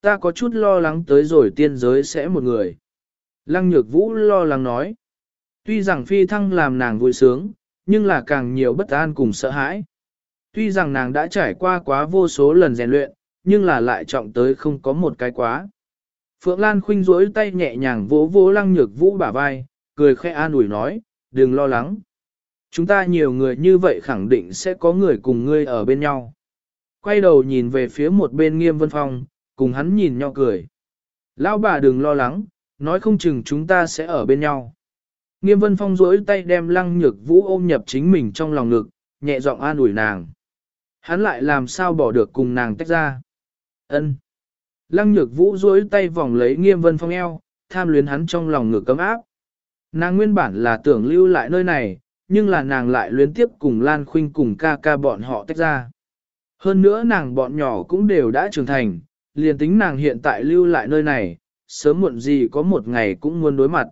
ta có chút lo lắng tới rồi tiên giới sẽ một người. Lăng nhược vũ lo lắng nói. Tuy rằng phi thăng làm nàng vui sướng, nhưng là càng nhiều bất an cùng sợ hãi. Tuy rằng nàng đã trải qua quá vô số lần rèn luyện, nhưng là lại trọng tới không có một cái quá. Phượng Lan khinh rỗi tay nhẹ nhàng vỗ vỗ lăng nhược vũ bả vai, cười khẽ an ủi nói, đừng lo lắng. Chúng ta nhiều người như vậy khẳng định sẽ có người cùng ngươi ở bên nhau. Quay đầu nhìn về phía một bên nghiêm vân phong, cùng hắn nhìn nhau cười. Lão bà đừng lo lắng, nói không chừng chúng ta sẽ ở bên nhau. Nghiêm vân phong duỗi tay đem lăng nhược vũ ôm nhập chính mình trong lòng ngực, nhẹ giọng an ủi nàng. Hắn lại làm sao bỏ được cùng nàng tách ra. Ân. Lăng nhược vũ duỗi tay vòng lấy nghiêm vân phong eo, tham luyến hắn trong lòng ngực cấm áp. Nàng nguyên bản là tưởng lưu lại nơi này, nhưng là nàng lại luyến tiếp cùng Lan Khuynh cùng ca ca bọn họ tách ra. Hơn nữa nàng bọn nhỏ cũng đều đã trưởng thành, liền tính nàng hiện tại lưu lại nơi này, sớm muộn gì có một ngày cũng muốn đối mặt.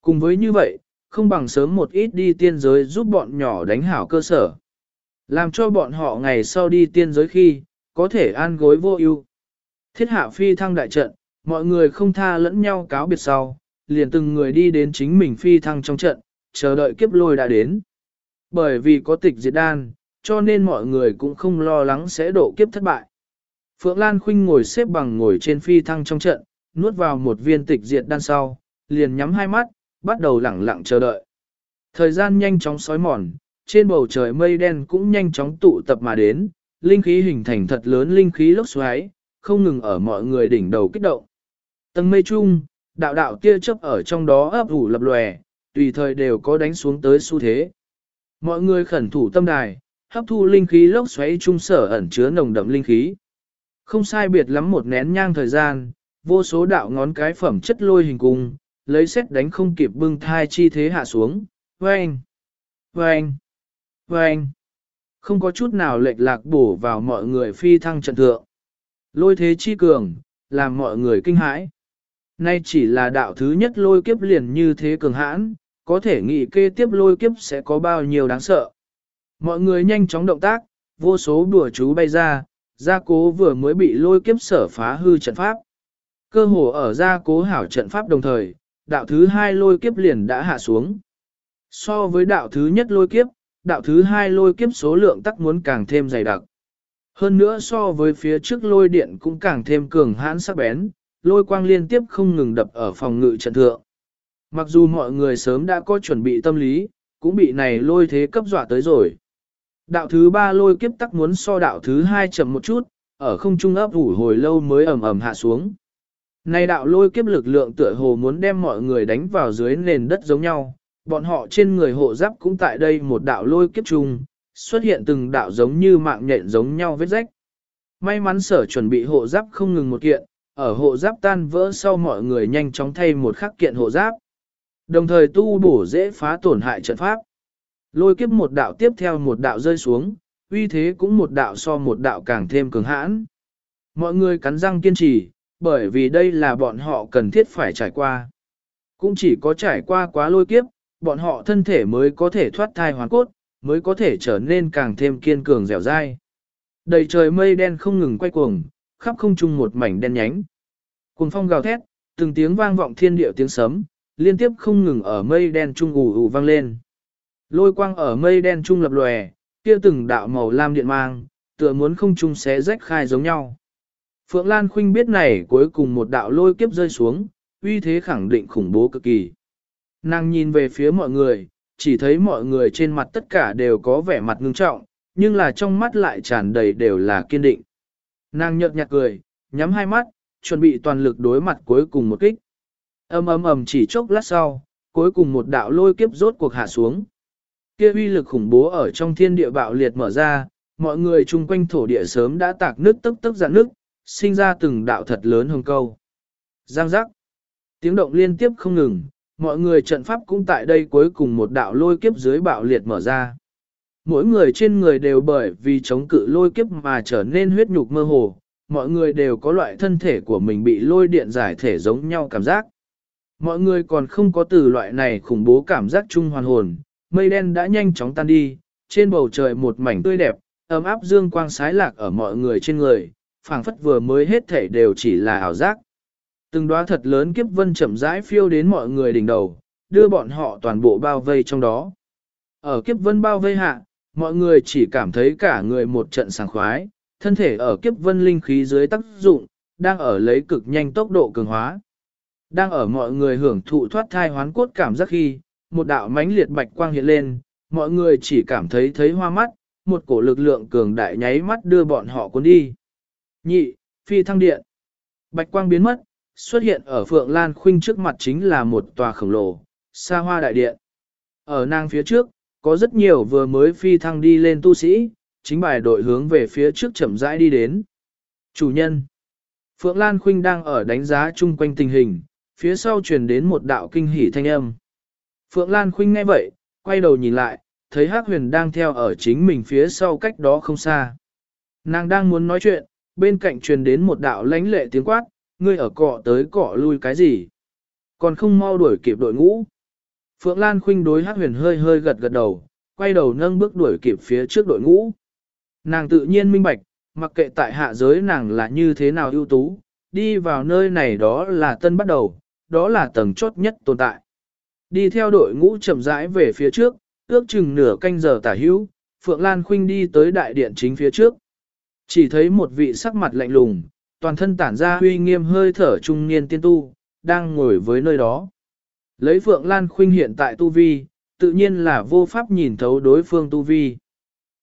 Cùng với như vậy, không bằng sớm một ít đi tiên giới giúp bọn nhỏ đánh hảo cơ sở. Làm cho bọn họ ngày sau đi tiên giới khi, có thể an gối vô ưu. Thiết hạ phi thăng đại trận, mọi người không tha lẫn nhau cáo biệt sau, liền từng người đi đến chính mình phi thăng trong trận, chờ đợi kiếp lôi đã đến. Bởi vì có tịch diệt đan, cho nên mọi người cũng không lo lắng sẽ độ kiếp thất bại. Phượng Lan Khuynh ngồi xếp bằng ngồi trên phi thăng trong trận, nuốt vào một viên tịch diệt đan sau, liền nhắm hai mắt, bắt đầu lẳng lặng chờ đợi. Thời gian nhanh chóng sói mòn, trên bầu trời mây đen cũng nhanh chóng tụ tập mà đến, linh khí hình thành thật lớn linh khí lốc xoáy, không ngừng ở mọi người đỉnh đầu kích động. Tầng mây chung, đạo đạo tia chớp ở trong đó ấp ủ lập lòe, tùy thời đều có đánh xuống tới xu thế. Mọi người khẩn thủ tâm đài, hấp thu linh khí lốc xoáy trung sở ẩn chứa nồng đậm linh khí. Không sai biệt lắm một nén nhang thời gian, vô số đạo ngón cái phẩm chất lôi hình cung, lấy xét đánh không kịp bưng thai chi thế hạ xuống, vang, vang, vang. Không có chút nào lệch lạc bổ vào mọi người phi thăng trận thượng. Lôi thế chi cường, làm mọi người kinh hãi. Nay chỉ là đạo thứ nhất lôi kiếp liền như thế cường hãn, có thể nghĩ kê tiếp lôi kiếp sẽ có bao nhiêu đáng sợ. Mọi người nhanh chóng động tác, vô số đùa chú bay ra, gia cố vừa mới bị lôi kiếp sở phá hư trận pháp. Cơ hồ ở gia cố hảo trận pháp đồng thời, đạo thứ hai lôi kiếp liền đã hạ xuống. So với đạo thứ nhất lôi kiếp, đạo thứ hai lôi kiếp số lượng tắc muốn càng thêm dày đặc. Hơn nữa so với phía trước lôi điện cũng càng thêm cường hãn sắc bén, lôi quang liên tiếp không ngừng đập ở phòng ngự trận thượng. Mặc dù mọi người sớm đã có chuẩn bị tâm lý, cũng bị này lôi thế cấp dọa tới rồi. Đạo thứ ba lôi kiếp tắc muốn so đạo thứ hai chậm một chút, ở không trung ấp ủ hồi lâu mới ẩm ẩm hạ xuống. Này đạo lôi kiếp lực lượng tựa hồ muốn đem mọi người đánh vào dưới nền đất giống nhau, bọn họ trên người hộ giáp cũng tại đây một đạo lôi kiếp chung, xuất hiện từng đạo giống như mạng nhện giống nhau vết rách. May mắn sở chuẩn bị hộ giáp không ngừng một kiện, ở hộ giáp tan vỡ sau mọi người nhanh chóng thay một khắc kiện hộ giáp. Đồng thời tu bổ dễ phá tổn hại trận pháp. Lôi kiếp một đạo tiếp theo một đạo rơi xuống, uy thế cũng một đạo so một đạo càng thêm cường hãn. Mọi người cắn răng kiên trì, bởi vì đây là bọn họ cần thiết phải trải qua. Cũng chỉ có trải qua quá lôi kiếp, bọn họ thân thể mới có thể thoát thai hoàn cốt, mới có thể trở nên càng thêm kiên cường dẻo dai. Đầy trời mây đen không ngừng quay cuồng, khắp không trung một mảnh đen nhánh. Cuồng phong gào thét, từng tiếng vang vọng thiên địa tiếng sấm, liên tiếp không ngừng ở mây đen trung ù ù vang lên. Lôi quang ở mây đen trung lập lòe, kia từng đạo màu lam điện mang, tựa muốn không trung xé rách khai giống nhau. Phượng Lan Khuynh biết này cuối cùng một đạo lôi kiếp rơi xuống, uy thế khẳng định khủng bố cực kỳ. Nàng nhìn về phía mọi người, chỉ thấy mọi người trên mặt tất cả đều có vẻ mặt ngưng trọng, nhưng là trong mắt lại tràn đầy đều là kiên định. Nàng nhợt nhạt cười, nhắm hai mắt, chuẩn bị toàn lực đối mặt cuối cùng một kích. Ầm ầm ầm chỉ chốc lát sau, cuối cùng một đạo lôi kiếp rốt cuộc hạ xuống. Kia uy lực khủng bố ở trong thiên địa bạo liệt mở ra, mọi người chung quanh thổ địa sớm đã tạc nước tức tức dạn nước, sinh ra từng đạo thật lớn hồng câu. Giang giác. Tiếng động liên tiếp không ngừng, mọi người trận pháp cũng tại đây cuối cùng một đạo lôi kiếp dưới bạo liệt mở ra. Mỗi người trên người đều bởi vì chống cự lôi kiếp mà trở nên huyết nhục mơ hồ, mọi người đều có loại thân thể của mình bị lôi điện giải thể giống nhau cảm giác. Mọi người còn không có từ loại này khủng bố cảm giác chung hoàn hồn, mây đen đã nhanh chóng tan đi, trên bầu trời một mảnh tươi đẹp, ấm áp dương quang sái lạc ở mọi người trên người, phảng phất vừa mới hết thể đều chỉ là ảo giác. Từng đóa thật lớn kiếp vân chậm rãi phiêu đến mọi người đỉnh đầu, đưa bọn họ toàn bộ bao vây trong đó. Ở kiếp vân bao vây hạ, mọi người chỉ cảm thấy cả người một trận sảng khoái, thân thể ở kiếp vân linh khí dưới tác dụng, đang ở lấy cực nhanh tốc độ cường hóa. Đang ở mọi người hưởng thụ thoát thai hoán cốt cảm giác khi, một đạo mãnh liệt bạch quang hiện lên, mọi người chỉ cảm thấy thấy hoa mắt, một cổ lực lượng cường đại nháy mắt đưa bọn họ cuốn đi. Nhị, phi thăng điện. Bạch quang biến mất, xuất hiện ở Phượng Lan Khuynh trước mặt chính là một tòa khổng lồ, xa hoa đại điện. Ở nàng phía trước, có rất nhiều vừa mới phi thăng đi lên tu sĩ, chính bài đội hướng về phía trước chậm rãi đi đến. Chủ nhân. Phượng Lan Khuynh đang ở đánh giá chung quanh tình hình, phía sau truyền đến một đạo kinh hỉ thanh âm. Phượng Lan Khuynh nghe vậy, quay đầu nhìn lại, thấy Hắc Huyền đang theo ở chính mình phía sau cách đó không xa. Nàng đang muốn nói chuyện, bên cạnh truyền đến một đạo lãnh lệ tiếng quát, ngươi ở cọ tới cọ lui cái gì? Còn không mau đuổi kịp đội ngũ. Phượng Lan Khuynh đối Hắc Huyền hơi hơi gật gật đầu, quay đầu nâng bước đuổi kịp phía trước đội ngũ. Nàng tự nhiên minh bạch, mặc kệ tại hạ giới nàng là như thế nào ưu tú, đi vào nơi này đó là tân bắt đầu, đó là tầng chốt nhất tồn tại. Đi theo đội ngũ chậm rãi về phía trước, ước chừng nửa canh giờ tả hữu, Phượng Lan Khuynh đi tới đại điện chính phía trước. Chỉ thấy một vị sắc mặt lạnh lùng, toàn thân tản ra uy nghiêm hơi thở trung niên tiên tu, đang ngồi với nơi đó. Lấy Phượng Lan Khuynh hiện tại tu vi, tự nhiên là vô pháp nhìn thấu đối phương tu vi.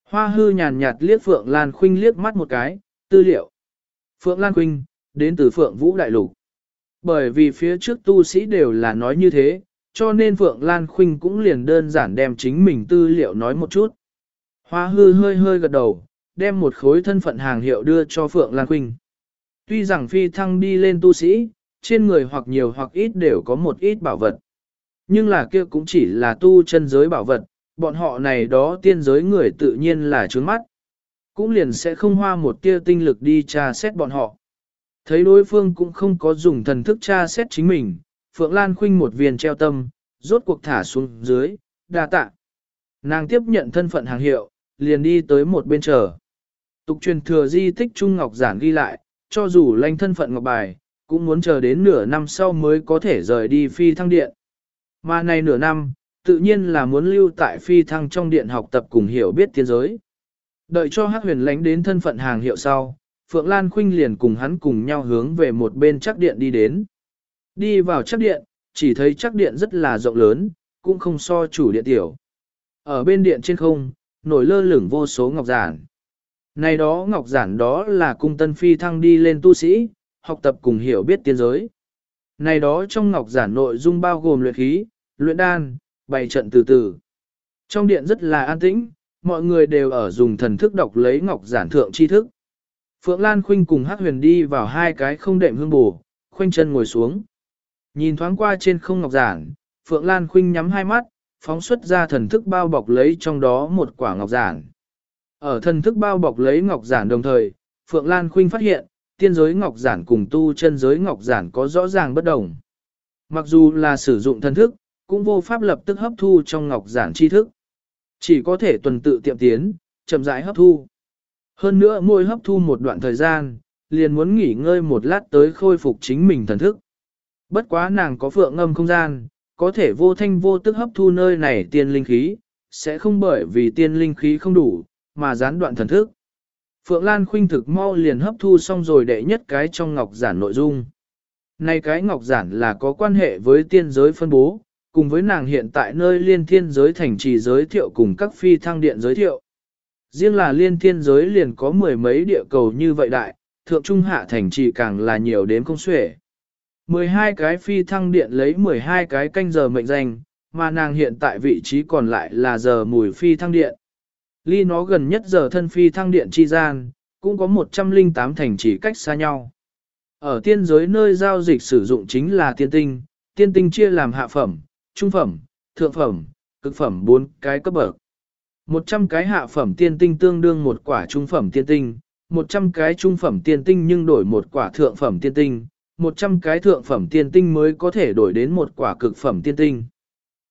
Hoa hư nhàn nhạt liếc Phượng Lan Khuynh liếc mắt một cái, tư liệu. Phượng Lan Khuynh, đến từ Phượng Vũ Đại Lục. Bởi vì phía trước tu sĩ đều là nói như thế, cho nên Phượng Lan Khuynh cũng liền đơn giản đem chính mình tư liệu nói một chút. Hoa hư hơi hơi gật đầu, đem một khối thân phận hàng hiệu đưa cho Phượng Lan Khuynh. Tuy rằng phi thăng đi lên tu sĩ, trên người hoặc nhiều hoặc ít đều có một ít bảo vật. Nhưng là kia cũng chỉ là tu chân giới bảo vật, bọn họ này đó tiên giới người tự nhiên là trướng mắt. Cũng liền sẽ không hoa một tia tinh lực đi tra xét bọn họ. Thấy đối phương cũng không có dùng thần thức tra xét chính mình, Phượng Lan khuynh một viên treo tâm, rốt cuộc thả xuống dưới, đa tạ. Nàng tiếp nhận thân phận hàng hiệu, liền đi tới một bên chờ. Tục truyền thừa di tích Trung Ngọc Giản ghi lại, cho dù lanh thân phận Ngọc Bài, cũng muốn chờ đến nửa năm sau mới có thể rời đi phi thăng điện. Mà này nửa năm, tự nhiên là muốn lưu tại phi thăng trong điện học tập cùng hiểu biết tiên giới. Đợi cho Hắc huyền lánh đến thân phận hàng hiệu sau, Phượng Lan Khuynh liền cùng hắn cùng nhau hướng về một bên chắc điện đi đến. Đi vào chắc điện, chỉ thấy chắc điện rất là rộng lớn, cũng không so chủ điện tiểu. Ở bên điện trên không, nổi lơ lửng vô số ngọc giản. Này đó ngọc giản đó là cung tân phi thăng đi lên tu sĩ, học tập cùng hiểu biết tiên giới. Này đó trong ngọc giản nội dung bao gồm luyện khí, luyện đan, bày trận từ từ. Trong điện rất là an tĩnh, mọi người đều ở dùng thần thức đọc lấy ngọc giản thượng tri thức. Phượng Lan Khuynh cùng Hắc Huyền đi vào hai cái không đệm hương bù, khoanh chân ngồi xuống. Nhìn thoáng qua trên không ngọc giản, Phượng Lan Khuynh nhắm hai mắt, phóng xuất ra thần thức bao bọc lấy trong đó một quả ngọc giản. Ở thần thức bao bọc lấy ngọc giản đồng thời, Phượng Lan Khuynh phát hiện, tiên giới ngọc giản cùng tu chân giới ngọc giản có rõ ràng bất đồng. Mặc dù là sử dụng thần thức, cũng vô pháp lập tức hấp thu trong ngọc giản tri thức. Chỉ có thể tuần tự tiệm tiến, chậm rãi hấp thu. Hơn nữa mỗi hấp thu một đoạn thời gian, liền muốn nghỉ ngơi một lát tới khôi phục chính mình thần thức. Bất quá nàng có phượng ngâm không gian, có thể vô thanh vô tức hấp thu nơi này tiên linh khí, sẽ không bởi vì tiên linh khí không đủ, mà gián đoạn thần thức. Phượng Lan khuynh thực mau liền hấp thu xong rồi đệ nhất cái trong ngọc giản nội dung. Này cái ngọc giản là có quan hệ với tiên giới phân bố, cùng với nàng hiện tại nơi liên thiên giới thành trì giới thiệu cùng các phi thăng điện giới thiệu. Riêng là liên thiên giới liền có mười mấy địa cầu như vậy đại, thượng trung hạ thành trì càng là nhiều đến không xuể. 12 cái phi thăng điện lấy 12 cái canh giờ mệnh danh, mà nàng hiện tại vị trí còn lại là giờ mùi phi thăng điện. Ly nó gần nhất giờ thân phi thăng điện chi gian, cũng có 108 thành chỉ cách xa nhau. Ở tiên giới nơi giao dịch sử dụng chính là tiên tinh, tiên tinh chia làm hạ phẩm, trung phẩm, thượng phẩm, cực phẩm 4 cái cấp bậc. 100 cái hạ phẩm tiên tinh tương đương một quả trung phẩm tiên tinh, 100 cái trung phẩm tiên tinh nhưng đổi một quả thượng phẩm tiên tinh, 100 cái thượng phẩm tiên tinh mới có thể đổi đến một quả cực phẩm tiên tinh.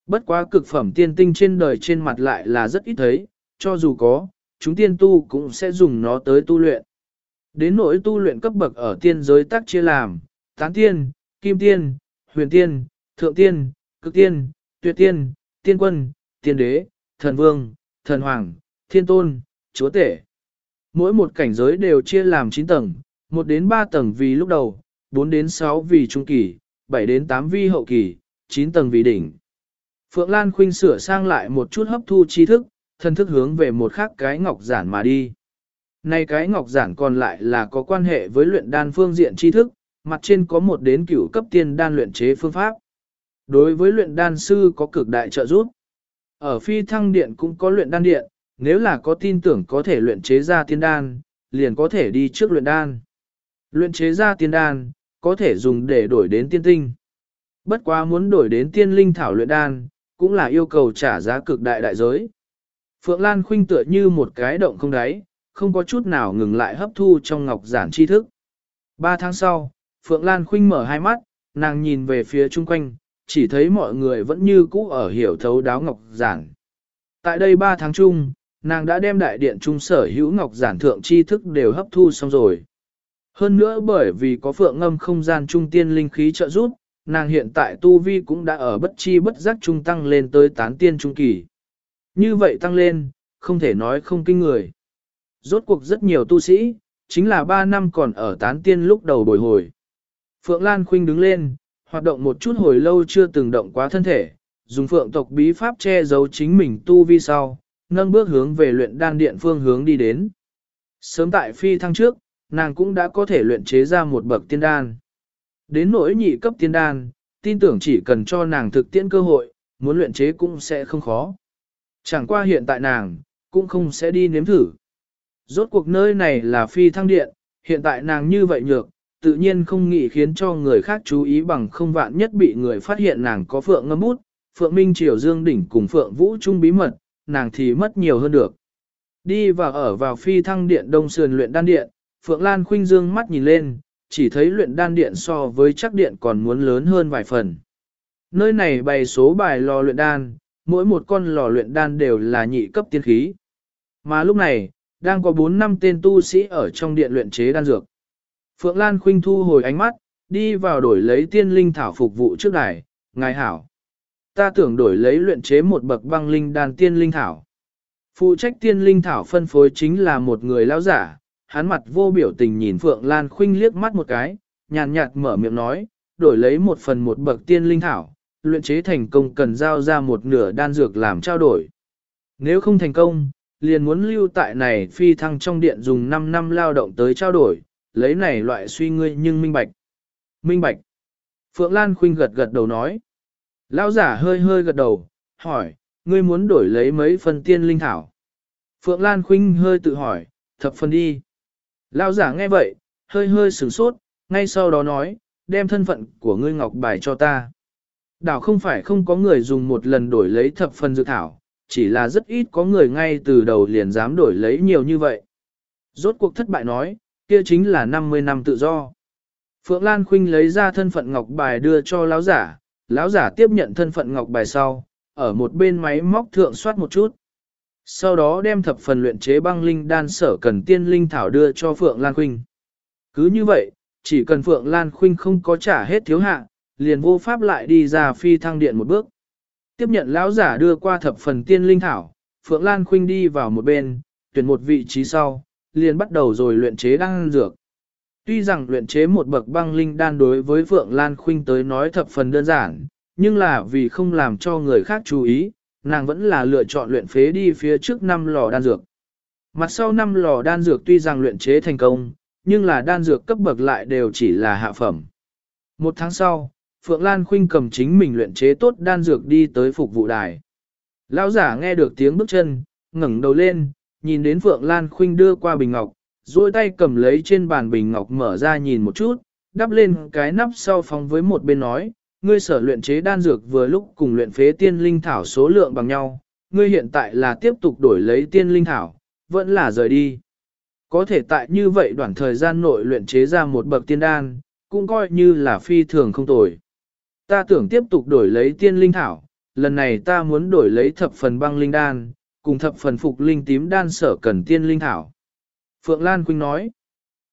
Bất quá cực phẩm tiên tinh trên đời trên mặt lại là rất ít thấy, cho dù có, chúng tiên tu cũng sẽ dùng nó tới tu luyện. Đến nỗi tu luyện cấp bậc ở tiên giới tác chia làm, tán tiên, kim tiên, huyền tiên, thượng tiên, cực tiên, tuyệt tiên, tiên quân, tiên đế, thần vương, thần hoàng, thiên tôn, chúa tể. Mỗi một cảnh giới đều chia làm 9 tầng, 1 đến 3 tầng vì lúc đầu, 4 đến 6 vì trung kỳ, 7 đến 8 vi hậu kỳ, 9 tầng vì đỉnh. Phượng Lan Khuynh sửa sang lại một chút hấp thu tri thức, thân thức hướng về một khác cái ngọc giản mà đi. Nay cái ngọc giản còn lại là có quan hệ với luyện đan phương diện tri thức, mặt trên có một đến cửu cấp tiên đan luyện chế phương pháp. Đối với luyện đan sư có cực đại trợ giúp. Ở phi thăng điện cũng có luyện đan điện, nếu là có tin tưởng có thể luyện chế ra tiên đan, liền có thể đi trước luyện đan. Luyện chế ra tiên đan, có thể dùng để đổi đến tiên tinh. Bất quá muốn đổi đến tiên linh thảo luyện đan, cũng là yêu cầu trả giá cực đại đại giới. Phượng Lan khuynh tựa như một cái động không đáy, không có chút nào ngừng lại hấp thu trong ngọc giản tri thức. Ba tháng sau, Phượng Lan khuynh mở hai mắt, nàng nhìn về phía chung quanh, chỉ thấy mọi người vẫn như cũ ở hiểu thấu đáo ngọc giản. Tại đây ba tháng chung, nàng đã đem đại điện trung sở hữu ngọc giản thượng tri thức đều hấp thu xong rồi. Hơn nữa bởi vì có phượng ngâm không gian trung tiên linh khí trợ giúp, nàng hiện tại tu vi cũng đã ở bất chi bất giác trung tăng lên tới tán tiên trung kỳ. Như vậy tăng lên, không thể nói không kinh người. Rốt cuộc rất nhiều tu sĩ, chính là 3 năm còn ở tán tiên lúc đầu bồi hồi. Phượng Lan Khuynh đứng lên, hoạt động một chút hồi lâu chưa từng động quá thân thể, dùng phượng tộc bí pháp che giấu chính mình tu vi sau, nâng bước hướng về luyện đan điện phương hướng đi đến. Sớm tại phi thăng trước, nàng cũng đã có thể luyện chế ra một bậc tiên đan. Đến nỗi nhị cấp tiên đan, tin tưởng chỉ cần cho nàng thực tiễn cơ hội, muốn luyện chế cũng sẽ không khó. Chẳng qua hiện tại nàng, cũng không sẽ đi nếm thử. Rốt cuộc nơi này là phi thăng điện, hiện tại nàng như vậy nhược, tự nhiên không nghĩ khiến cho người khác chú ý bằng không vạn nhất bị người phát hiện nàng có phượng ngâm bút, phượng minh triều dương đỉnh cùng phượng vũ trung bí mật, nàng thì mất nhiều hơn được. Đi và ở vào phi thăng điện đông sườn luyện đan điện, phượng lan khuynh dương mắt nhìn lên, chỉ thấy luyện đan điện so với chắc điện còn muốn lớn hơn vài phần. Nơi này bày số bài lò luyện đan, mỗi một con lò luyện đan đều là nhị cấp tiên khí. Mà lúc này, đang có 4 năm tên tu sĩ ở trong điện luyện chế đan dược. Phượng Lan Khuynh thu hồi ánh mắt, đi vào đổi lấy tiên linh thảo phục vụ trước đài, ngài hảo. Ta tưởng đổi lấy luyện chế một bậc băng linh đan tiên linh thảo. Phụ trách tiên linh thảo phân phối chính là một người lão giả, hắn mặt vô biểu tình nhìn Phượng Lan Khuynh liếc mắt một cái, nhàn nhạt mở miệng nói, đổi lấy một phần một bậc tiên linh thảo, luyện chế thành công cần giao ra một nửa đan dược làm trao đổi. Nếu không thành công, liền muốn lưu tại này phi thăng trong điện dùng 5 năm lao động tới trao đổi, lấy này loại suy ngươi nhưng minh bạch. Minh bạch. Phượng Lan Khuynh gật gật đầu nói. Lão giả hơi hơi gật đầu, hỏi, ngươi muốn đổi lấy mấy phần tiên linh thảo. Phượng Lan Khuynh hơi tự hỏi, thập phần đi. Lão giả nghe vậy, hơi hơi sửng sốt, ngay sau đó nói, đem thân phận của ngươi ngọc bài cho ta. Đảo không phải không có người dùng một lần đổi lấy thập phần dự thảo, chỉ là rất ít có người ngay từ đầu liền dám đổi lấy nhiều như vậy. Rốt cuộc thất bại nói, kia chính là 50 năm tự do. Phượng Lan Khuynh lấy ra thân phận ngọc bài đưa cho lão giả, lão giả tiếp nhận thân phận ngọc bài sau, ở một bên máy móc thượng soát một chút. Sau đó đem thập phần luyện chế băng linh đan sở cần tiên linh thảo đưa cho Phượng Lan Khuynh. Cứ như vậy, chỉ cần Phượng Lan Khuynh không có trả hết thiếu hạ, liền vô pháp lại đi ra phi thăng điện một bước. Tiếp nhận lão giả đưa qua thập phần tiên linh thảo, Phượng Lan Khuynh đi vào một bên, tuyển một vị trí sau, liền bắt đầu rồi luyện chế đan dược. Tuy rằng luyện chế một bậc băng linh đan đối với Phượng Lan Khuynh tới nói thập phần đơn giản, nhưng là vì không làm cho người khác chú ý, nàng vẫn là lựa chọn luyện phế đi phía trước năm lò đan dược. Mặt sau năm lò đan dược tuy rằng luyện chế thành công, nhưng là đan dược cấp bậc lại đều chỉ là hạ phẩm. Một tháng sau, Phượng Lan Khuynh cầm chính mình luyện chế tốt đan dược đi tới phục vụ đài. Lão giả nghe được tiếng bước chân, ngẩng đầu lên, nhìn đến Phượng Lan Khuynh đưa qua bình ngọc, duỗi tay cầm lấy trên bàn bình ngọc mở ra nhìn một chút, đắp lên cái nắp sau phóng với một bên nói, ngươi sở luyện chế đan dược vừa lúc cùng luyện phế tiên linh thảo số lượng bằng nhau, ngươi hiện tại là tiếp tục đổi lấy tiên linh thảo, vẫn là rời đi. Có thể tại như vậy đoạn thời gian nội luyện chế ra một bậc tiên đan, cũng coi như là phi thường không tồi. Ta tưởng tiếp tục đổi lấy tiên linh thảo, lần này ta muốn đổi lấy thập phần băng linh đan, cùng thập phần phục linh tím đan sở cần tiên linh thảo. Phượng Lan Quynh nói,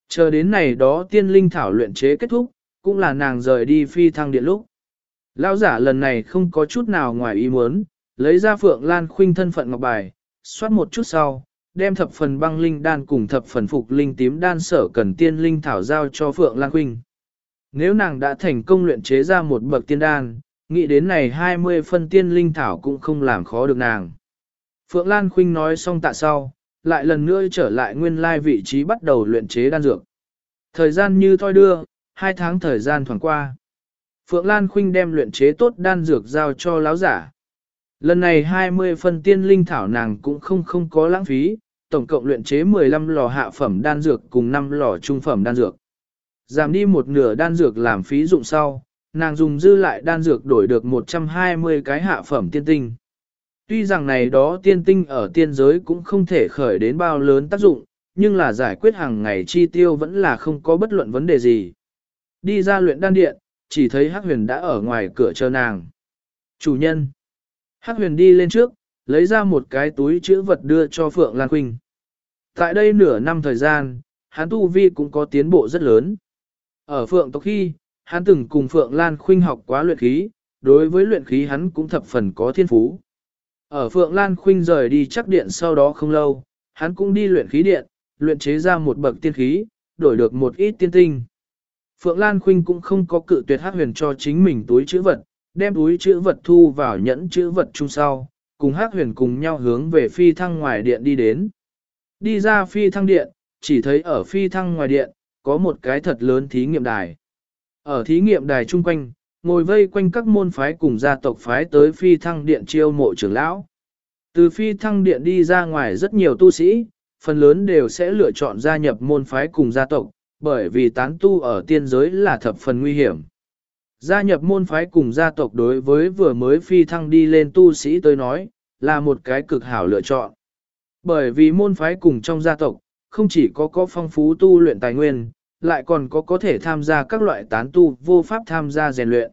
Chờ đến này đó tiên linh thảo luyện chế kết thúc, cũng là nàng rời đi phi thăng điện lúc. Lão giả lần này không có chút nào ngoài ý muốn, lấy ra phượng lan khuynh thân phận ngọc bài, xoát một chút sau, đem thập phần băng linh đan cùng thập phần phục linh tím đan sở cần tiên linh thảo giao cho phượng lan khuynh. Nếu nàng đã thành công luyện chế ra một bậc tiên đan, nghĩ đến này 20 phân tiên linh thảo cũng không làm khó được nàng. Phượng Lan Khuynh nói xong tạ sau, lại lần nữa trở lại nguyên lai vị trí bắt đầu luyện chế đan dược. Thời gian như thoi đưa, hai tháng thời gian thoảng qua. Phượng Lan Khuynh đem luyện chế tốt đan dược giao cho lão giả. Lần này 20 phần tiên linh thảo nàng cũng không không có lãng phí, tổng cộng luyện chế 15 lò hạ phẩm đan dược cùng 5 lò trung phẩm đan dược. Giảm đi một nửa đan dược làm phí dụng sau, nàng dùng dư lại đan dược đổi được 120 cái hạ phẩm tiên tinh. Tuy rằng này đó tiên tinh ở tiên giới cũng không thể khởi đến bao lớn tác dụng, nhưng là giải quyết hàng ngày chi tiêu vẫn là không có bất luận vấn đề gì. Đi ra luyện đan điện, chỉ thấy Hắc Huyền đã ở ngoài cửa chờ nàng. Chủ nhân. Hắc Huyền đi lên trước, lấy ra một cái túi chữ vật đưa cho Phượng Lan Khuynh. Tại đây nửa năm thời gian, hắn tu vi cũng có tiến bộ rất lớn. Ở Phượng tộc khi, hắn từng cùng Phượng Lan Khuynh học quá luyện khí, đối với luyện khí hắn cũng thập phần có thiên phú. Ở Phượng Lan Khuynh rời đi chắc điện sau đó không lâu, hắn cũng đi luyện khí điện, luyện chế ra một bậc tiên khí, đổi được một ít tiên tinh. Phượng Lan Khuynh cũng không có cự tuyệt hát huyền cho chính mình túi chữ vật, đem túi chữ vật thu vào nhẫn chữ vật chung sau, cùng hát huyền cùng nhau hướng về phi thăng ngoài điện đi đến. Đi ra phi thăng điện, chỉ thấy ở phi thăng ngoài điện, có một cái thật lớn thí nghiệm đài. Ở thí nghiệm đài chung quanh, ngồi vây quanh các môn phái cùng gia tộc phái tới phi thăng điện chiêu mộ trưởng lão. Từ phi thăng điện đi ra ngoài rất nhiều tu sĩ, phần lớn đều sẽ lựa chọn gia nhập môn phái cùng gia tộc, bởi vì tán tu ở tiên giới là thập phần nguy hiểm. Gia nhập môn phái cùng gia tộc đối với vừa mới phi thăng đi lên tu sĩ tới nói, là một cái cực hảo lựa chọn. Bởi vì môn phái cùng trong gia tộc, không chỉ có có phong phú tu luyện tài nguyên, lại còn có có thể tham gia các loại tán tu vô pháp tham gia rèn luyện.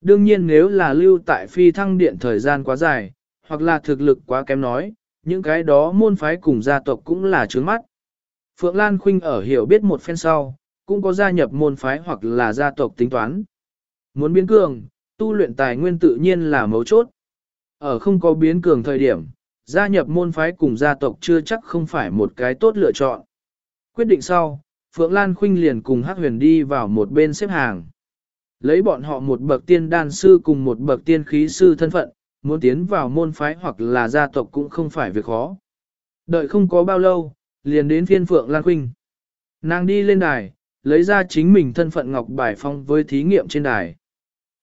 Đương nhiên nếu là lưu tại phi thăng điện thời gian quá dài, hoặc là thực lực quá kém nói, những cái đó môn phái cùng gia tộc cũng là trướng mắt. Phượng Lan Khuynh ở hiểu biết một phen sau, cũng có gia nhập môn phái hoặc là gia tộc tính toán. Muốn biến cường, tu luyện tài nguyên tự nhiên là mấu chốt. Ở không có biến cường thời điểm, gia nhập môn phái cùng gia tộc chưa chắc không phải một cái tốt lựa chọn. Quyết định sau, Phượng Lan Khuynh liền cùng Hắc Huyền đi vào một bên xếp hàng. Lấy bọn họ một bậc tiên đan sư cùng một bậc tiên khí sư thân phận, muốn tiến vào môn phái hoặc là gia tộc cũng không phải việc khó. Đợi không có bao lâu, liền đến phiên Phượng Lan Khuynh. Nàng đi lên đài, lấy ra chính mình thân phận ngọc bài phong với thí nghiệm trên đài.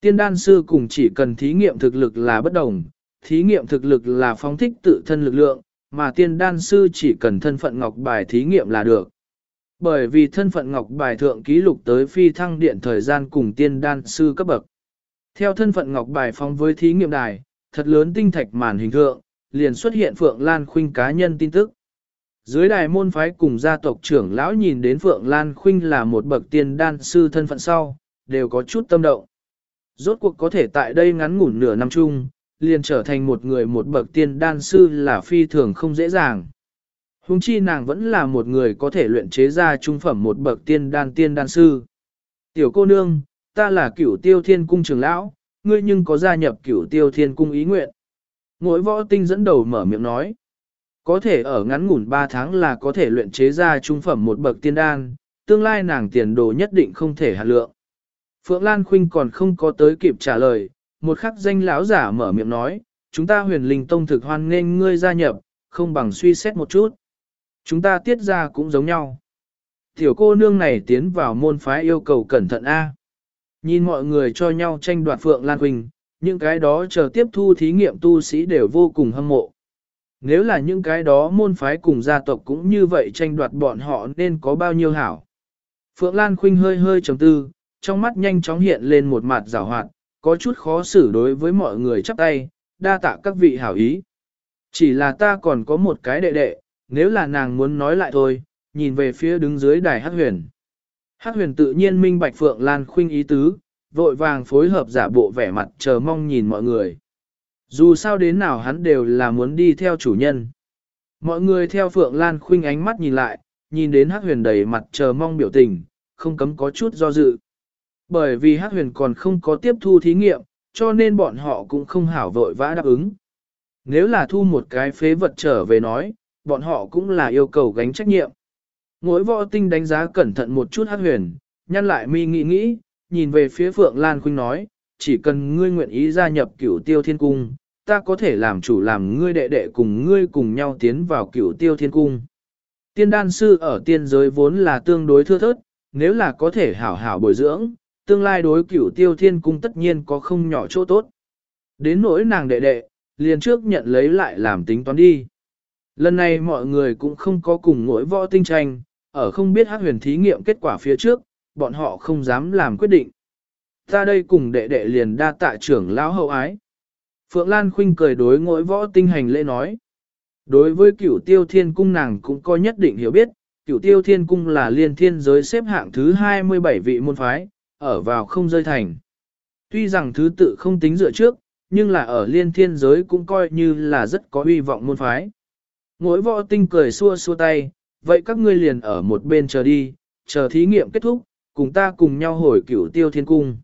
Tiên đan sư cùng chỉ cần thí nghiệm thực lực là bất đồng, thí nghiệm thực lực là phóng thích tự thân lực lượng, mà tiên đan sư chỉ cần thân phận ngọc bài thí nghiệm là được. Bởi vì thân phận ngọc bài thượng ký lục tới phi thăng điện thời gian cùng tiên đan sư cấp bậc. Theo thân phận ngọc bài phong với thí nghiệm đài, thật lớn tinh thạch màn hình thượng, liền xuất hiện Phượng Lan Khuynh cá nhân tin tức. Dưới đài môn phái cùng gia tộc trưởng lão nhìn đến Phượng Lan Khuynh là một bậc tiên đan sư thân phận sau, đều có chút tâm động. Rốt cuộc có thể tại đây ngắn ngủn nửa năm chung, liền trở thành một người một bậc tiên đan sư là phi thường không dễ dàng. Hùng chi nàng vẫn là một người có thể luyện chế ra trung phẩm một bậc tiên đan tiên đan sư. Tiểu cô nương, ta là cửu tiêu thiên cung trưởng lão, ngươi nhưng có gia nhập cửu tiêu thiên cung ý nguyện. Ngỗi võ tinh dẫn đầu mở miệng nói. Có thể ở ngắn ngủn 3 tháng là có thể luyện chế ra trung phẩm một bậc tiên đan, tương lai nàng tiền đồ nhất định không thể hạt lượng. Phượng Lan Khuynh còn không có tới kịp trả lời, một khắc danh lão giả mở miệng nói, chúng ta huyền linh tông thực hoan nên ngươi gia nhập, không bằng suy xét một chút. Chúng ta tiết ra cũng giống nhau. Tiểu cô nương này tiến vào môn phái yêu cầu cẩn thận A. Nhìn mọi người cho nhau tranh đoạt Phượng Lan Khuynh, những cái đó chờ tiếp thu thí nghiệm tu sĩ đều vô cùng hâm mộ. Nếu là những cái đó môn phái cùng gia tộc cũng như vậy tranh đoạt bọn họ nên có bao nhiêu hảo. Phượng Lan Khuynh hơi hơi trầm tư, trong mắt nhanh chóng hiện lên một mặt rào hoạt, có chút khó xử đối với mọi người chắp tay, đa tạ các vị hảo ý. Chỉ là ta còn có một cái đệ đệ, nếu là nàng muốn nói lại thôi, nhìn về phía đứng dưới đài hát huyền. Hát huyền tự nhiên minh bạch Phượng Lan Khuynh ý tứ, vội vàng phối hợp giả bộ vẻ mặt chờ mong nhìn mọi người. Dù sao đến nào hắn đều là muốn đi theo chủ nhân. Mọi người theo Phượng Lan Khuynh ánh mắt nhìn lại, nhìn đến Hắc Huyền đầy mặt chờ mong biểu tình, không cấm có chút do dự. Bởi vì Hắc Huyền còn không có tiếp thu thí nghiệm, cho nên bọn họ cũng không hảo vội vã đáp ứng. Nếu là thu một cái phế vật trở về nói, bọn họ cũng là yêu cầu gánh trách nhiệm. Ngỗi võ tinh đánh giá cẩn thận một chút Hắc Huyền, nhăn lại mi nghĩ nghĩ, nhìn về phía Phượng Lan Khuynh nói, chỉ cần ngươi nguyện ý gia nhập cửu tiêu thiên cung, ta có thể làm chủ làm ngươi đệ đệ cùng ngươi cùng nhau tiến vào cửu tiêu thiên cung. Tiên đan sư ở tiên giới vốn là tương đối thưa thớt, nếu là có thể hảo hảo bồi dưỡng, tương lai đối cửu tiêu thiên cung tất nhiên có không nhỏ chỗ tốt. Đến nỗi nàng đệ đệ, liền trước nhận lấy lại làm tính toán đi. Lần này mọi người cũng không có cùng ngỗi võ tinh tranh, ở không biết hát huyền thí nghiệm kết quả phía trước, bọn họ không dám làm quyết định. Ta đây cùng đệ đệ liền đa tạ trưởng lão hậu ái. Phượng Lan Khuynh cười đối ngỗi võ tinh hành lễ nói. Đối với cửu tiêu thiên cung nàng cũng có nhất định hiểu biết, cửu tiêu thiên cung là liên thiên giới xếp hạng thứ 27 vị môn phái, ở vào không rơi thành. Tuy rằng thứ tự không tính dựa trước, nhưng là ở liên thiên giới cũng coi như là rất có uy vọng môn phái. Ngỗi võ tinh cười xua xua tay, vậy các ngươi liền ở một bên chờ đi, chờ thí nghiệm kết thúc, cùng ta cùng nhau hồi cửu tiêu thiên cung.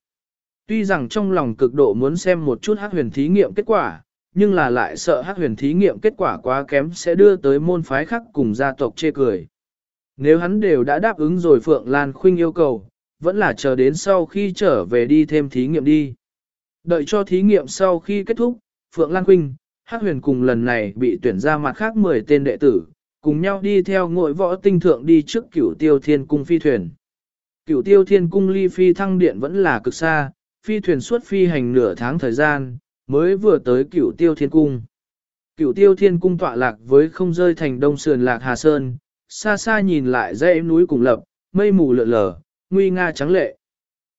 Tuy rằng trong lòng cực độ muốn xem một chút hắc huyền thí nghiệm kết quả, nhưng là lại sợ hắc huyền thí nghiệm kết quả quá kém sẽ đưa tới môn phái khác cùng gia tộc chê cười. Nếu hắn đều đã đáp ứng rồi Phượng Lan Khuynh yêu cầu, vẫn là chờ đến sau khi trở về đi thêm thí nghiệm đi. Đợi cho thí nghiệm sau khi kết thúc, Phượng Lan Khuynh, Hắc Huyền cùng lần này bị tuyển ra mặt khác 10 tên đệ tử, cùng nhau đi theo ngội võ tinh thượng đi trước cửu tiêu thiên cung phi thuyền. Cửu tiêu thiên cung ly phi thăng điện vẫn là cực xa, phi thuyền suốt phi hành nửa tháng thời gian, mới vừa tới cửu tiêu thiên cung. Cửu tiêu thiên cung tọa lạc với không rơi thành đông sườn lạc Hà Sơn, xa xa nhìn lại dãy núi cùng lập, mây mù lượn lờ, nguy nga trắng lệ.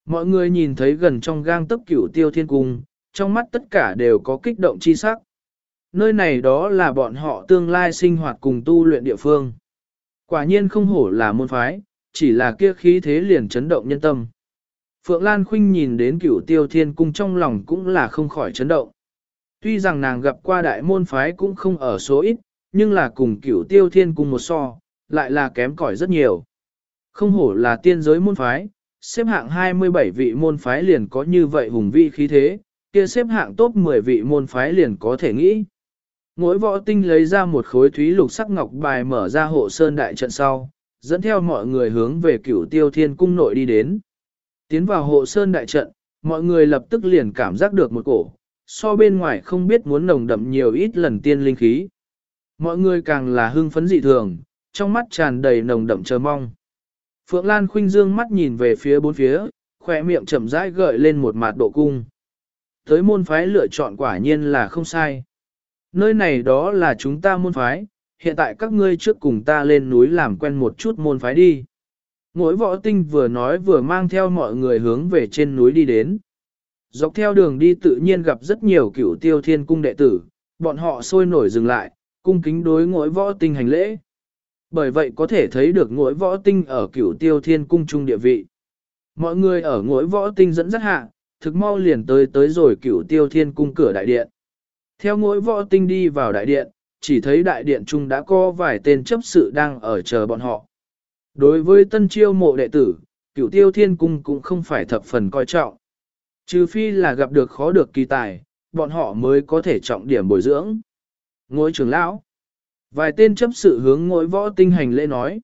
Mọi người nhìn thấy gần trong gang tấc cửu tiêu thiên cung, trong mắt tất cả đều có kích động chi sắc. Nơi này đó là bọn họ tương lai sinh hoạt cùng tu luyện địa phương. Quả nhiên không hổ là môn phái, chỉ là kia khí thế liền chấn động nhân tâm. Phượng Lan Khuynh nhìn đến cửu tiêu thiên cung trong lòng cũng là không khỏi chấn động. Tuy rằng nàng gặp qua đại môn phái cũng không ở số ít, nhưng là cùng cửu tiêu thiên cung một so, lại là kém cỏi rất nhiều. Không hổ là tiên giới môn phái, xếp hạng 27 vị môn phái liền có như vậy hùng vị khí thế, kia xếp hạng top 10 vị môn phái liền có thể nghĩ. Ngỗi võ tinh lấy ra một khối thúy lục sắc ngọc bài mở ra hộ sơn đại trận sau, dẫn theo mọi người hướng về cửu tiêu thiên cung nội đi đến. Tiến vào hộ sơn đại trận, mọi người lập tức liền cảm giác được một cổ, so bên ngoài không biết muốn nồng đậm nhiều ít lần tiên linh khí. Mọi người càng là hưng phấn dị thường, trong mắt tràn đầy nồng đậm chờ mong. Phượng Lan khuynh dương mắt nhìn về phía bốn phía, khỏe miệng chậm rãi gợi lên một mặt độ cung. Tới môn phái lựa chọn quả nhiên là không sai. Nơi này đó là chúng ta môn phái, hiện tại các ngươi trước cùng ta lên núi làm quen một chút môn phái đi. Ngỗi võ tinh vừa nói vừa mang theo mọi người hướng về trên núi đi đến. Dọc theo đường đi tự nhiên gặp rất nhiều cựu tiêu thiên cung đệ tử, bọn họ sôi nổi dừng lại, cung kính đối ngỗi võ tinh hành lễ. Bởi vậy có thể thấy được ngỗi võ tinh ở cửu tiêu thiên cung trung địa vị. Mọi người ở ngỗi võ tinh dẫn rất hạ, thực mau liền tới tới rồi cửu tiêu thiên cung cửa đại điện. Theo ngỗi võ tinh đi vào đại điện, chỉ thấy đại điện trung đã có vài tên chấp sự đang ở chờ bọn họ. Đối với tân chiêu mộ đệ tử, cửu tiêu thiên cung cũng không phải thập phần coi trọng. Trừ phi là gặp được khó được kỳ tài, bọn họ mới có thể trọng điểm bồi dưỡng. Ngôi trưởng lão. Vài tên chấp sự hướng ngôi võ tinh hành lễ nói.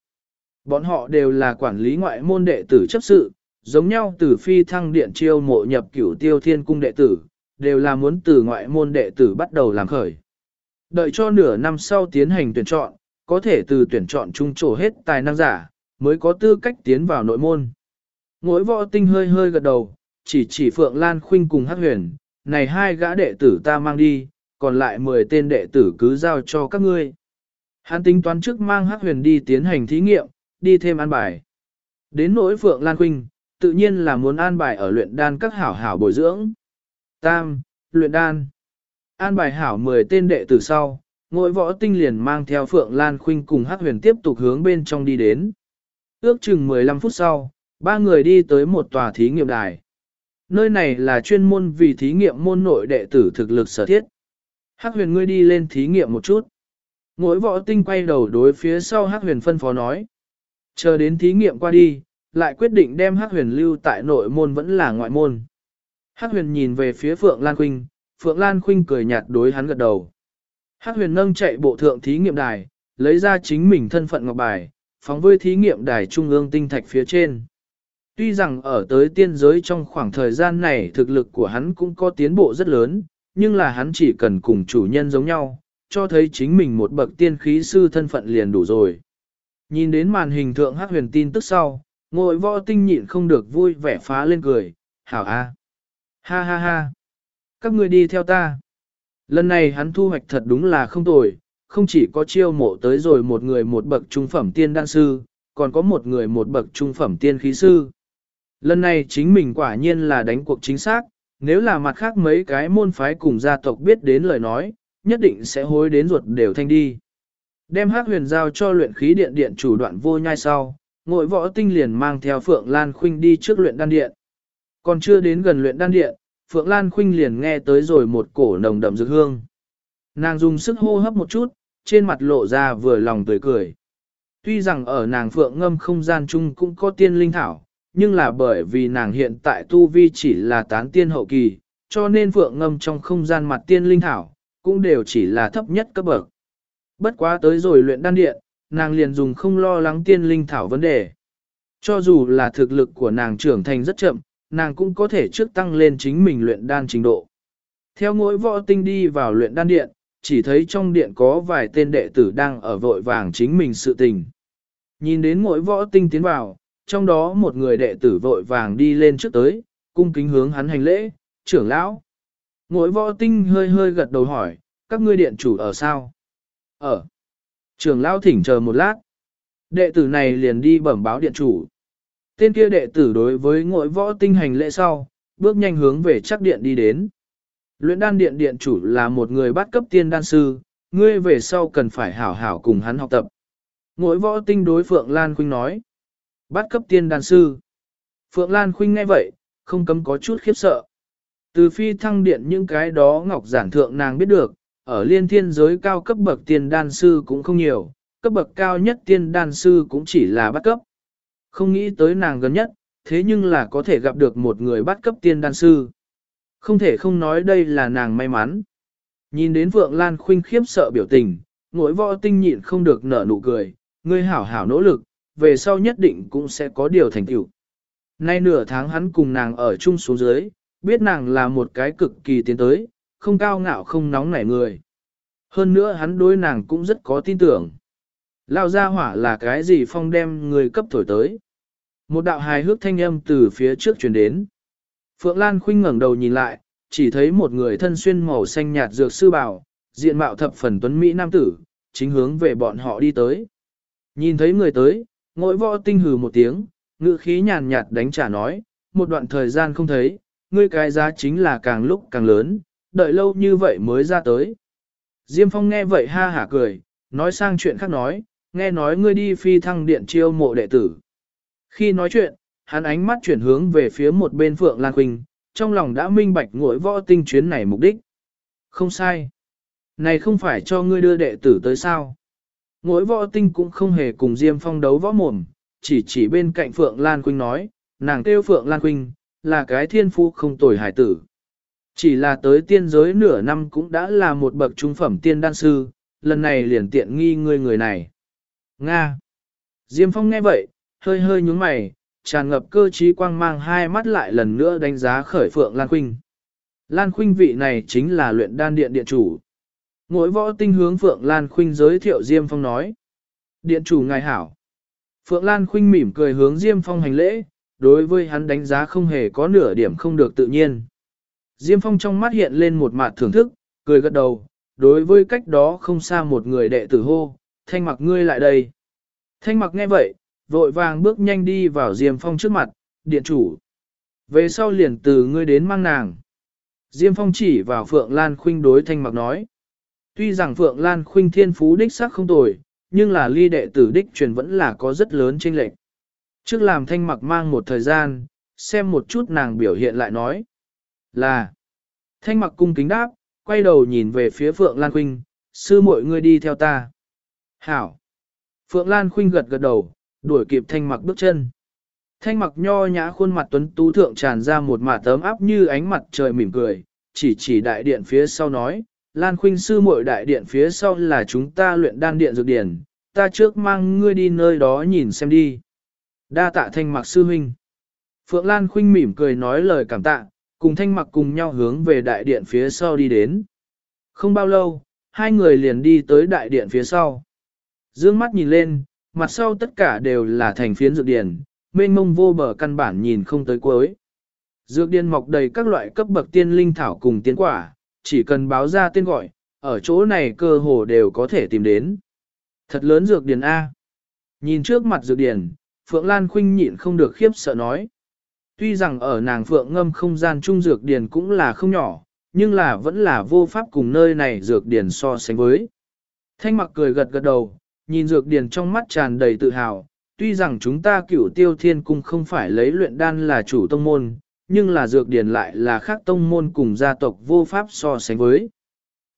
Bọn họ đều là quản lý ngoại môn đệ tử chấp sự, giống nhau từ phi thăng điện chiêu mộ nhập cửu tiêu thiên cung đệ tử, đều là muốn từ ngoại môn đệ tử bắt đầu làm khởi. Đợi cho nửa năm sau tiến hành tuyển chọn, có thể từ tuyển chọn trung trổ hết tài năng giả, mới có tư cách tiến vào nội môn. Ngỗi võ tinh hơi hơi gật đầu, chỉ chỉ Phượng Lan Khuynh cùng Hắc Huyền, này hai gã đệ tử ta mang đi, còn lại 10 tên đệ tử cứ giao cho các ngươi. Hắn tính toán trước mang Hắc Huyền đi tiến hành thí nghiệm, đi thêm an bài. Đến nỗi Phượng Lan Khuynh, tự nhiên là muốn an bài ở luyện đan các hảo hảo bồi dưỡng. Tam, luyện đan. An bài hảo 10 tên đệ tử sau, ngôi võ tinh liền mang theo Phượng Lan Khuynh cùng Hắc Huyền tiếp tục hướng bên trong đi đến. Ước chừng 15 phút sau, ba người đi tới một tòa thí nghiệm đài. Nơi này là chuyên môn vì thí nghiệm môn nội đệ tử thực lực sở thiết. Hắc huyền ngươi đi lên thí nghiệm một chút. Ngỗi võ tinh quay đầu đối phía sau Hắc huyền phân phó nói. Chờ đến thí nghiệm qua đi, lại quyết định đem Hắc Huyền lưu tại nội môn vẫn là ngoại môn. Hắc Huyền nhìn về phía Phượng Lan Khuynh, Phượng Lan Khuynh cười nhạt đối hắn gật đầu. Hắc Huyền nâng chạy bộ thượng thí nghiệm đài, lấy ra chính mình thân phận ngọc bài, phóng với thí nghiệm đài trung ương tinh thạch phía trên. Tuy rằng ở tới tiên giới trong khoảng thời gian này thực lực của hắn cũng có tiến bộ rất lớn, nhưng là hắn chỉ cần cùng chủ nhân giống nhau, cho thấy chính mình một bậc tiên khí sư thân phận liền đủ rồi. Nhìn đến màn hình thượng hắc huyền tin tức sau, ngồi võ tinh nhịn không được vui vẻ phá lên cười, hảo a, ha ha ha, các người đi theo ta. Lần này hắn thu hoạch thật đúng là không tồi, không chỉ có chiêu mộ tới rồi một người một bậc trung phẩm tiên đan sư, còn có một người một bậc trung phẩm tiên khí sư. Lần này chính mình quả nhiên là đánh cuộc chính xác, nếu là mặt khác mấy cái môn phái cùng gia tộc biết đến lời nói, nhất định sẽ hối đến ruột đều thanh đi. Đem hát huyền giao cho luyện khí điện điện chủ đoạn vô nhai sau, ngội võ tinh liền mang theo Phượng Lan Khuynh đi trước luyện đan điện. Còn chưa đến gần luyện đan điện, Phượng Lan Khuynh liền nghe tới rồi một cổ nồng đậm dược hương. Nàng dùng sức hô hấp một chút, trên mặt lộ ra vừa lòng tươi cười. Tuy rằng ở nàng Phượng ngâm không gian chung cũng có tiên linh thảo, nhưng là bởi vì nàng hiện tại tu vi chỉ là tán tiên hậu kỳ, cho nên Phượng ngâm trong không gian mặt tiên linh thảo, cũng đều chỉ là thấp nhất cấp bậc. Bất quá tới rồi luyện đan điện, nàng liền dùng không lo lắng tiên linh thảo vấn đề. Cho dù là thực lực của nàng trưởng thành rất chậm, nàng cũng có thể trước tăng lên chính mình luyện đan trình độ. Theo ngỗi võ tinh đi vào luyện đan điện, chỉ thấy trong điện có vài tên đệ tử đang ở vội vàng chính mình sự tình. Nhìn đến mỗi võ tinh tiến vào, trong đó một người đệ tử vội vàng đi lên trước tới, cung kính hướng hắn hành lễ, trưởng lão. Mỗi võ tinh hơi hơi gật đầu hỏi, các ngươi điện chủ ở sao? Ở. Trưởng lão thỉnh chờ một lát. Đệ tử này liền đi bẩm báo điện chủ. Tên kia đệ tử đối với ngội võ tinh hành lễ sau, bước nhanh hướng về chắc điện đi đến. Luyện đan điện điện chủ là một người bắt cấp tiên đan sư, ngươi về sau cần phải hảo hảo cùng hắn học tập. Ngội võ tinh đối Phượng Lan Khuynh nói. Bắt cấp tiên đan sư. Phượng Lan Khuynh nghe vậy, không cấm có chút khiếp sợ. Từ phi thăng điện những cái đó ngọc giản thượng nàng biết được, ở liên thiên giới cao cấp bậc tiên đan sư cũng không nhiều, cấp bậc cao nhất tiên đan sư cũng chỉ là bắt cấp. Không nghĩ tới nàng gần nhất, thế nhưng là có thể gặp được một người bắt cấp tiên đan sư. Không thể không nói đây là nàng may mắn. Nhìn đến Phượng Lan Khuynh khiếp sợ biểu tình, ngỗi võ tinh nhịn không được nở nụ cười, ngươi hảo hảo nỗ lực, về sau nhất định cũng sẽ có điều thành tựu. Nay nửa tháng hắn cùng nàng ở chung xuống dưới, biết nàng là một cái cực kỳ tiến tới, không cao ngạo không nóng nảy người. Hơn nữa hắn đối nàng cũng rất có tin tưởng. Lao ra hỏa là cái gì phong đem người cấp thổi tới. Một đạo hài hước thanh âm từ phía trước truyền đến. Phượng Lan khinh ngẩng đầu nhìn lại, chỉ thấy một người thân xuyên màu xanh nhạt dược sư bảo, diện mạo thập phần tuấn Mỹ nam tử, chính hướng về bọn họ đi tới. Nhìn thấy người tới, ngỗi võ tinh hừ một tiếng, ngữ khí nhàn nhạt đánh trả nói, một đoạn thời gian không thấy, ngươi cái giá chính là càng lúc càng lớn, đợi lâu như vậy mới ra tới. Diêm Phong nghe vậy ha hả cười, nói sang chuyện khác nói, nghe nói ngươi đi phi thăng điện chiêu mộ đệ tử. Khi nói chuyện, hắn ánh mắt chuyển hướng về phía một bên Phượng Lan Khuynh, trong lòng đã minh bạch ngội võ tinh chuyến này mục đích. Không sai. Này không phải cho ngươi đưa đệ tử tới sao. Ngội võ tinh cũng không hề cùng Diêm Phong đấu võ mồm, chỉ chỉ bên cạnh Phượng Lan Khuynh nói, nàng kêu Phượng Lan Khuynh, là cái thiên phu không tồi hải tử. Chỉ là tới tiên giới nửa năm cũng đã là một bậc trung phẩm tiên đan sư, lần này liền tiện nghi ngươi người này. Nga. Diêm Phong nghe vậy, hơi hơi nhúng mày, tràn ngập cơ trí quang mang hai mắt lại lần nữa đánh giá khởi Phượng Lan Khuynh. Lan Khuynh vị này chính là luyện đan điện điện chủ. Ngỗi võ tinh hướng Phượng Lan Khuynh giới thiệu Diêm Phong nói. Điện chủ ngài hảo. Phượng Lan Khuynh mỉm cười hướng Diêm Phong hành lễ, đối với hắn đánh giá không hề có nửa điểm không được tự nhiên. Diêm Phong trong mắt hiện lên một mặt thưởng thức, cười gật đầu, đối với cách đó không xa một người đệ tử hô, thanh mặc ngươi lại đây. Thanh mặc nghe vậy, vội vàng bước nhanh đi vào Diêm Phong trước mặt, điện chủ. Về sau liền từ ngươi đến mang nàng. Diêm Phong chỉ vào Phượng Lan Khuynh đối thanh mặc nói. Tuy rằng Phượng Lan Khuynh thiên phú đích sắc không tồi, nhưng là ly đệ tử đích truyền vẫn là có rất lớn chênh lệch. Trước làm thanh mặc mang một thời gian, xem một chút nàng biểu hiện lại nói. Là, thanh mặc cung kính đáp, quay đầu nhìn về phía Phượng Lan Khuynh, sư muội ngươi đi theo ta. Hảo. Phượng Lan Khuynh gật gật đầu, đuổi kịp thanh mặc bước chân. Thanh mặc nho nhã khuôn mặt tuấn tú thượng tràn ra một mả tấm áp như ánh mặt trời mỉm cười, chỉ chỉ đại điện phía sau nói, Lan Khuynh sư muội đại điện phía sau là chúng ta luyện đan điện dược điển, ta trước mang ngươi đi nơi đó nhìn xem đi. Đa tạ thanh mặc sư huynh. Phượng Lan Khuynh mỉm cười nói lời cảm tạ, cùng thanh mặc cùng nhau hướng về đại điện phía sau đi đến. Không bao lâu, hai người liền đi tới đại điện phía sau. Dương mắt nhìn lên, mặt sau tất cả đều là thành phiến dược điển, mênh mông vô bờ căn bản nhìn không tới cuối. Dược điển mọc đầy các loại cấp bậc tiên linh thảo cùng tiên quả, chỉ cần báo ra tên gọi, ở chỗ này cơ hồ đều có thể tìm đến. Thật lớn dược điển A. Nhìn trước mặt dược điển, Phượng Lan Khuynh nhịn không được khiếp sợ nói. Tuy rằng ở nàng Phượng ngâm không gian trung dược điển cũng là không nhỏ, nhưng là vẫn là vô pháp cùng nơi này dược điển so sánh với. Thanh mặc cười gật gật đầu, nhìn dược Điền trong mắt tràn đầy tự hào, tuy rằng chúng ta cửu tiêu thiên cung không phải lấy luyện đan là chủ tông môn, nhưng là dược Điền lại là khác tông môn cùng gia tộc vô pháp so sánh với.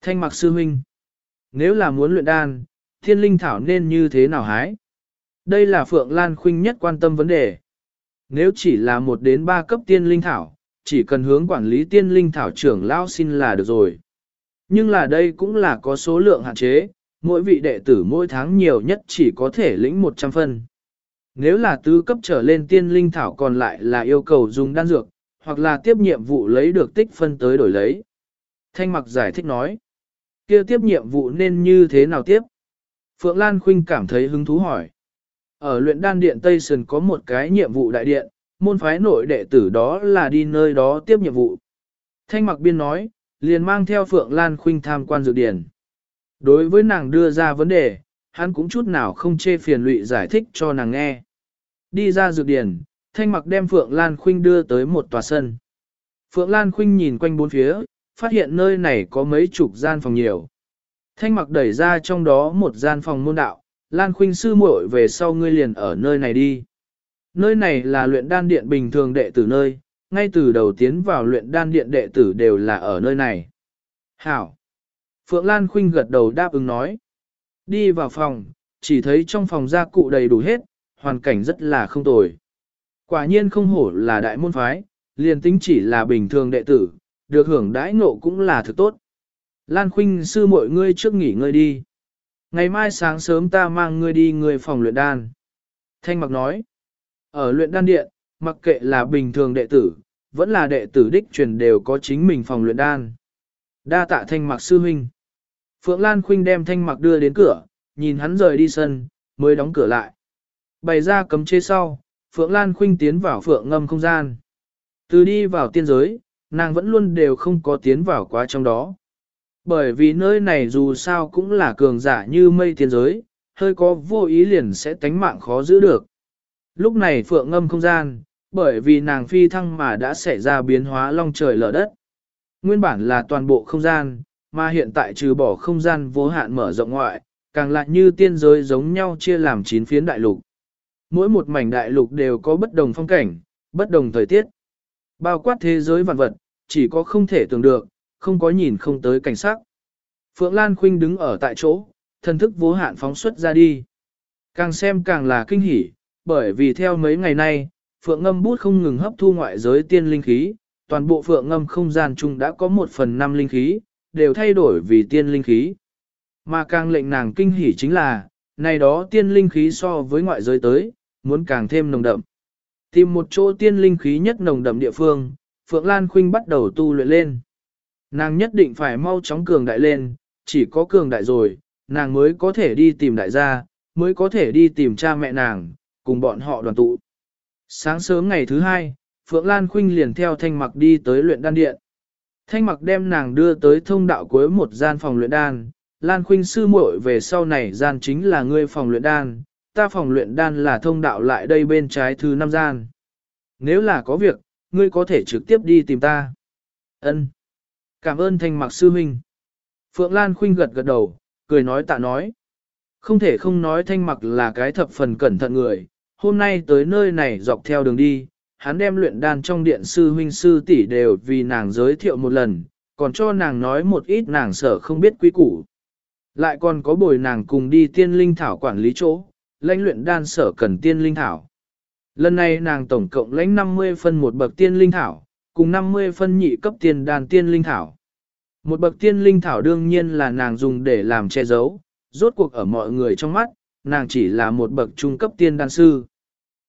Thanh mặc sư huynh, nếu là muốn luyện đan, thiên linh thảo nên như thế nào hái? Đây là Phượng Lan Khuynh nhất quan tâm vấn đề. Nếu chỉ là một đến ba cấp tiên linh thảo, chỉ cần hướng quản lý tiên linh thảo trưởng lao xin là được rồi. Nhưng là đây cũng là có số lượng hạn chế, mỗi vị đệ tử mỗi tháng nhiều nhất chỉ có thể lĩnh 100 phân. Nếu là tứ cấp trở lên tiên linh thảo còn lại là yêu cầu dùng đan dược, hoặc là tiếp nhiệm vụ lấy được tích phân tới đổi lấy. Thanh mặc giải thích nói, kia tiếp nhiệm vụ nên như thế nào tiếp? Phượng Lan Khuynh cảm thấy hứng thú hỏi. Ở luyện đan điện Tây Sơn có một cái nhiệm vụ đại điện, môn phái nội đệ tử đó là đi nơi đó tiếp nhiệm vụ. Thanh mặc biên nói, liền mang theo Phượng Lan Khuynh tham quan dự điển. Đối với nàng đưa ra vấn đề, hắn cũng chút nào không chê phiền lụy giải thích cho nàng nghe. Đi ra dược điển, thanh mặc đem Phượng Lan Khuynh đưa tới một tòa sân. Phượng Lan Khuynh nhìn quanh bốn phía, phát hiện nơi này có mấy chục gian phòng nhiều. Thanh mặc đẩy ra trong đó một gian phòng môn đạo, Lan Khuynh sư muội về sau ngươi liền ở nơi này đi. Nơi này là luyện đan điện bình thường đệ tử nơi, ngay từ đầu tiến vào luyện đan điện đệ tử đều là ở nơi này. Hảo! Phượng Lan Khuynh gật đầu đáp ứng nói. Đi vào phòng, chỉ thấy trong phòng gia cụ đầy đủ hết, hoàn cảnh rất là không tồi. Quả nhiên không hổ là đại môn phái, liền tính chỉ là bình thường đệ tử, được hưởng đãi ngộ cũng là thực tốt. Lan Khuynh sư mọi ngươi trước nghỉ ngơi đi. Ngày mai sáng sớm ta mang ngươi đi người phòng luyện đan. Thanh mặc nói, ở luyện đan điện, mặc kệ là bình thường đệ tử, vẫn là đệ tử đích truyền đều có chính mình phòng luyện đan. Đa tạ thanh mặc sư huynh. Phượng Lan Khuynh đem thanh mặc đưa đến cửa, nhìn hắn rời đi sân, mới đóng cửa lại. Bày ra cấm chế sau, Phượng Lan Khuynh tiến vào Phượng ngâm không gian. Từ đi vào tiên giới, nàng vẫn luôn đều không có tiến vào quá trong đó. Bởi vì nơi này dù sao cũng là cường giả như mây tiên giới, hơi có vô ý liền sẽ tánh mạng khó giữ được. Lúc này Phượng ngâm không gian, bởi vì nàng phi thăng mà đã xảy ra biến hóa long trời lở đất. Nguyên bản là toàn bộ không gian, mà hiện tại trừ bỏ không gian vô hạn mở rộng ngoại, càng lại như tiên giới giống nhau chia làm chín phiến đại lục. Mỗi một mảnh đại lục đều có bất đồng phong cảnh, bất đồng thời tiết. Bao quát thế giới vạn vật, chỉ có không thể tưởng được, không có nhìn không tới cảnh sắc. Phượng Lan Khuynh đứng ở tại chỗ, thần thức vô hạn phóng xuất ra đi. Càng xem càng là kinh hỉ, bởi vì theo mấy ngày nay, Phượng Ngâm bút không ngừng hấp thu ngoại giới tiên linh khí, toàn bộ Phượng Ngâm không gian chung đã có một phần năm linh khí, đều thay đổi vì tiên linh khí. Mà càng lệnh nàng kinh hỉ chính là, này đó tiên linh khí so với ngoại giới tới, muốn càng thêm nồng đậm. Tìm một chỗ tiên linh khí nhất nồng đậm địa phương, Phượng Lan Khuynh bắt đầu tu luyện lên. Nàng nhất định phải mau chóng cường đại lên, chỉ có cường đại rồi, nàng mới có thể đi tìm đại gia, mới có thể đi tìm cha mẹ nàng, cùng bọn họ đoàn tụ. Sáng sớm ngày thứ hai, Phượng Lan Khuynh liền theo Thanh Mặc đi tới luyện đan điện. Thanh Mặc đem nàng đưa tới thông đạo cuối một gian phòng luyện đan, Lan Khuynh sư muội về sau này gian chính là ngươi phòng luyện đan, ta phòng luyện đan là thông đạo lại đây bên trái thứ năm gian. Nếu là có việc, ngươi có thể trực tiếp đi tìm ta. Ân. Cảm ơn thanh mặc sư huynh. Phượng Lan khuynh gật gật đầu, cười nói tạ nói. Không thể không nói thanh mặc là cái thập phần cẩn thận người, hôm nay tới nơi này dọc theo đường đi, hắn đem luyện đan trong điện sư huynh sư tỷ đều vì nàng giới thiệu một lần, còn cho nàng nói một ít nàng sợ không biết quý củ. Lại còn có bồi nàng cùng đi tiên linh thảo quản lý chỗ, lãnh luyện đan sở cần tiên linh thảo. Lần này nàng tổng cộng lãnh 50 phân một bậc tiên linh thảo, cùng 50 phân nhị cấp tiên đan tiên linh thảo. Một bậc tiên linh thảo đương nhiên là nàng dùng để làm che giấu, rốt cuộc ở mọi người trong mắt, nàng chỉ là một bậc trung cấp tiên đan sư.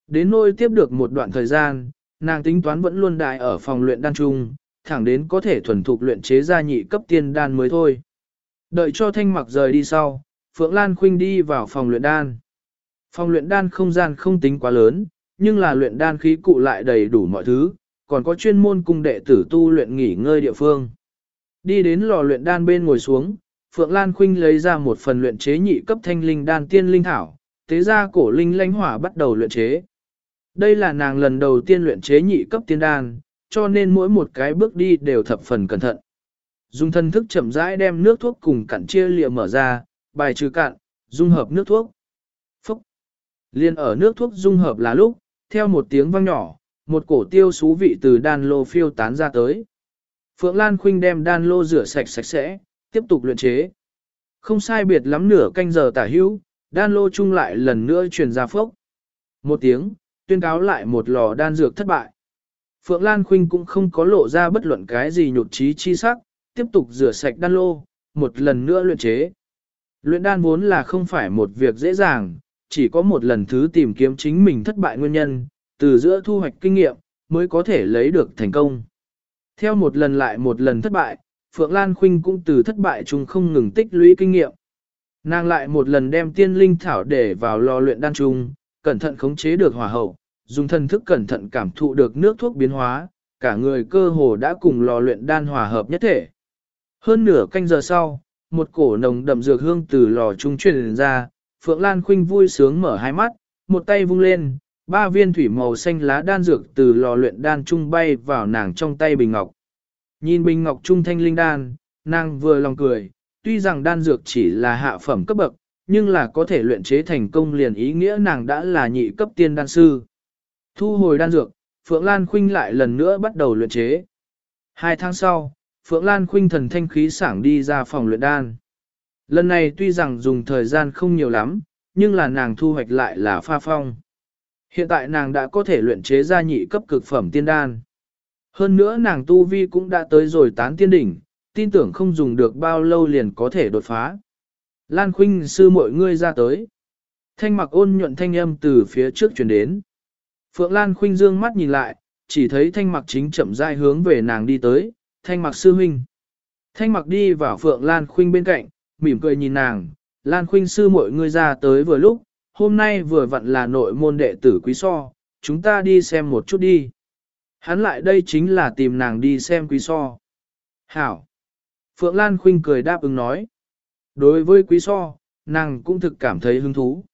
Đến nôi tiếp được một đoạn thời gian, nàng tính toán vẫn luôn đại ở phòng luyện đan trung, thẳng đến có thể thuần thục luyện chế ra nhị cấp tiên đan mới thôi. Đợi cho thanh mặc rời đi sau, Phượng Lan Khuynh đi vào phòng luyện đan. Phòng luyện đan không gian không tính quá lớn, nhưng là luyện đan khí cụ lại đầy đủ mọi thứ, còn có chuyên môn cung đệ tử tu luyện nghỉ ngơi địa phương. Đi đến lò luyện đan bên ngồi xuống, Phượng Lan Khuynh lấy ra một phần luyện chế nhị cấp thanh linh đan tiên linh thảo, tế ra cổ linh lãnh hỏa bắt đầu luyện chế. Đây là nàng lần đầu tiên luyện chế nhị cấp tiên đan, cho nên mỗi một cái bước đi đều thập phần cẩn thận. Dùng thân thức chậm rãi đem nước thuốc cùng cặn chia lịa mở ra, bài trừ cặn, dung hợp nước thuốc. Phúc! Liên ở nước thuốc dung hợp là lúc, theo một tiếng vang nhỏ, một cổ tiêu xú vị từ đan lô phiêu tán ra tới. Phượng Lan Khuynh đem đan lô rửa sạch sạch sẽ, tiếp tục luyện chế. Không sai biệt lắm nửa canh giờ tả hữu, đan lô chung lại lần nữa truyền ra phốc. Một tiếng, tuyên cáo lại một lò đan dược thất bại. Phượng Lan Khuynh cũng không có lộ ra bất luận cái gì nhụt chí chi sắc, tiếp tục rửa sạch đan lô, một lần nữa luyện chế. Luyện đan vốn là không phải một việc dễ dàng, chỉ có một lần thứ tìm kiếm chính mình thất bại nguyên nhân, từ giữa thu hoạch kinh nghiệm, mới có thể lấy được thành công. Theo một lần lại một lần thất bại, Phượng Lan Khuynh cũng từ thất bại chung không ngừng tích lũy kinh nghiệm. Nàng lại một lần đem tiên linh thảo để vào lò luyện đan chung, cẩn thận khống chế được hỏa hậu, dùng thần thức cẩn thận cảm thụ được nước thuốc biến hóa, cả người cơ hồ đã cùng lò luyện đan hòa hợp nhất thể. Hơn nửa canh giờ sau, một cổ nồng đậm dược hương từ lò trung truyền ra, Phượng Lan Khuynh vui sướng mở hai mắt, một tay vung lên, ba viên thủy màu xanh lá đan dược từ lò luyện đan trung bay vào nàng trong tay bình ngọc. Nhìn bình ngọc trung thanh linh đan, nàng vừa lòng cười, tuy rằng đan dược chỉ là hạ phẩm cấp bậc, nhưng là có thể luyện chế thành công liền ý nghĩa nàng đã là nhị cấp tiên đan sư. Thu hồi đan dược, Phượng Lan Khuynh lại lần nữa bắt đầu luyện chế. Hai tháng sau, Phượng Lan Khuynh thần thanh khí sảng đi ra phòng luyện đan. Lần này tuy rằng dùng thời gian không nhiều lắm, nhưng là nàng thu hoạch lại là pha phong. Hiện tại nàng đã có thể luyện chế ra nhị cấp cực phẩm tiên đan. Hơn nữa nàng tu vi cũng đã tới rồi tán tiên đỉnh, tin tưởng không dùng được bao lâu liền có thể đột phá. Lan Khuynh sư mọi ngươi ra tới. Thanh mặc ôn nhuận thanh âm từ phía trước chuyển đến. Phượng Lan Khuynh dương mắt nhìn lại, chỉ thấy thanh mặc chính chậm rãi hướng về nàng đi tới, thanh mặc sư huynh. Thanh mặc đi vào Phượng Lan Khuynh bên cạnh, mỉm cười nhìn nàng, Lan Khuynh sư mọi ngươi ra tới vừa lúc, hôm nay vừa vặn là nội môn đệ tử quý so, chúng ta đi xem một chút đi. Hắn lại đây chính là tìm nàng đi xem quý so. Hảo. Phượng Lan Khuynh cười đáp ứng nói. Đối với quý so, nàng cũng thực cảm thấy hứng thú.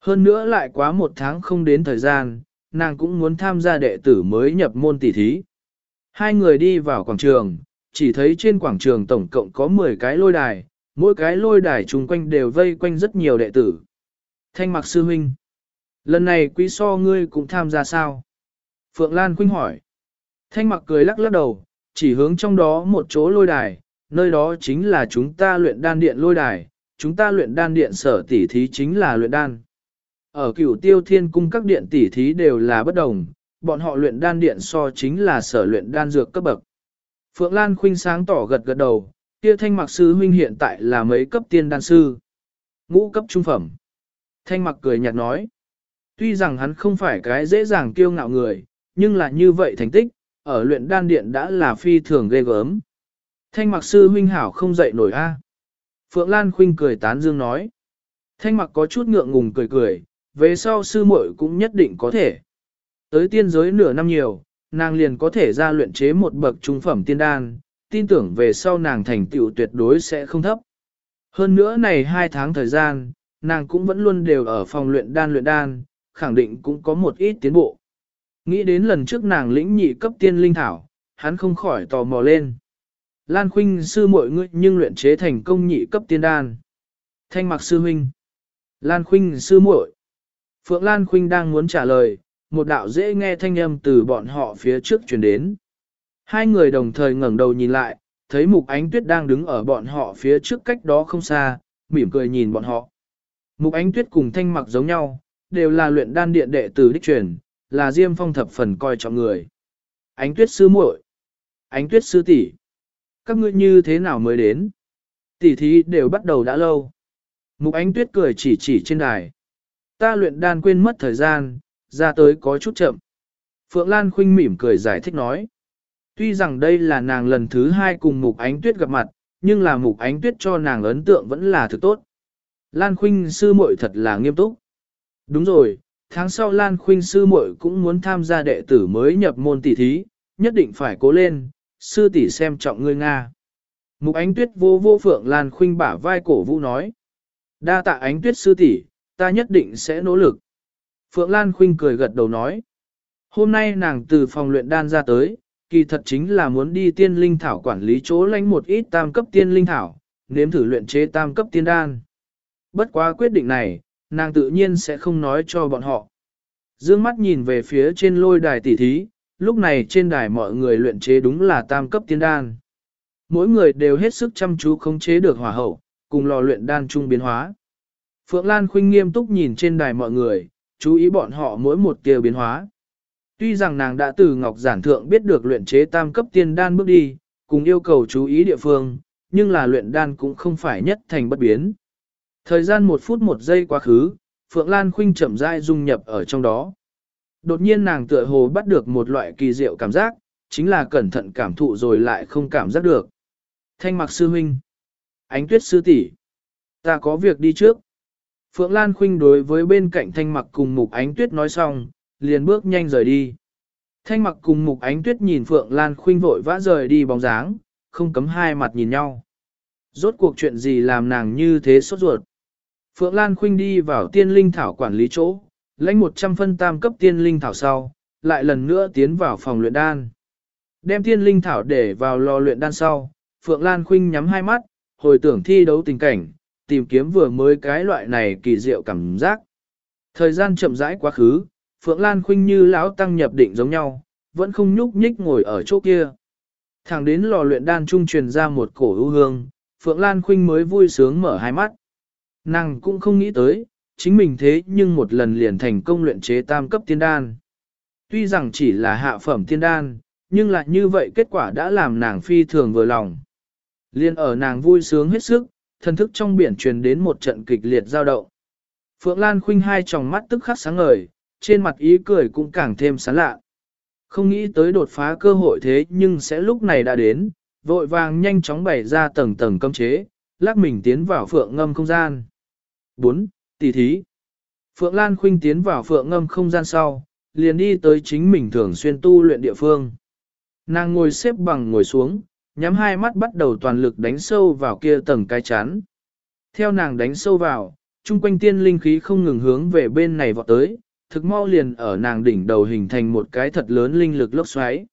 Hơn nữa lại quá một tháng không đến thời gian, nàng cũng muốn tham gia đệ tử mới nhập môn tỷ thí. Hai người đi vào quảng trường, chỉ thấy trên quảng trường tổng cộng có 10 cái lôi đài, mỗi cái lôi đài chung quanh đều vây quanh rất nhiều đệ tử. Thanh mặc sư huynh. Lần này quý so ngươi cũng tham gia sao? Phượng Lan Khuynh hỏi. Thanh mặc cười lắc lắc đầu, chỉ hướng trong đó một chỗ lôi đài, nơi đó chính là chúng ta luyện đan điện lôi đài, chúng ta luyện đan điện sở tỷ thí chính là luyện đan. Ở cửu tiêu thiên cung các điện tỷ thí đều là bất đồng, bọn họ luyện đan điện so chính là sở luyện đan dược cấp bậc. Phượng Lan Khuynh sáng tỏ gật gật đầu, kia thanh mặc sư huynh hiện tại là mấy cấp tiên đan sư. Ngũ cấp trung phẩm. Thanh mặc cười nhạt nói. Tuy rằng hắn không phải cái dễ dàng kiêu ngạo người, nhưng là như vậy thành tích, ở luyện đan điện đã là phi thường ghê gớm. Thanh mặc sư huynh hảo không dậy nổi a. Phượng Lan Khuynh cười tán dương nói. Thanh mặc có chút ngượng ngùng cười cười, về sau sư muội cũng nhất định có thể. Tới tiên giới nửa năm nhiều, nàng liền có thể ra luyện chế một bậc trung phẩm tiên đan, tin tưởng về sau nàng thành tựu tuyệt đối sẽ không thấp. Hơn nữa này hai tháng thời gian, nàng cũng vẫn luôn đều ở phòng luyện đan luyện đan, khẳng định cũng có một ít tiến bộ. Nghĩ đến lần trước nàng lĩnh nhị cấp tiên linh thảo, hắn không khỏi tò mò lên. Lan Khuynh sư muội ngươi nhưng luyện chế thành công nhị cấp tiên đan. Thanh mặc sư huynh. Lan Khuynh sư muội. Phượng Lan Khuynh đang muốn trả lời, một đạo dễ nghe thanh âm từ bọn họ phía trước truyền đến. Hai người đồng thời ngẩng đầu nhìn lại, thấy mục ánh tuyết đang đứng ở bọn họ phía trước cách đó không xa, mỉm cười nhìn bọn họ. Mục Ánh Tuyết cùng Thanh Mặc giống nhau, đều là luyện đan điện đệ tử đích truyền, là Diêm Phong thập phần coi trọng người. Ánh Tuyết sư muội, Ánh Tuyết sư tỷ, các ngươi như thế nào mới đến? Tỷ thí đều bắt đầu đã lâu. Mục Ánh Tuyết cười chỉ chỉ trên đài. Ta luyện đan quên mất thời gian, ra tới có chút chậm. Phượng Lan khinh mỉm cười giải thích nói. Tuy rằng đây là nàng lần thứ hai cùng Mục Ánh Tuyết gặp mặt, nhưng là Mục Ánh Tuyết cho nàng ấn tượng vẫn là thực tốt. Lan khinh sư muội thật là nghiêm túc. Đúng rồi, tháng sau Lan khinh sư muội cũng muốn tham gia đệ tử mới nhập môn tỷ thí, nhất định phải cố lên, sư tỷ xem trọng ngươi Nga. Mục Ánh Tuyết vô vô Phượng Lan Khuynh bả vai cổ vũ nói. Đa tạ Ánh Tuyết sư tỷ, ta nhất định sẽ nỗ lực. Phượng Lan Khuynh cười gật đầu nói. Hôm nay nàng từ phòng luyện đan ra tới, kỳ thật chính là muốn đi tiên linh thảo quản lý chỗ lãnh một ít tam cấp tiên linh thảo, nếm thử luyện chế tam cấp tiên đan. Bất quá quyết định này, nàng tự nhiên sẽ không nói cho bọn họ. Dương mắt nhìn về phía trên lôi đài tỷ thí, lúc này trên đài mọi người luyện chế đúng là tam cấp tiên đan. Mỗi người đều hết sức chăm chú khống chế được hỏa hậu, cùng lò luyện đan chung biến hóa. Phượng Lan Khuynh nghiêm túc nhìn trên đài mọi người, chú ý bọn họ mỗi một tia biến hóa. Tuy rằng nàng đã từ Ngọc Giản Thượng biết được luyện chế tam cấp tiên đan bước đi, cùng yêu cầu chú ý địa phương, nhưng là luyện đan cũng không phải nhất thành bất biến. Thời gian một phút một giây quá khứ, Phượng Lan Khuynh chậm rãi dung nhập ở trong đó. Đột nhiên nàng tựa hồ bắt được một loại kỳ diệu cảm giác, chính là cẩn thận cảm thụ rồi lại không cảm giác được. Thanh mặc sư huynh, ánh tuyết sư tỷ, ta có việc đi trước. Phượng Lan Khuynh đối với bên cạnh thanh mặc cùng mục ánh tuyết nói xong, liền bước nhanh rời đi. Thanh mặc cùng mục ánh tuyết nhìn Phượng Lan Khuynh vội vã rời đi bóng dáng, không cấm hai mặt nhìn nhau. Rốt cuộc chuyện gì làm nàng như thế sốt ruột. Phượng Lan Khuynh đi vào tiên linh thảo quản lý chỗ, lãnh 100 phân tam cấp tiên linh thảo sau, lại lần nữa tiến vào phòng luyện đan. Đem tiên linh thảo để vào lò luyện đan sau, Phượng Lan Khuynh nhắm hai mắt, hồi tưởng thi đấu tình cảnh, tìm kiếm vừa mới cái loại này kỳ diệu cảm giác. Thời gian chậm rãi quá khứ, Phượng Lan Khuynh như lão tăng nhập định giống nhau, vẫn không nhúc nhích ngồi ở chỗ kia. Thẳng đến lò luyện đan trung truyền ra một cổ ưu hương, Phượng Lan Khuynh mới vui sướng mở hai mắt. Nàng cũng không nghĩ tới, chính mình thế nhưng một lần liền thành công luyện chế tam cấp tiên đan. Tuy rằng chỉ là hạ phẩm tiên đan, nhưng lại như vậy kết quả đã làm nàng phi thường vừa lòng. Liên ở nàng vui sướng hết sức, thần thức trong biển truyền đến một trận kịch liệt giao động. Phượng Lan khinh hai tròng mắt tức khắc sáng ngời, trên mặt ý cười cũng càng thêm sáng lạ. Không nghĩ tới đột phá cơ hội thế nhưng sẽ lúc này đã đến, vội vàng nhanh chóng bày ra tầng tầng cấm chế, lắc mình tiến vào phượng ngâm không gian. 4. Tỷ thí Phượng Lan khuynh tiến vào phượng ngâm không gian sau, liền đi tới chính mình thường xuyên tu luyện địa phương. Nàng ngồi xếp bằng ngồi xuống, nhắm hai mắt bắt đầu toàn lực đánh sâu vào kia tầng cái chán. Theo nàng đánh sâu vào, chung quanh tiên linh khí không ngừng hướng về bên này vọt tới, thực mau liền ở nàng đỉnh đầu hình thành một cái thật lớn linh lực lốc xoáy.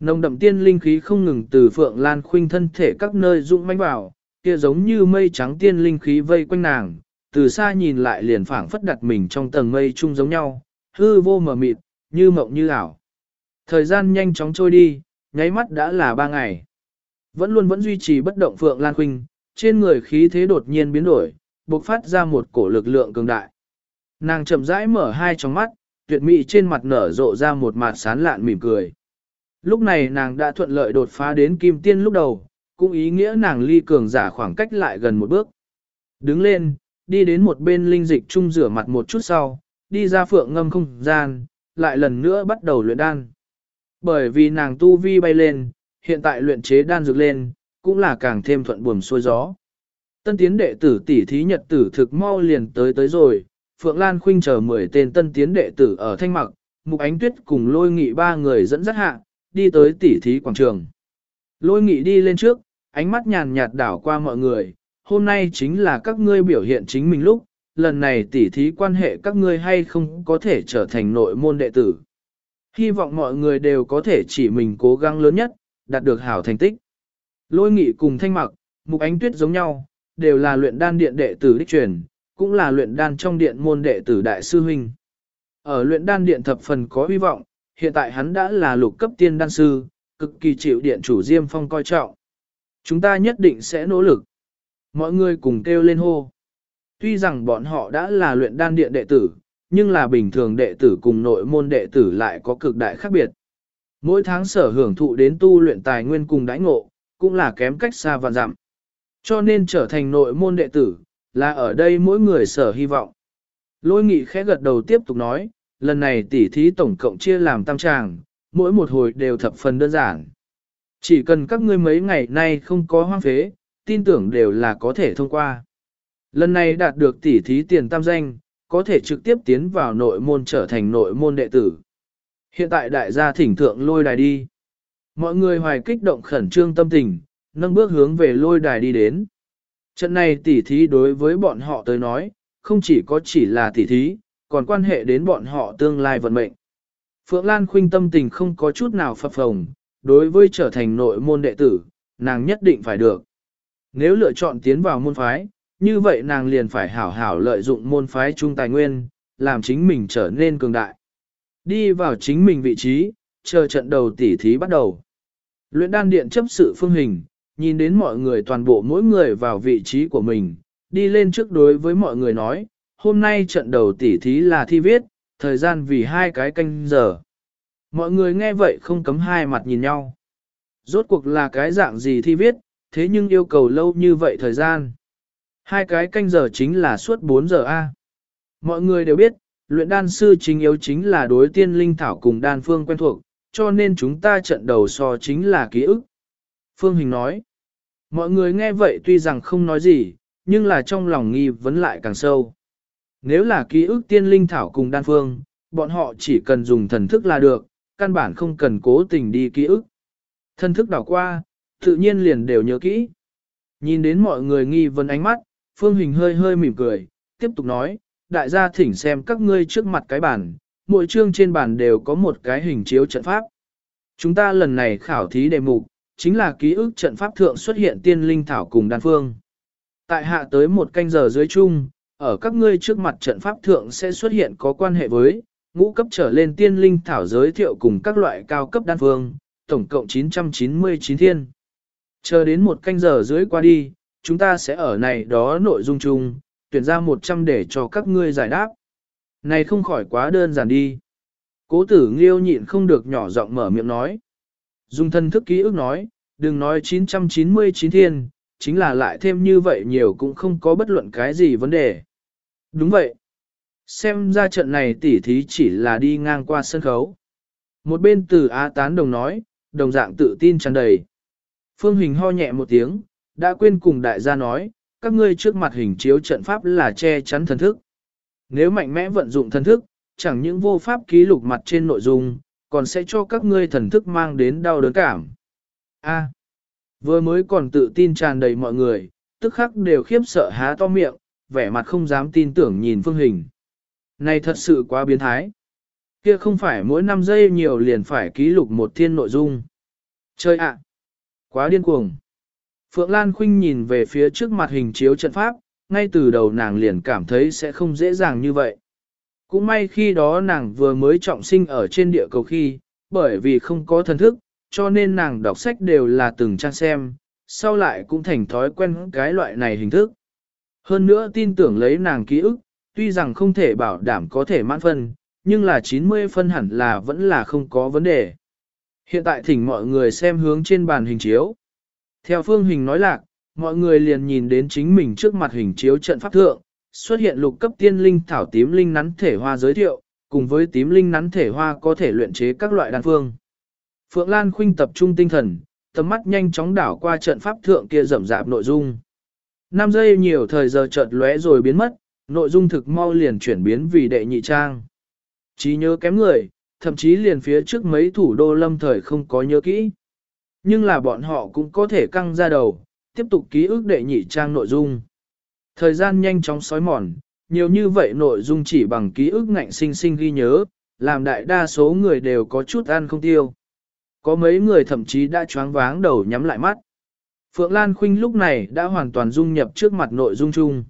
Nồng đậm tiên linh khí không ngừng từ phượng lan khuynh thân thể các nơi rụng manh vào, kia giống như mây trắng tiên linh khí vây quanh nàng, từ xa nhìn lại liền phảng phất đặt mình trong tầng mây chung giống nhau, hư vô mờ mịt, như mộng như ảo. Thời gian nhanh chóng trôi đi, nháy mắt đã là ba ngày. Vẫn luôn vẫn duy trì bất động Phượng Lan Khuynh, trên người khí thế đột nhiên biến đổi, bộc phát ra một cổ lực lượng cường đại. Nàng chậm rãi mở hai tròng mắt, tuyệt mỹ trên mặt nở rộ ra một mặt sán lạn mỉm cười. Lúc này nàng đã thuận lợi đột phá đến kim tiên lúc đầu, cũng ý nghĩa nàng ly cường giả khoảng cách lại gần một bước. Đứng lên, đi đến một bên linh dịch chung rửa mặt một chút sau, đi ra phượng ngâm không gian, lại lần nữa bắt đầu luyện đan. Bởi vì nàng tu vi bay lên, hiện tại luyện chế đan dược lên, cũng là càng thêm thuận buồm xuôi gió. Tân tiến đệ tử tỷ thí nhật tử thực mau liền tới tới rồi, Phượng Lan Khuynh chờ 10 tên tân tiến đệ tử ở Thanh Mặc, Mục Ánh Tuyết cùng lôi nghị ba người dẫn dắt hạ, đi tới tỷ thí quảng trường. Lôi nghị đi lên trước, ánh mắt nhàn nhạt đảo qua mọi người, hôm nay chính là các ngươi biểu hiện chính mình lúc, lần này tỷ thí quan hệ các ngươi hay không có thể trở thành nội môn đệ tử. Hy vọng mọi người đều có thể chỉ mình cố gắng lớn nhất, đạt được hảo thành tích. Lôi nghị cùng thanh mặc, mục ánh tuyết giống nhau, đều là luyện đan điện đệ tử đích truyền, cũng là luyện đan trong điện môn đệ tử đại sư huynh. Ở luyện đan điện thập phần có hy vọng, hiện tại hắn đã là lục cấp tiên đan sư, cực kỳ chịu điện chủ Diêm Phong coi trọng. Chúng ta nhất định sẽ nỗ lực. Mọi người cùng kêu lên hô. Tuy rằng bọn họ đã là luyện đan điện đệ tử, nhưng là bình thường đệ tử cùng nội môn đệ tử lại có cực đại khác biệt. Mỗi tháng sở hưởng thụ đến tu luyện tài nguyên cùng đãi ngộ, cũng là kém cách xa và dặm. Cho nên trở thành nội môn đệ tử, là ở đây mỗi người sở hy vọng. Lôi nghị khẽ gật đầu tiếp tục nói, lần này tỉ thí tổng cộng chia làm tam tràng, mỗi một hồi đều thập phần đơn giản. Chỉ cần các ngươi mấy ngày nay không có hoang phế, tin tưởng đều là có thể thông qua. Lần này đạt được tỉ thí tiền tam danh, có thể trực tiếp tiến vào nội môn trở thành nội môn đệ tử. Hiện tại đại gia thỉnh thượng lôi đài đi. Mọi người hoài kích động khẩn trương tâm tình, nâng bước hướng về lôi đài đi đến. Trận này tỉ thí đối với bọn họ tới nói, không chỉ có chỉ là tỉ thí, còn quan hệ đến bọn họ tương lai vận mệnh. Phượng Lan khuynh tâm tình không có chút nào phập phồng, đối với trở thành nội môn đệ tử, nàng nhất định phải được. Nếu lựa chọn tiến vào môn phái, như vậy nàng liền phải hảo hảo lợi dụng môn phái trung tài nguyên, làm chính mình trở nên cường đại. Đi vào chính mình vị trí, chờ trận đầu tỉ thí bắt đầu. Luyện đan điện chấp sự phương hình, nhìn đến mọi người toàn bộ mỗi người vào vị trí của mình, đi lên trước đối với mọi người nói, hôm nay trận đầu tỉ thí là thi viết, thời gian vì hai cái canh giờ. Mọi người nghe vậy không cấm hai mặt nhìn nhau. Rốt cuộc là cái dạng gì thi viết, thế nhưng yêu cầu lâu như vậy thời gian. Hai cái canh giờ chính là suốt 4 giờ A. Mọi người đều biết, luyện đan sư chính yếu chính là đối tiên linh thảo cùng đan phương quen thuộc, cho nên chúng ta trận đầu so chính là ký ức. Phương Hình nói, mọi người nghe vậy tuy rằng không nói gì, nhưng là trong lòng nghi vấn lại càng sâu. Nếu là ký ức tiên linh thảo cùng đan phương, bọn họ chỉ cần dùng thần thức là được, căn bản không cần cố tình đi ký ức. Thần thức đảo qua, tự nhiên liền đều nhớ kỹ. Nhìn đến mọi người nghi vấn ánh mắt, Phương Hình hơi hơi mỉm cười, tiếp tục nói, đại gia thỉnh xem các ngươi trước mặt cái bản, mỗi chương trên bản đều có một cái hình chiếu trận pháp. Chúng ta lần này khảo thí đề mục, chính là ký ức trận pháp thượng xuất hiện tiên linh thảo cùng đan phương. Tại hạ tới một canh giờ dưới chung, ở các ngươi trước mặt trận pháp thượng sẽ xuất hiện có quan hệ với, ngũ cấp trở lên tiên linh thảo giới thiệu cùng các loại cao cấp đan phương, tổng cộng 999 thiên. Chờ đến một canh giờ dưới qua đi, chúng ta sẽ ở này đó nội dung chung, tuyển ra 100 để cho các ngươi giải đáp. Này không khỏi quá đơn giản đi. Cố tử nghiêu nhịn không được nhỏ giọng mở miệng nói. Dùng thân thức ký ức nói, đừng nói 999 thiên, chính là lại thêm như vậy nhiều cũng không có bất luận cái gì vấn đề. Đúng vậy. Xem ra trận này tỉ thí chỉ là đi ngang qua sân khấu. Một bên từ Á Tán Đồng nói, đồng dạng tự tin tràn đầy. Phương Hình ho nhẹ một tiếng, đã quên cùng đại gia nói, các ngươi trước mặt hình chiếu trận pháp là che chắn thần thức. Nếu mạnh mẽ vận dụng thần thức, chẳng những vô pháp ký lục mặt trên nội dung, còn sẽ cho các ngươi thần thức mang đến đau đớn cảm. A. vừa mới còn tự tin tràn đầy mọi người, tức khắc đều khiếp sợ há to miệng, vẻ mặt không dám tin tưởng nhìn phương hình. Này thật sự quá biến thái. Kia không phải mỗi năm giây nhiều liền phải ký lục một thiên nội dung. Chơi ạ! Quá điên cuồng. Phượng Lan Khuynh nhìn về phía trước mặt hình chiếu trận pháp, ngay từ đầu nàng liền cảm thấy sẽ không dễ dàng như vậy. Cũng may khi đó nàng vừa mới trọng sinh ở trên địa cầu khi, bởi vì không có thần thức, cho nên nàng đọc sách đều là từng trang xem, sau lại cũng thành thói quen cái loại này hình thức. Hơn nữa tin tưởng lấy nàng ký ức, tuy rằng không thể bảo đảm có thể mãn phân, nhưng là 90 phân hẳn là vẫn là không có vấn đề. Hiện tại thỉnh mọi người xem hướng trên bàn hình chiếu. Theo phương hình nói lạc, mọi người liền nhìn đến chính mình trước mặt hình chiếu trận pháp thượng, xuất hiện lục cấp tiên linh thảo tím linh nắn thể hoa giới thiệu, cùng với tím linh nắn thể hoa có thể luyện chế các loại đan phương. Phượng Lan khuynh tập trung tinh thần, tầm mắt nhanh chóng đảo qua trận pháp thượng kia rậm rạp nội dung. 5 giây nhiều thời giờ chợt lóe rồi biến mất, nội dung thực mau liền chuyển biến vì đệ nhị trang. trí nhớ kém người, thậm chí liền phía trước mấy thủ đô lâm thời không có nhớ kỹ. Nhưng là bọn họ cũng có thể căng ra đầu, tiếp tục ký ức đệ nhị trang nội dung. Thời gian nhanh chóng sói mòn, nhiều như vậy nội dung chỉ bằng ký ức ngạnh sinh sinh ghi nhớ, làm đại đa số người đều có chút ăn không tiêu. Có mấy người thậm chí đã choáng váng đầu nhắm lại mắt. Phượng Lan Khuynh lúc này đã hoàn toàn dung nhập trước mặt nội dung chung.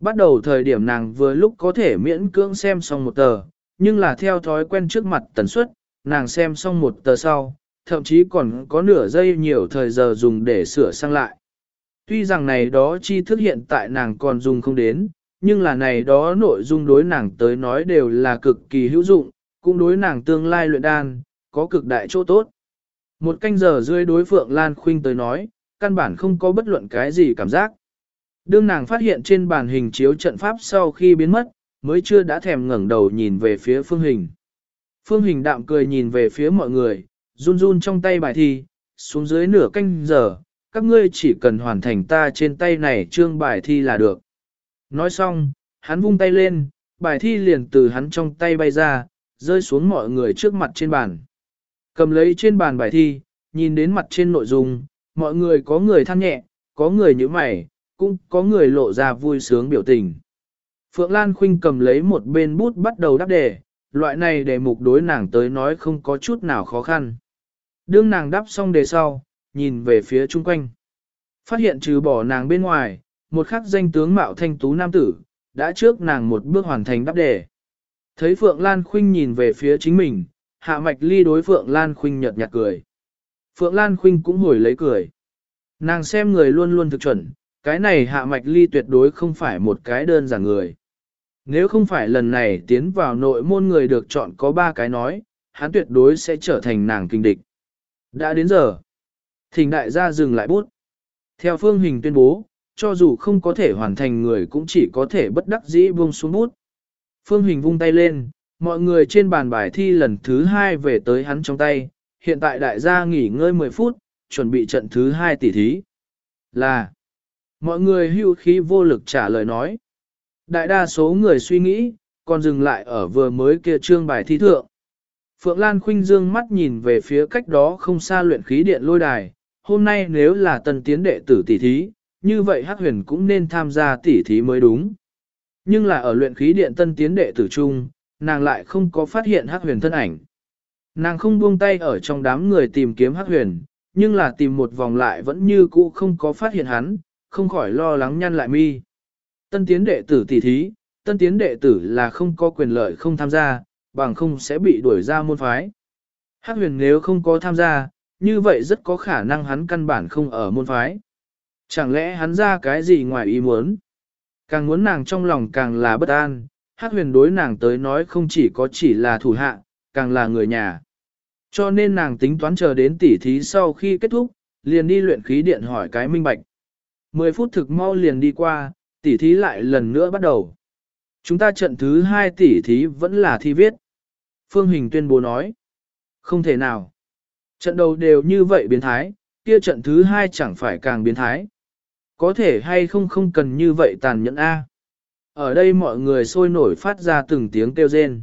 Bắt đầu thời điểm nàng vừa lúc có thể miễn cưỡng xem xong một tờ, nhưng là theo thói quen trước mặt tần suất, nàng xem xong một tờ sau, thậm chí còn có nửa giây nhiều thời giờ dùng để sửa sang lại. Tuy rằng này đó chi thức hiện tại nàng còn dùng không đến, nhưng là này đó nội dung đối nàng tới nói đều là cực kỳ hữu dụng, cũng đối nàng tương lai luyện đan, có cực đại chỗ tốt. Một canh giờ rưỡi đối Phượng Lan Khuynh tới nói, căn bản không có bất luận cái gì cảm giác. Đương nàng phát hiện trên bàn hình chiếu trận pháp sau khi biến mất, mới chưa đã thèm ngẩng đầu nhìn về phía phương hình. Phương hình đạm cười nhìn về phía mọi người, run run trong tay bài thi, xuống dưới nửa canh giờ, các ngươi chỉ cần hoàn thành ta trên tay này trương bài thi là được. Nói xong, hắn vung tay lên, bài thi liền từ hắn trong tay bay ra, rơi xuống mọi người trước mặt trên bàn. Cầm lấy trên bàn bài thi, nhìn đến mặt trên nội dung, mọi người có người than nhẹ, có người như mày, cũng có người lộ ra vui sướng biểu tình. Phượng Lan Khuynh cầm lấy một bên bút bắt đầu đáp đề, loại này đề mục đối nàng tới nói không có chút nào khó khăn. Đương nàng đáp xong đề sau, nhìn về phía chung quanh. Phát hiện trừ bỏ nàng bên ngoài, một khắc danh tướng mạo thanh tú nam tử, đã trước nàng một bước hoàn thành đáp đề. Thấy Phượng Lan Khuynh nhìn về phía chính mình, hạ mạch ly đối Phượng Lan Khuynh nhợt nhạt cười. Phượng Lan Khuynh cũng hồi lấy cười. Nàng xem người luôn luôn thực chuẩn, cái này hạ mạch ly tuyệt đối không phải một cái đơn giản người. Nếu không phải lần này tiến vào nội môn người được chọn có ba cái nói, hắn tuyệt đối sẽ trở thành nàng kinh địch. Đã đến giờ. Thỉnh đại gia dừng lại bút. Theo phương hình tuyên bố, cho dù không có thể hoàn thành người cũng chỉ có thể bất đắc dĩ buông xuống bút. Phương hình vung tay lên, mọi người trên bàn bài thi lần thứ hai về tới hắn trong tay, hiện tại đại gia nghỉ ngơi 10 phút, chuẩn bị trận thứ hai tỷ thí. Là, mọi người hưu khí vô lực trả lời nói. Đại đa số người suy nghĩ, còn dừng lại ở vừa mới kia trương bài thi thượng. Phượng Lan Khuynh dương mắt nhìn về phía cách đó không xa luyện khí điện lôi đài, hôm nay nếu là tân tiến đệ tử tỷ thí, như vậy Hắc Huyền cũng nên tham gia tỷ thí mới đúng. Nhưng là ở luyện khí điện tân tiến đệ tử trung, nàng lại không có phát hiện Hắc Huyền thân ảnh. Nàng không buông tay ở trong đám người tìm kiếm Hắc Huyền, nhưng là tìm một vòng lại vẫn như cũ không có phát hiện hắn, không khỏi lo lắng nhăn lại mi. Tân tiến đệ tử tỷ thí, tân tiến đệ tử là không có quyền lợi không tham gia, bằng không sẽ bị đuổi ra môn phái. Hắc huyền nếu không có tham gia, như vậy rất có khả năng hắn căn bản không ở môn phái. Chẳng lẽ hắn ra cái gì ngoài ý muốn? Càng muốn nàng trong lòng càng là bất an, Hắc huyền đối nàng tới nói không chỉ có chỉ là thủ hạ, càng là người nhà. Cho nên nàng tính toán chờ đến tỉ thí sau khi kết thúc, liền đi luyện khí điện hỏi cái minh bạch. Mười phút thực mau liền đi qua, tỉ thí lại lần nữa bắt đầu. Chúng ta trận thứ hai tỉ thí vẫn là thi viết. Phương Hình tuyên bố nói. Không thể nào. Trận đầu đều như vậy biến thái, kia trận thứ hai chẳng phải càng biến thái. Có thể hay không không cần như vậy tàn nhẫn A. Ở đây mọi người sôi nổi phát ra từng tiếng kêu rên.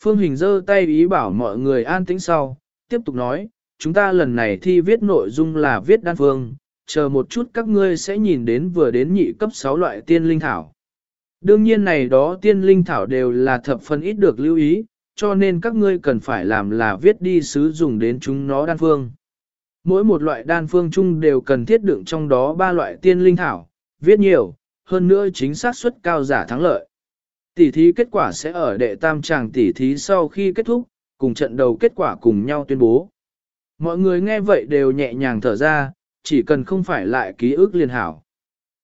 Phương Hình giơ tay ý bảo mọi người an tĩnh sau, tiếp tục nói, chúng ta lần này thi viết nội dung là viết đan phương, chờ một chút các ngươi sẽ nhìn đến vừa đến nhị cấp 6 loại tiên linh thảo. Đương nhiên này đó tiên linh thảo đều là thập phần ít được lưu ý, cho nên các ngươi cần phải làm là viết đi sử dụng đến chúng nó đan phương. Mỗi một loại đan phương chung đều cần thiết đựng trong đó ba loại tiên linh thảo, viết nhiều, hơn nữa chính xác suất cao giả thắng lợi. Tỷ thí kết quả sẽ ở đệ tam tràng tỷ thí sau khi kết thúc, cùng trận đầu kết quả cùng nhau tuyên bố. Mọi người nghe vậy đều nhẹ nhàng thở ra, chỉ cần không phải lại ký ức liền hảo.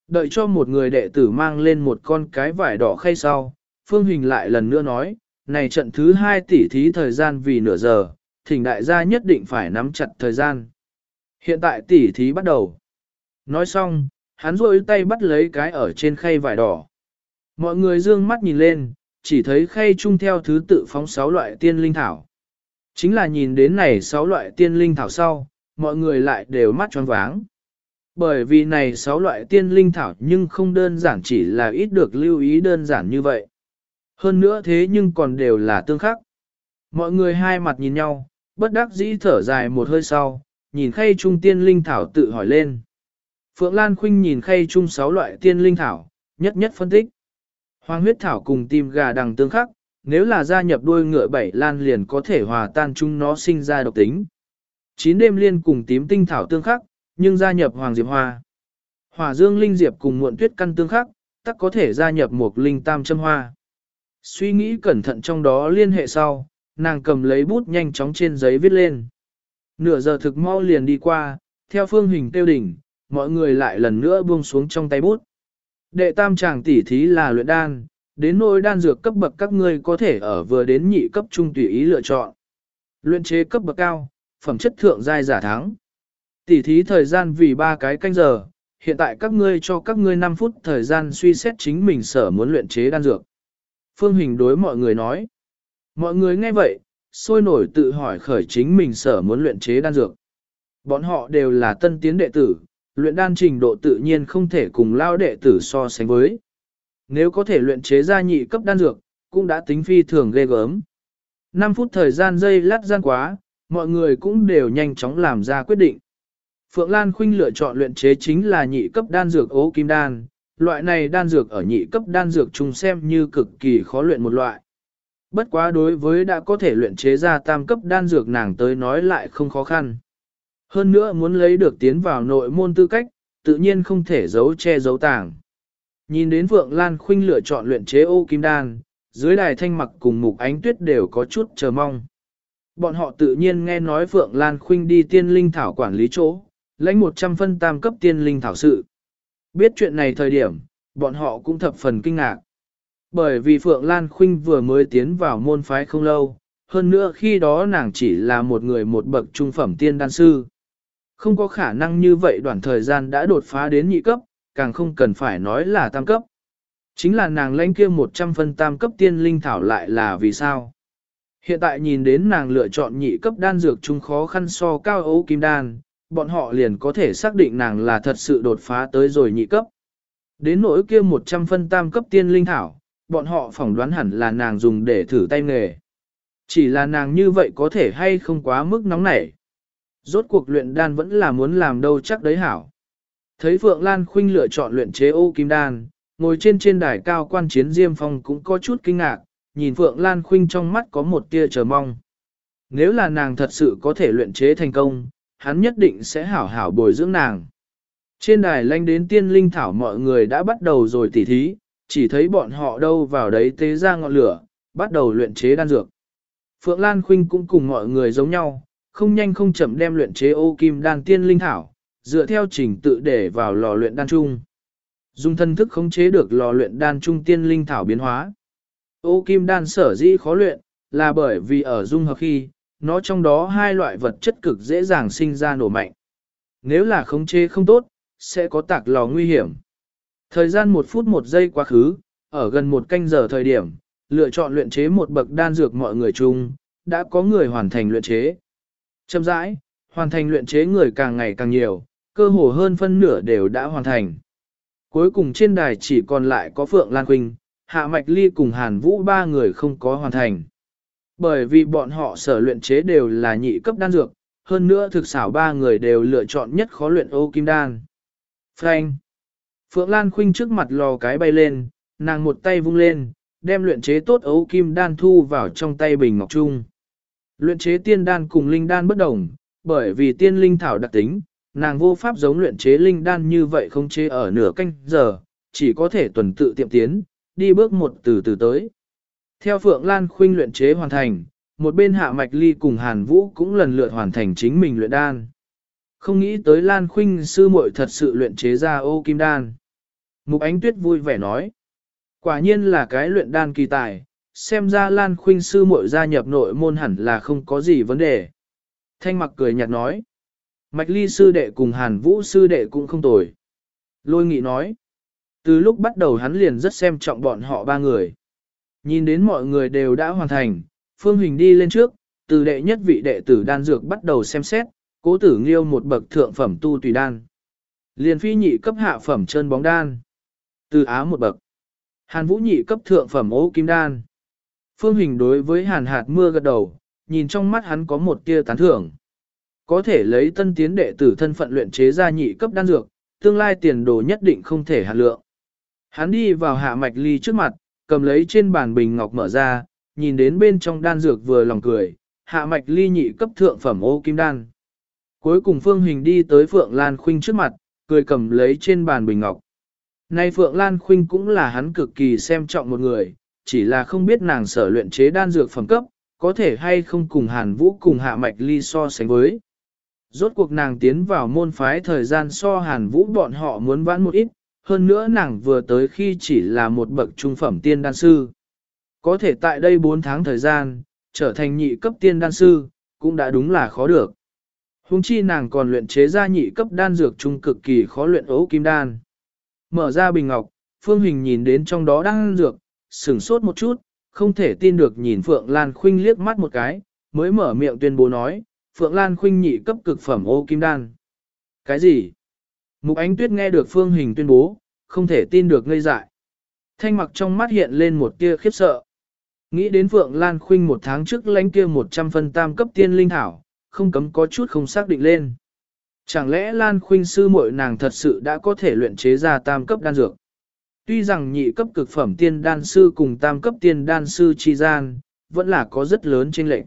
Đợi cho một người đệ tử mang lên một con cái vải đỏ khay sau, Phương Hình lại lần nữa nói, này trận thứ hai tỷ thí thời gian vì nửa giờ, thỉnh đại gia nhất định phải nắm chặt thời gian. Hiện tại tỷ thí bắt đầu. Nói xong, hắn rôi tay bắt lấy cái ở trên khay vải đỏ. Mọi người dương mắt nhìn lên, chỉ thấy khay chung theo thứ tự phóng sáu loại tiên linh thảo. Chính là nhìn đến này sáu loại tiên linh thảo sau, mọi người lại đều mắt tròn váng. Bởi vì này sáu loại tiên linh thảo nhưng không đơn giản chỉ là ít được lưu ý đơn giản như vậy. Hơn nữa thế nhưng còn đều là tương khắc. Mọi người hai mặt nhìn nhau, bất đắc dĩ thở dài một hơi sau, nhìn khay trung tiên linh thảo tự hỏi lên. Phượng Lan Khuynh nhìn khay trung sáu loại tiên linh thảo, nhất nhất phân tích. Hoàng huyết thảo cùng tim gà đằng tương khắc, nếu là gia nhập đuôi ngựa bảy lan liền có thể hòa tan chúng nó sinh ra độc tính. Chín đêm liên cùng tím tinh thảo tương khắc, nhưng gia nhập hoàng diệp hoa. Hỏa dương linh diệp cùng muộn tuyết căn tương khắc, tắc có thể gia nhập một linh tam châm hoa. Suy nghĩ cẩn thận trong đó liên hệ sau, nàng cầm lấy bút nhanh chóng trên giấy viết lên. Nửa giờ thực mau liền đi qua, theo phương hình tiêu đỉnh, mọi người lại lần nữa buông xuống trong tay bút. Đệ tam chàng tỷ thí là luyện đan, đến nỗi đan dược cấp bậc các ngươi có thể ở vừa đến nhị cấp trung tùy ý lựa chọn. Luyện chế cấp bậc cao, phẩm chất thượng giai giả thắng. Tỷ thí thời gian vì ba cái canh giờ, hiện tại các ngươi cho các ngươi 5 phút thời gian suy xét chính mình sở muốn luyện chế đan dược. Phương Hình đối mọi người nói. Mọi người nghe vậy, sôi nổi tự hỏi khởi chính mình sở muốn luyện chế đan dược. Bọn họ đều là tân tiến đệ tử, luyện đan trình độ tự nhiên không thể cùng lao đệ tử so sánh với. Nếu có thể luyện chế ra nhị cấp đan dược, cũng đã tính phi thường ghê gớm. 5 phút thời gian dây lát gian quá, mọi người cũng đều nhanh chóng làm ra quyết định. Phượng Lan Khuynh lựa chọn luyện chế chính là nhị cấp đan dược ố kim đan, loại này đan dược ở nhị cấp đan dược chung xem như cực kỳ khó luyện một loại. Bất quá đối với đã có thể luyện chế ra tam cấp đan dược nàng tới nói lại không khó khăn. Hơn nữa muốn lấy được tiến vào nội môn tư cách, tự nhiên không thể giấu che giấu tàng. Nhìn đến Phượng Lan Khuynh lựa chọn luyện chế ô kim đan, dưới đài thanh mặc cùng mục ánh tuyết đều có chút chờ mong. Bọn họ tự nhiên nghe nói Phượng Lan Khuynh đi tiên linh thảo quản lý chỗ, lãnh 100 phân tam cấp tiên linh thảo sự. Biết chuyện này thời điểm, bọn họ cũng thập phần kinh ngạc. Bởi vì Phượng Lan Khuynh vừa mới tiến vào môn phái không lâu, hơn nữa khi đó nàng chỉ là một người một bậc trung phẩm tiên đan sư. Không có khả năng như vậy đoạn thời gian đã đột phá đến nhị cấp, càng không cần phải nói là tam cấp. Chính là nàng lãnh kia 100 phân tam cấp tiên linh thảo lại là vì sao? Hiện tại nhìn đến nàng lựa chọn nhị cấp đan dược chung khó khăn so cao ấu kim đan, bọn họ liền có thể xác định nàng là thật sự đột phá tới rồi nhị cấp. Đến nỗi kia 100 phân tam cấp tiên linh thảo, bọn họ phỏng đoán hẳn là nàng dùng để thử tay nghề. Chỉ là nàng như vậy có thể hay không quá mức nóng nảy. Rốt cuộc luyện đan vẫn là muốn làm đâu chắc đấy hảo. Thấy Phượng Lan Khuynh lựa chọn luyện chế ô kim đan, ngồi trên trên đài cao quan chiến Diêm Phong cũng có chút kinh ngạc, nhìn Phượng Lan Khuynh trong mắt có một tia chờ mong. Nếu là nàng thật sự có thể luyện chế thành công, hắn nhất định sẽ hảo hảo bồi dưỡng nàng. Trên đài lanh đến tiên linh thảo mọi người đã bắt đầu rồi tỉ thí, chỉ thấy bọn họ đâu vào đấy tế ra ngọn lửa, bắt đầu luyện chế đan dược. Phượng Lan Khuynh cũng cùng mọi người giống nhau, không nhanh không chậm đem luyện chế ô kim đan tiên linh thảo, dựa theo trình tự để vào lò luyện đan trung. Dùng thân thức khống chế được lò luyện đan trung tiên linh thảo biến hóa. Ô kim đan sở dĩ khó luyện, là bởi vì ở dung hợp khi, nó trong đó hai loại vật chất cực dễ dàng sinh ra nổ mạnh. Nếu là khống chế không tốt, sẽ có tạc lò nguy hiểm. Thời gian một phút một giây quá khứ, ở gần một canh giờ thời điểm, lựa chọn luyện chế một bậc đan dược mọi người chung, đã có người hoàn thành luyện chế. Chậm rãi, hoàn thành luyện chế người càng ngày càng nhiều, cơ hồ hơn phân nửa đều đã hoàn thành. Cuối cùng trên đài chỉ còn lại có Phượng Lan Quỳnh, Hạ Mạch Ly cùng Hàn Vũ ba người không có hoàn thành. Bởi vì bọn họ sở luyện chế đều là nhị cấp đan dược, hơn nữa thực xảo ba người đều lựa chọn nhất khó luyện ô kim đan. Frank! Phượng Lan Khuynh trước mặt lò cái bay lên, nàng một tay vung lên, đem luyện chế tốt ấu kim đan thu vào trong tay bình ngọc trung. Luyện chế tiên đan cùng linh đan bất đồng, bởi vì tiên linh thảo đặc tính, nàng vô pháp giống luyện chế linh đan như vậy không chế ở nửa canh giờ, chỉ có thể tuần tự tiệm tiến, đi bước một từ từ tới. Theo Phượng Lan Khuynh luyện chế hoàn thành, một bên Hạ Mạch Ly cùng Hàn Vũ cũng lần lượt hoàn thành chính mình luyện đan. Không nghĩ tới Lan Khuynh sư muội thật sự luyện chế ra ô kim đan. Mục Ánh Tuyết vui vẻ nói. Quả nhiên là cái luyện đan kỳ tài, xem ra Lan Khuynh sư muội gia nhập nội môn hẳn là không có gì vấn đề. Thanh mặc cười nhạt nói. Mạch ly sư đệ cùng hàn vũ sư đệ cũng không tồi. Lôi nghị nói. Từ lúc bắt đầu hắn liền rất xem trọng bọn họ ba người. Nhìn đến mọi người đều đã hoàn thành, Phương Hình đi lên trước, từ đệ nhất vị đệ tử đan dược bắt đầu xem xét, cố tử nghiêu một bậc thượng phẩm tu tùy đan. Liền phi nhị cấp hạ phẩm chân bóng đan. Từ á một bậc. Hàn vũ nhị cấp thượng phẩm ố kim đan. Phương Hình đối với hàn hạt mưa gật đầu, nhìn trong mắt hắn có một tia tán thưởng. Có thể lấy tân tiến đệ tử thân phận luyện chế ra nhị cấp đan dược, tương lai tiền đồ nhất định không thể hạt lượng. Hắn đi vào hạ mạch ly trước mặt, cầm lấy trên bàn bình ngọc mở ra, nhìn đến bên trong đan dược vừa lòng cười, hạ mạch ly nhị cấp thượng phẩm ô kim đan. Cuối cùng Phương Hình đi tới Phượng Lan Khuynh trước mặt, cười cầm lấy trên bàn bình ngọc. Nay Phượng Lan Khuynh cũng là hắn cực kỳ xem trọng một người, chỉ là không biết nàng sở luyện chế đan dược phẩm cấp, có thể hay không cùng Hàn Vũ cùng Hạ Mạch Ly so sánh với. Rốt cuộc nàng tiến vào môn phái thời gian so Hàn Vũ bọn họ muốn vãn một ít, hơn nữa nàng vừa tới khi chỉ là một bậc trung phẩm tiên đan sư. Có thể tại đây 4 tháng thời gian, trở thành nhị cấp tiên đan sư, cũng đã đúng là khó được. Hùng chi nàng còn luyện chế ra nhị cấp đan dược trung cực kỳ khó luyện ấu kim đan. Mở ra bình ngọc, Phương Hình nhìn đến trong đó đan dược, sửng sốt một chút, không thể tin được nhìn Phượng Lan Khuynh liếc mắt một cái, mới mở miệng tuyên bố nói, Phượng Lan Khuynh nhị cấp cực phẩm ô kim đan. Cái gì? Mục Ánh Tuyết nghe được Phương Hình tuyên bố, không thể tin được ngây dại. Thanh mặc trong mắt hiện lên một tia khiếp sợ. Nghĩ đến Phượng Lan Khuynh một tháng trước lãnh kia 100 phân tam cấp tiên linh thảo, không cấm có chút không xác định lên. Chẳng lẽ Lan Khuynh sư muội nàng thật sự đã có thể luyện chế ra tam cấp đan dược? Tuy rằng nhị cấp cực phẩm tiên đan sư cùng tam cấp tiên đan sư chi gian, vẫn là có rất lớn chênh lệch.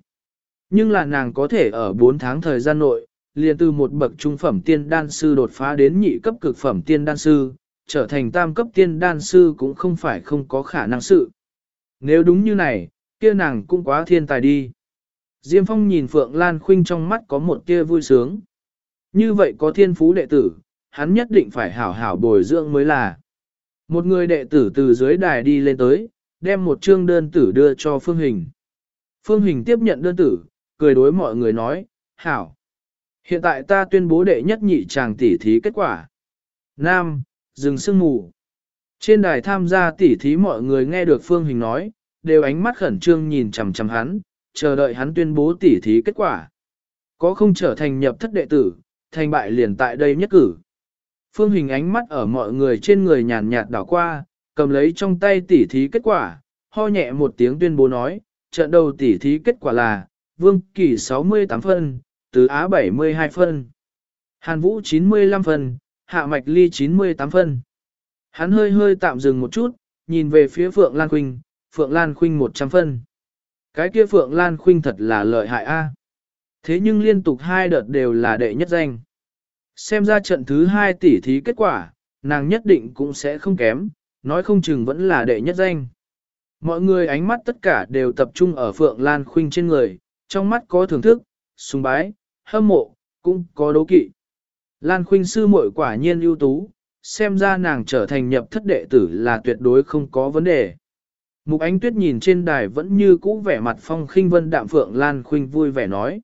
Nhưng là nàng có thể ở 4 tháng thời gian nội, liền từ một bậc trung phẩm tiên đan sư đột phá đến nhị cấp cực phẩm tiên đan sư, trở thành tam cấp tiên đan sư cũng không phải không có khả năng sự. Nếu đúng như này, kia nàng cũng quá thiên tài đi. Diêm Phong nhìn Phượng Lan Khuynh trong mắt có một tia vui sướng. Như vậy có thiên phú đệ tử, hắn nhất định phải hảo hảo bồi dưỡng mới là. Một người đệ tử từ dưới đài đi lên tới, đem một chương đơn tử đưa cho Phương Hình. Phương Hình tiếp nhận đơn tử, cười đối mọi người nói, hảo. Hiện tại ta tuyên bố đệ nhất nhị chàng tỷ thí kết quả. Nam, rừng sương mù. Trên đài tham gia tỷ thí mọi người nghe được Phương Hình nói, đều ánh mắt khẩn trương nhìn chằm chằm hắn, chờ đợi hắn tuyên bố tỷ thí kết quả. Có không trở thành nhập thất đệ tử, thành bại liền tại đây nhất cử. Phương Hình ánh mắt ở mọi người trên người nhàn nhạt đảo qua, cầm lấy trong tay tỷ thí kết quả, ho nhẹ một tiếng tuyên bố nói, trận đầu tỷ thí kết quả là, Vương Kỳ 68 phân, Tứ Á 72 phân, Hàn Vũ 95 phân, Hạ Mạch Ly 98 phân. Hắn hơi hơi tạm dừng một chút, nhìn về phía Phượng Lan Khuynh, Phượng Lan Khuynh 100 phân. Cái kia Phượng Lan Khuynh thật là lợi hại a. Thế nhưng liên tục hai đợt đều là đệ nhất danh. Xem ra trận thứ hai tỷ thí kết quả, nàng nhất định cũng sẽ không kém, nói không chừng vẫn là đệ nhất danh. Mọi người ánh mắt tất cả đều tập trung ở Phượng Lan Khuynh trên người, trong mắt có thưởng thức, sùng bái, hâm mộ, cũng có đố kỵ. Lan Khuynh sư muội quả nhiên ưu tú, xem ra nàng trở thành nhập thất đệ tử là tuyệt đối không có vấn đề. Mục Ánh Tuyết nhìn trên đài vẫn như cũ vẻ mặt phong khinh vân đạm Phượng Lan Khuynh vui vẻ nói.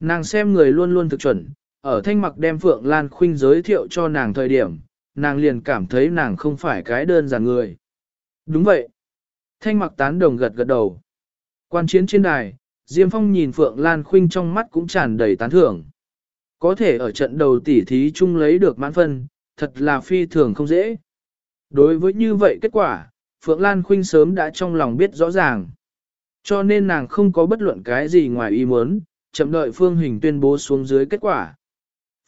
Nàng xem người luôn luôn thực chuẩn, ở thanh mặc đem Phượng Lan Khuynh giới thiệu cho nàng thời điểm, nàng liền cảm thấy nàng không phải cái đơn giản người. Đúng vậy. Thanh mặc tán đồng gật gật đầu. Quan chiến trên đài, Diêm Phong nhìn Phượng Lan Khuynh trong mắt cũng tràn đầy tán thưởng. Có thể ở trận đầu tỉ thí chung lấy được mãn phân, thật là phi thường không dễ. Đối với như vậy kết quả, Phượng Lan Khuynh sớm đã trong lòng biết rõ ràng. Cho nên nàng không có bất luận cái gì ngoài ý muốn, chậm đợi Phương Hình tuyên bố xuống dưới kết quả.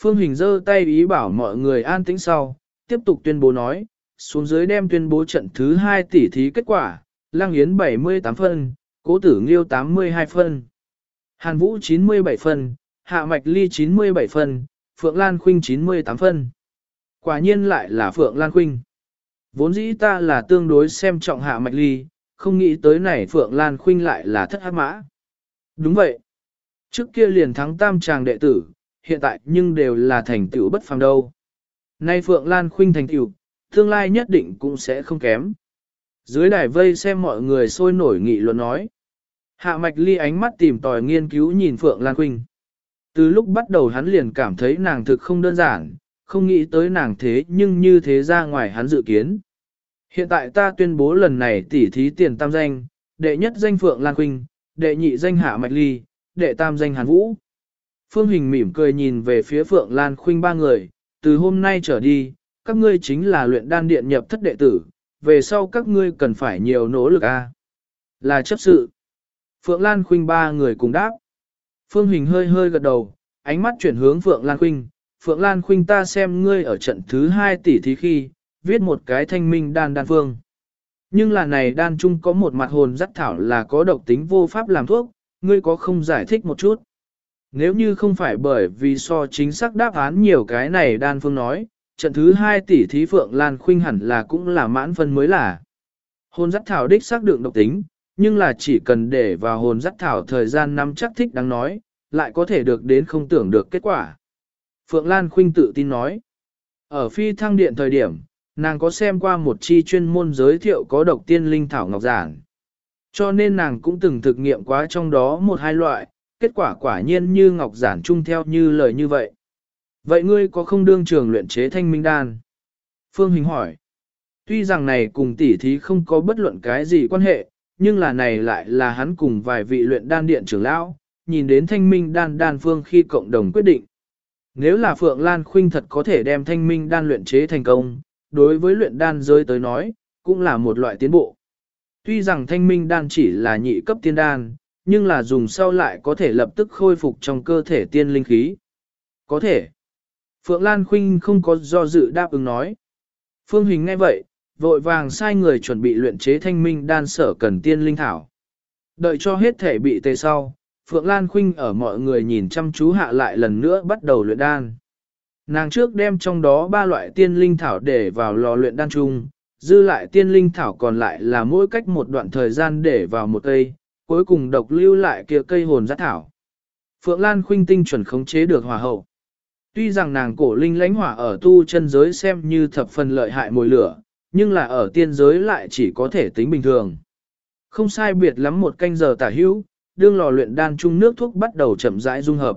Phương Hình giơ tay ý bảo mọi người an tĩnh sau, tiếp tục tuyên bố nói, xuống dưới đem tuyên bố trận thứ 2 tỷ thí kết quả, Lăng Yến 78 phân, Cố Tử Nghiêu 82 phân, Hàn Vũ 97 phân, Hạ Mạch Ly 97 phân, Phượng Lan Khuynh 98 phân. Quả nhiên lại là Phượng Lan Khuynh. Vốn dĩ ta là tương đối xem trọng Hạ Mạch Ly, không nghĩ tới này Phượng Lan Khuynh lại là thất hát mã. Đúng vậy. Trước kia liền thắng tam tràng đệ tử, hiện tại nhưng đều là thành tựu bất phàm đâu. Nay Phượng Lan Khuynh thành tựu, tương lai nhất định cũng sẽ không kém. Dưới đài vây xem mọi người sôi nổi nghị luận nói. Hạ Mạch Ly ánh mắt tìm tòi nghiên cứu nhìn Phượng Lan Khuynh. Từ lúc bắt đầu hắn liền cảm thấy nàng thực không đơn giản, không nghĩ tới nàng thế nhưng như thế ra ngoài hắn dự kiến. Hiện tại ta tuyên bố lần này tỉ thí tiền tam danh, đệ nhất danh Phượng Lan Khuynh, đệ nhị danh Hạ Mạch Ly, đệ tam danh Hàn Vũ. Phương Hình mỉm cười nhìn về phía Phượng Lan Khuynh ba người, từ hôm nay trở đi, các ngươi chính là luyện đan điện nhập thất đệ tử, về sau các ngươi cần phải nhiều nỗ lực a. Là chấp sự. Phượng Lan Khuynh ba người cùng đáp. Phương Hình hơi hơi gật đầu, ánh mắt chuyển hướng Phượng Lan Khuynh. Phượng Lan Khuynh ta xem ngươi ở trận thứ hai tỷ thí khi, viết một cái thanh minh đan đan phương. Nhưng là này đan chung có một mặt hồn dắt thảo là có độc tính vô pháp làm thuốc, ngươi có không giải thích một chút. Nếu như không phải bởi vì so chính xác đáp án nhiều cái này đan phương nói, trận thứ hai tỷ thí Phượng Lan Khuynh hẳn là cũng là mãn phân mới là. Hồn dắt thảo đích xác đựng độc tính, nhưng là chỉ cần để vào hồn dắt thảo thời gian nắm chắc thích đáng nói, lại có thể được đến không tưởng được kết quả. Phượng Lan Khuynh tự tin nói, ở phi thăng điện thời điểm, nàng có xem qua một chi chuyên môn giới thiệu có độc tiên linh thảo ngọc giản. Cho nên nàng cũng từng thực nghiệm quá trong đó một hai loại, kết quả quả nhiên như ngọc giản chung theo như lời như vậy. Vậy ngươi có không đương trường luyện chế thanh minh đan? Phương Hình hỏi. Tuy rằng này cùng tỷ thí không có bất luận cái gì quan hệ, nhưng là này lại là hắn cùng vài vị luyện đan điện trưởng lão, nhìn đến thanh minh đan đan phương khi cộng đồng quyết định. Nếu là Phượng Lan Khuynh thật có thể đem thanh minh đan luyện chế thành công, đối với luyện đan giới tới nói, cũng là một loại tiến bộ. Tuy rằng thanh minh đan chỉ là nhị cấp tiên đan, nhưng là dùng sau lại có thể lập tức khôi phục trong cơ thể tiên linh khí. Có thể. Phượng Lan Khuynh không có do dự đáp ứng nói. Phương Hình nghe vậy, vội vàng sai người chuẩn bị luyện chế thanh minh đan sở cần tiên linh thảo. Đợi cho hết thể bị tê sau, Phượng Lan Khuynh ở mọi người nhìn chăm chú hạ lại lần nữa bắt đầu luyện đan. Nàng trước đem trong đó ba loại tiên linh thảo để vào lò luyện đan chung, dư lại tiên linh thảo còn lại là mỗi cách một đoạn thời gian để vào một cây, cuối cùng độc lưu lại kia cây hồn giác thảo. Phượng Lan Khuynh tinh chuẩn khống chế được hòa hậu. Tuy rằng nàng cổ linh lãnh hỏa ở tu chân giới xem như thập phần lợi hại mồi lửa, nhưng là ở tiên giới lại chỉ có thể tính bình thường. Không sai biệt lắm một canh giờ tả hữu, đương lò luyện đan chung nước thuốc bắt đầu chậm rãi dung hợp.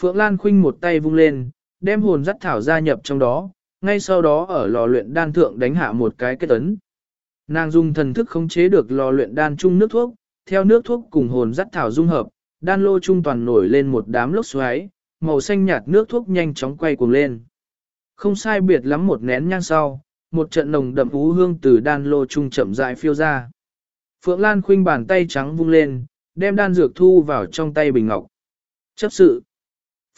Phượng Lan Khinh một tay vung lên, đem hồn dắt thảo gia nhập trong đó, ngay sau đó ở lò luyện đan thượng đánh hạ một cái kết ấn. Nàng dùng thần thức khống chế được lò luyện đan chung nước thuốc, theo nước thuốc cùng hồn dắt thảo dung hợp, đan lô trung toàn nổi lên một đám lốc xoáy, màu xanh nhạt nước thuốc nhanh chóng quay cuồng lên. Không sai biệt lắm một nén nhang sau, một trận nồng đậm ú hương từ đan lô trung chậm rãi phiêu ra. Phượng Lan khuynh bàn tay trắng vung lên, đem đan dược thu vào trong tay bình ngọc. Chấp sự.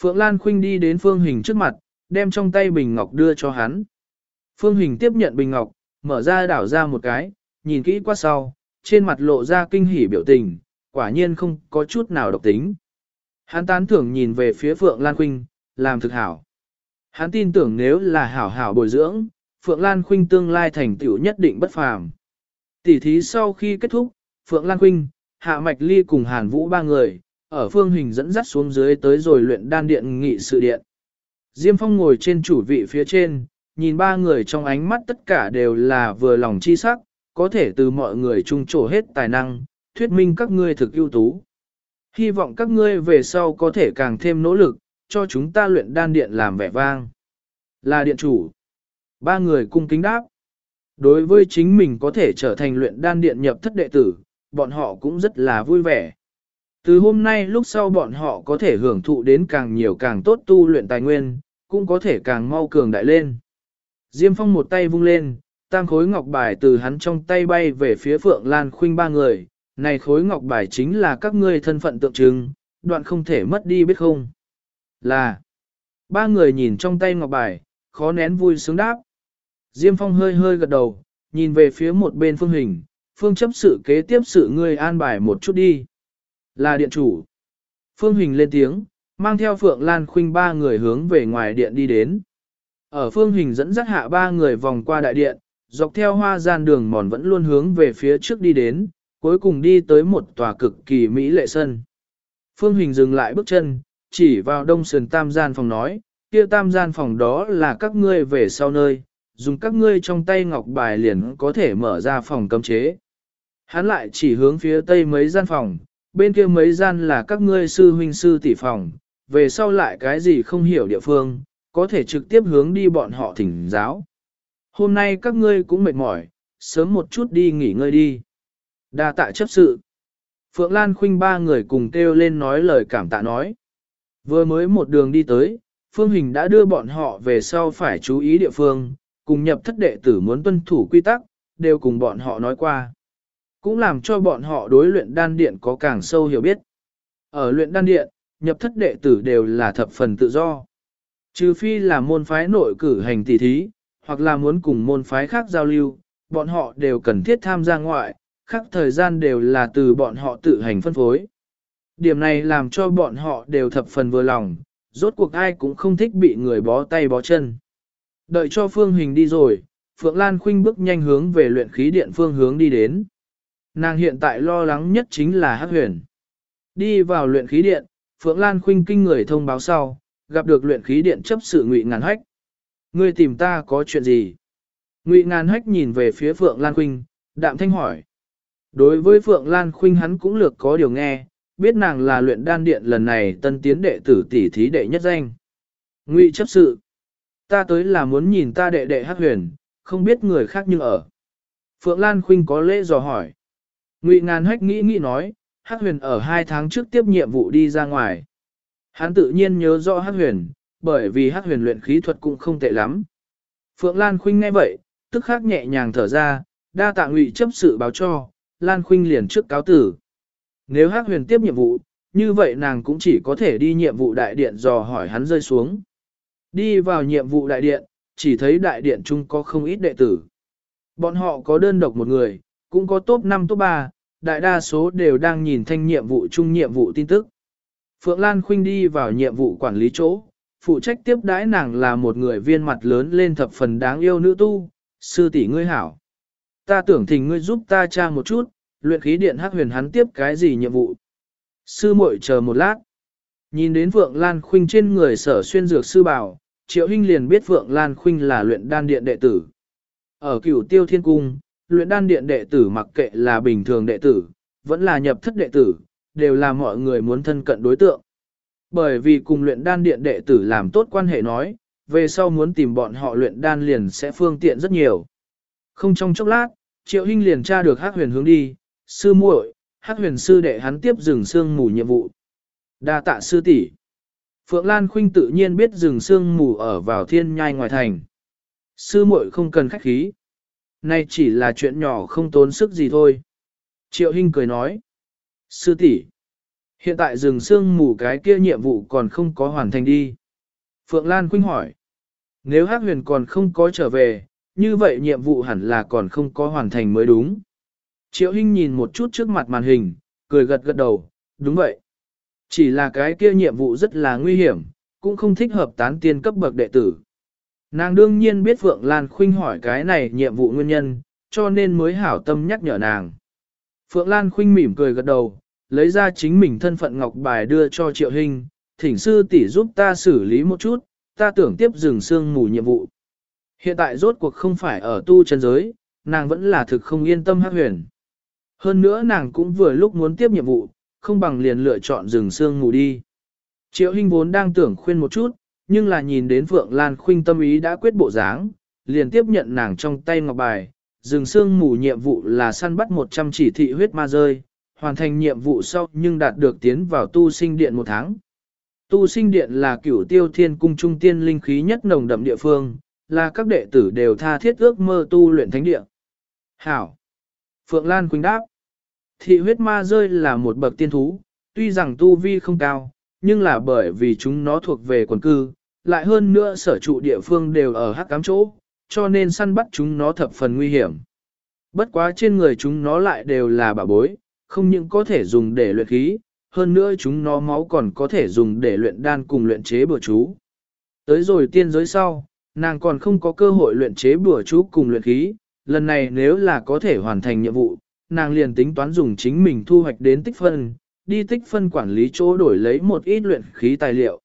Phượng Lan khuynh đi đến phương hình trước mặt, đem trong tay bình ngọc đưa cho hắn. Phương hình tiếp nhận bình ngọc, mở ra đảo ra một cái, nhìn kỹ qua sau, trên mặt lộ ra kinh hỉ biểu tình, quả nhiên không có chút nào độc tính. Hắn tán thưởng nhìn về phía Phượng Lan Khuynh, làm thực hảo. Hắn tin tưởng nếu là hảo hảo bồi dưỡng, Phượng Lan Khuynh tương lai thành tựu nhất định bất phàm. Tỷ thí sau khi kết thúc, Phượng Lan Khuynh, Hạ Mạch Ly cùng Hàn Vũ ba người, ở phương hình dẫn dắt xuống dưới tới rồi luyện đan điện nghị sự điện. Diêm Phong ngồi trên chủ vị phía trên, nhìn ba người trong ánh mắt tất cả đều là vừa lòng chi sắc, có thể từ mọi người trung trổ hết tài năng, thuyết minh các ngươi thực ưu tú. Hy vọng các ngươi về sau có thể càng thêm nỗ lực, cho chúng ta luyện đan điện làm vẻ vang. Là điện chủ. Ba người cung kính đáp. Đối với chính mình có thể trở thành luyện đan điện nhập thất đệ tử, bọn họ cũng rất là vui vẻ. Từ hôm nay lúc sau bọn họ có thể hưởng thụ đến càng nhiều càng tốt tu luyện tài nguyên, cũng có thể càng mau cường đại lên. Diêm Phong một tay vung lên, tam khối ngọc bài từ hắn trong tay bay về phía Phượng Lan Khuynh ba người, này khối ngọc bài chính là các ngươi thân phận tượng trưng, đoạn không thể mất đi biết không? Là, ba người nhìn trong tay ngọc bài, khó nén vui sướng đáp. Diêm Phong hơi hơi gật đầu, nhìn về phía một bên phương hình, phương chấp sự kế tiếp sự ngươi an bài một chút đi. Là điện chủ. Phương hình lên tiếng, mang theo Phượng Lan Khuynh ba người hướng về ngoài điện đi đến. Ở phương hình dẫn dắt hạ ba người vòng qua đại điện, dọc theo hoa gian đường mòn vẫn luôn hướng về phía trước đi đến, cuối cùng đi tới một tòa cực kỳ mỹ lệ sân. Phương Hình dừng lại bước chân, chỉ vào đông sườn tam gian phòng nói, kia tam gian phòng đó là các ngươi về sau nơi, dùng các ngươi trong tay ngọc bài liền có thể mở ra phòng cấm chế. Hắn lại chỉ hướng phía tây mấy gian phòng, bên kia mấy gian là các ngươi sư huynh sư tỷ phòng, về sau lại cái gì không hiểu địa phương, có thể trực tiếp hướng đi bọn họ thỉnh giáo. Hôm nay các ngươi cũng mệt mỏi, sớm một chút đi nghỉ ngơi đi. Đa tạ chấp sự. Phượng Lan Khuynh ba người cùng kêu lên nói lời cảm tạ nói. Vừa mới một đường đi tới, Phương Hình đã đưa bọn họ về sau phải chú ý địa phương, cùng nhập thất đệ tử muốn tuân thủ quy tắc, đều cùng bọn họ nói qua. Cũng làm cho bọn họ đối luyện đan điện có càng sâu hiểu biết. Ở luyện đan điện, nhập thất đệ tử đều là thập phần tự do. Trừ phi là môn phái nội cử hành tỷ thí, hoặc là muốn cùng môn phái khác giao lưu, bọn họ đều cần thiết tham gia ngoại, khác thời gian đều là từ bọn họ tự hành phân phối. Điểm này làm cho bọn họ đều thập phần vừa lòng, rốt cuộc ai cũng không thích bị người bó tay bó chân. Đợi cho phương hình đi rồi, Phượng Lan Khuynh bước nhanh hướng về luyện khí điện phương hướng đi đến. Nàng hiện tại lo lắng nhất chính là Hắc Huyền. Đi vào luyện khí điện, Phượng Lan Khuynh kinh người thông báo sau, gặp được luyện khí điện chấp sự ngụy ngàn hách. Ngươi tìm ta có chuyện gì? Ngụy Ngàn Hách nhìn về phía Phượng Lan Khuynh, đạm thanh hỏi. Đối với Phượng Lan Khuynh hắn cũng lược có điều nghe, biết nàng là luyện đan điện lần này tân tiến đệ tử tỷ thí đệ nhất danh. Ngụy chấp sự. Ta tới là muốn nhìn ta đệ đệ hắc huyền, không biết người khác nhưng ở. Phượng Lan Khuynh có lễ dò hỏi. Ngụy Ngàn Hách nghĩ nghĩ nói, hắc huyền ở hai tháng trước tiếp nhiệm vụ đi ra ngoài. Hắn tự nhiên nhớ rõ hắc huyền, bởi vì hắc huyền luyện khí thuật cũng không tệ lắm. Phượng Lan Khuynh nghe vậy, tức khắc nhẹ nhàng thở ra, đa tạ ngụy chấp sự báo cho, Lan Khuynh liền trước cáo tử. Nếu hắc huyền tiếp nhiệm vụ, như vậy nàng cũng chỉ có thể đi nhiệm vụ đại điện dò hỏi hắn rơi xuống. Đi vào nhiệm vụ đại điện, chỉ thấy đại điện chung có không ít đệ tử. Bọn họ có đơn độc một người, cũng có top 5 top 3, đại đa số đều đang nhìn thanh nhiệm vụ chung nhiệm vụ tin tức. Phượng Lan Khuynh đi vào nhiệm vụ quản lý chỗ, phụ trách tiếp đãi nàng là một người viên mặt lớn lên thập phần đáng yêu nữ tu, sư tỷ ngươi hảo. Ta tưởng thỉnh ngươi giúp ta tra một chút, luyện khí điện hắc huyền hắn tiếp cái gì nhiệm vụ. Sư muội chờ một lát. Nhìn đến Phượng Lan Khuynh trên người sở xuyên dược sư bảo, Triệu Hinh liền biết Phượng Lan Khuynh là luyện đan điện đệ tử. Ở cửu tiêu thiên cung, luyện đan điện đệ tử mặc kệ là bình thường đệ tử, vẫn là nhập thất đệ tử, đều là mọi người muốn thân cận đối tượng. Bởi vì cùng luyện đan điện đệ tử làm tốt quan hệ nói, về sau muốn tìm bọn họ luyện đan liền sẽ phương tiện rất nhiều. Không trong chốc lát, Triệu Hinh liền tra được Hắc Huyền hướng đi, sư muội, Hắc Huyền sư đệ hắn tiếp dừng xương mù nhiệm vụ. Đa tạ sư tỷ. Phượng Lan Khuynh tự nhiên biết rừng Sương mù ở vào thiên nhai ngoài thành. Sư muội không cần khách khí. Nay chỉ là chuyện nhỏ không tốn sức gì thôi. Triệu Hinh cười nói. Sư tỷ, hiện tại rừng Sương mù cái kia nhiệm vụ còn không có hoàn thành đi. Phượng Lan Khuynh hỏi. Nếu Hắc Huyền còn không có trở về, như vậy nhiệm vụ hẳn là còn không có hoàn thành mới đúng. Triệu Hinh nhìn một chút trước mặt màn hình, cười gật gật đầu, đúng vậy. Chỉ là cái kia nhiệm vụ rất là nguy hiểm, cũng không thích hợp tán tiên cấp bậc đệ tử. Nàng đương nhiên biết Phượng Lan Khuynh hỏi cái này nhiệm vụ nguyên nhân, cho nên mới hảo tâm nhắc nhở nàng. Phượng Lan Khuynh mỉm cười gật đầu, lấy ra chính mình thân phận ngọc bài đưa cho Triệu Hinh, thỉnh sư tỷ giúp ta xử lý một chút, ta tưởng tiếp dừng xương mù nhiệm vụ. Hiện tại rốt cuộc không phải ở tu chân giới, nàng vẫn là thực không yên tâm hắc huyền. Hơn nữa nàng cũng vừa lúc muốn tiếp nhiệm vụ, không bằng liền lựa chọn rừng xương ngủ đi. Triệu Hinh vốn đang tưởng khuyên một chút, nhưng là nhìn đến Phượng Lan Khuynh tâm ý đã quyết bộ dáng, liền tiếp nhận nàng trong tay ngọc bài, rừng xương mù nhiệm vụ là săn bắt 100 chỉ thị huyết ma rơi, hoàn thành nhiệm vụ sau nhưng đạt được tiến vào tu sinh điện một tháng. Tu sinh điện là cửu tiêu thiên cung trung tiên linh khí nhất nồng đậm địa phương, là các đệ tử đều tha thiết ước mơ tu luyện thánh địa. Hảo! Phượng Lan Quỳnh đáp. Thị huyết ma rơi là một bậc tiên thú, tuy rằng tu vi không cao, nhưng là bởi vì chúng nó thuộc về quần cư, lại hơn nữa sở trụ địa phương đều ở hắc cám chỗ, cho nên săn bắt chúng nó thập phần nguy hiểm. Bất quá trên người chúng nó lại đều là bảo bối, không những có thể dùng để luyện khí, hơn nữa chúng nó máu còn có thể dùng để luyện đan cùng luyện chế bừa chú. Tới rồi tiên giới sau, nàng còn không có cơ hội luyện chế bừa chú cùng luyện khí, lần này nếu là có thể hoàn thành nhiệm vụ, nàng liền tính toán dùng chính mình thu hoạch đến tích phân, đi tích phân quản lý chỗ đổi lấy một ít luyện khí tài liệu.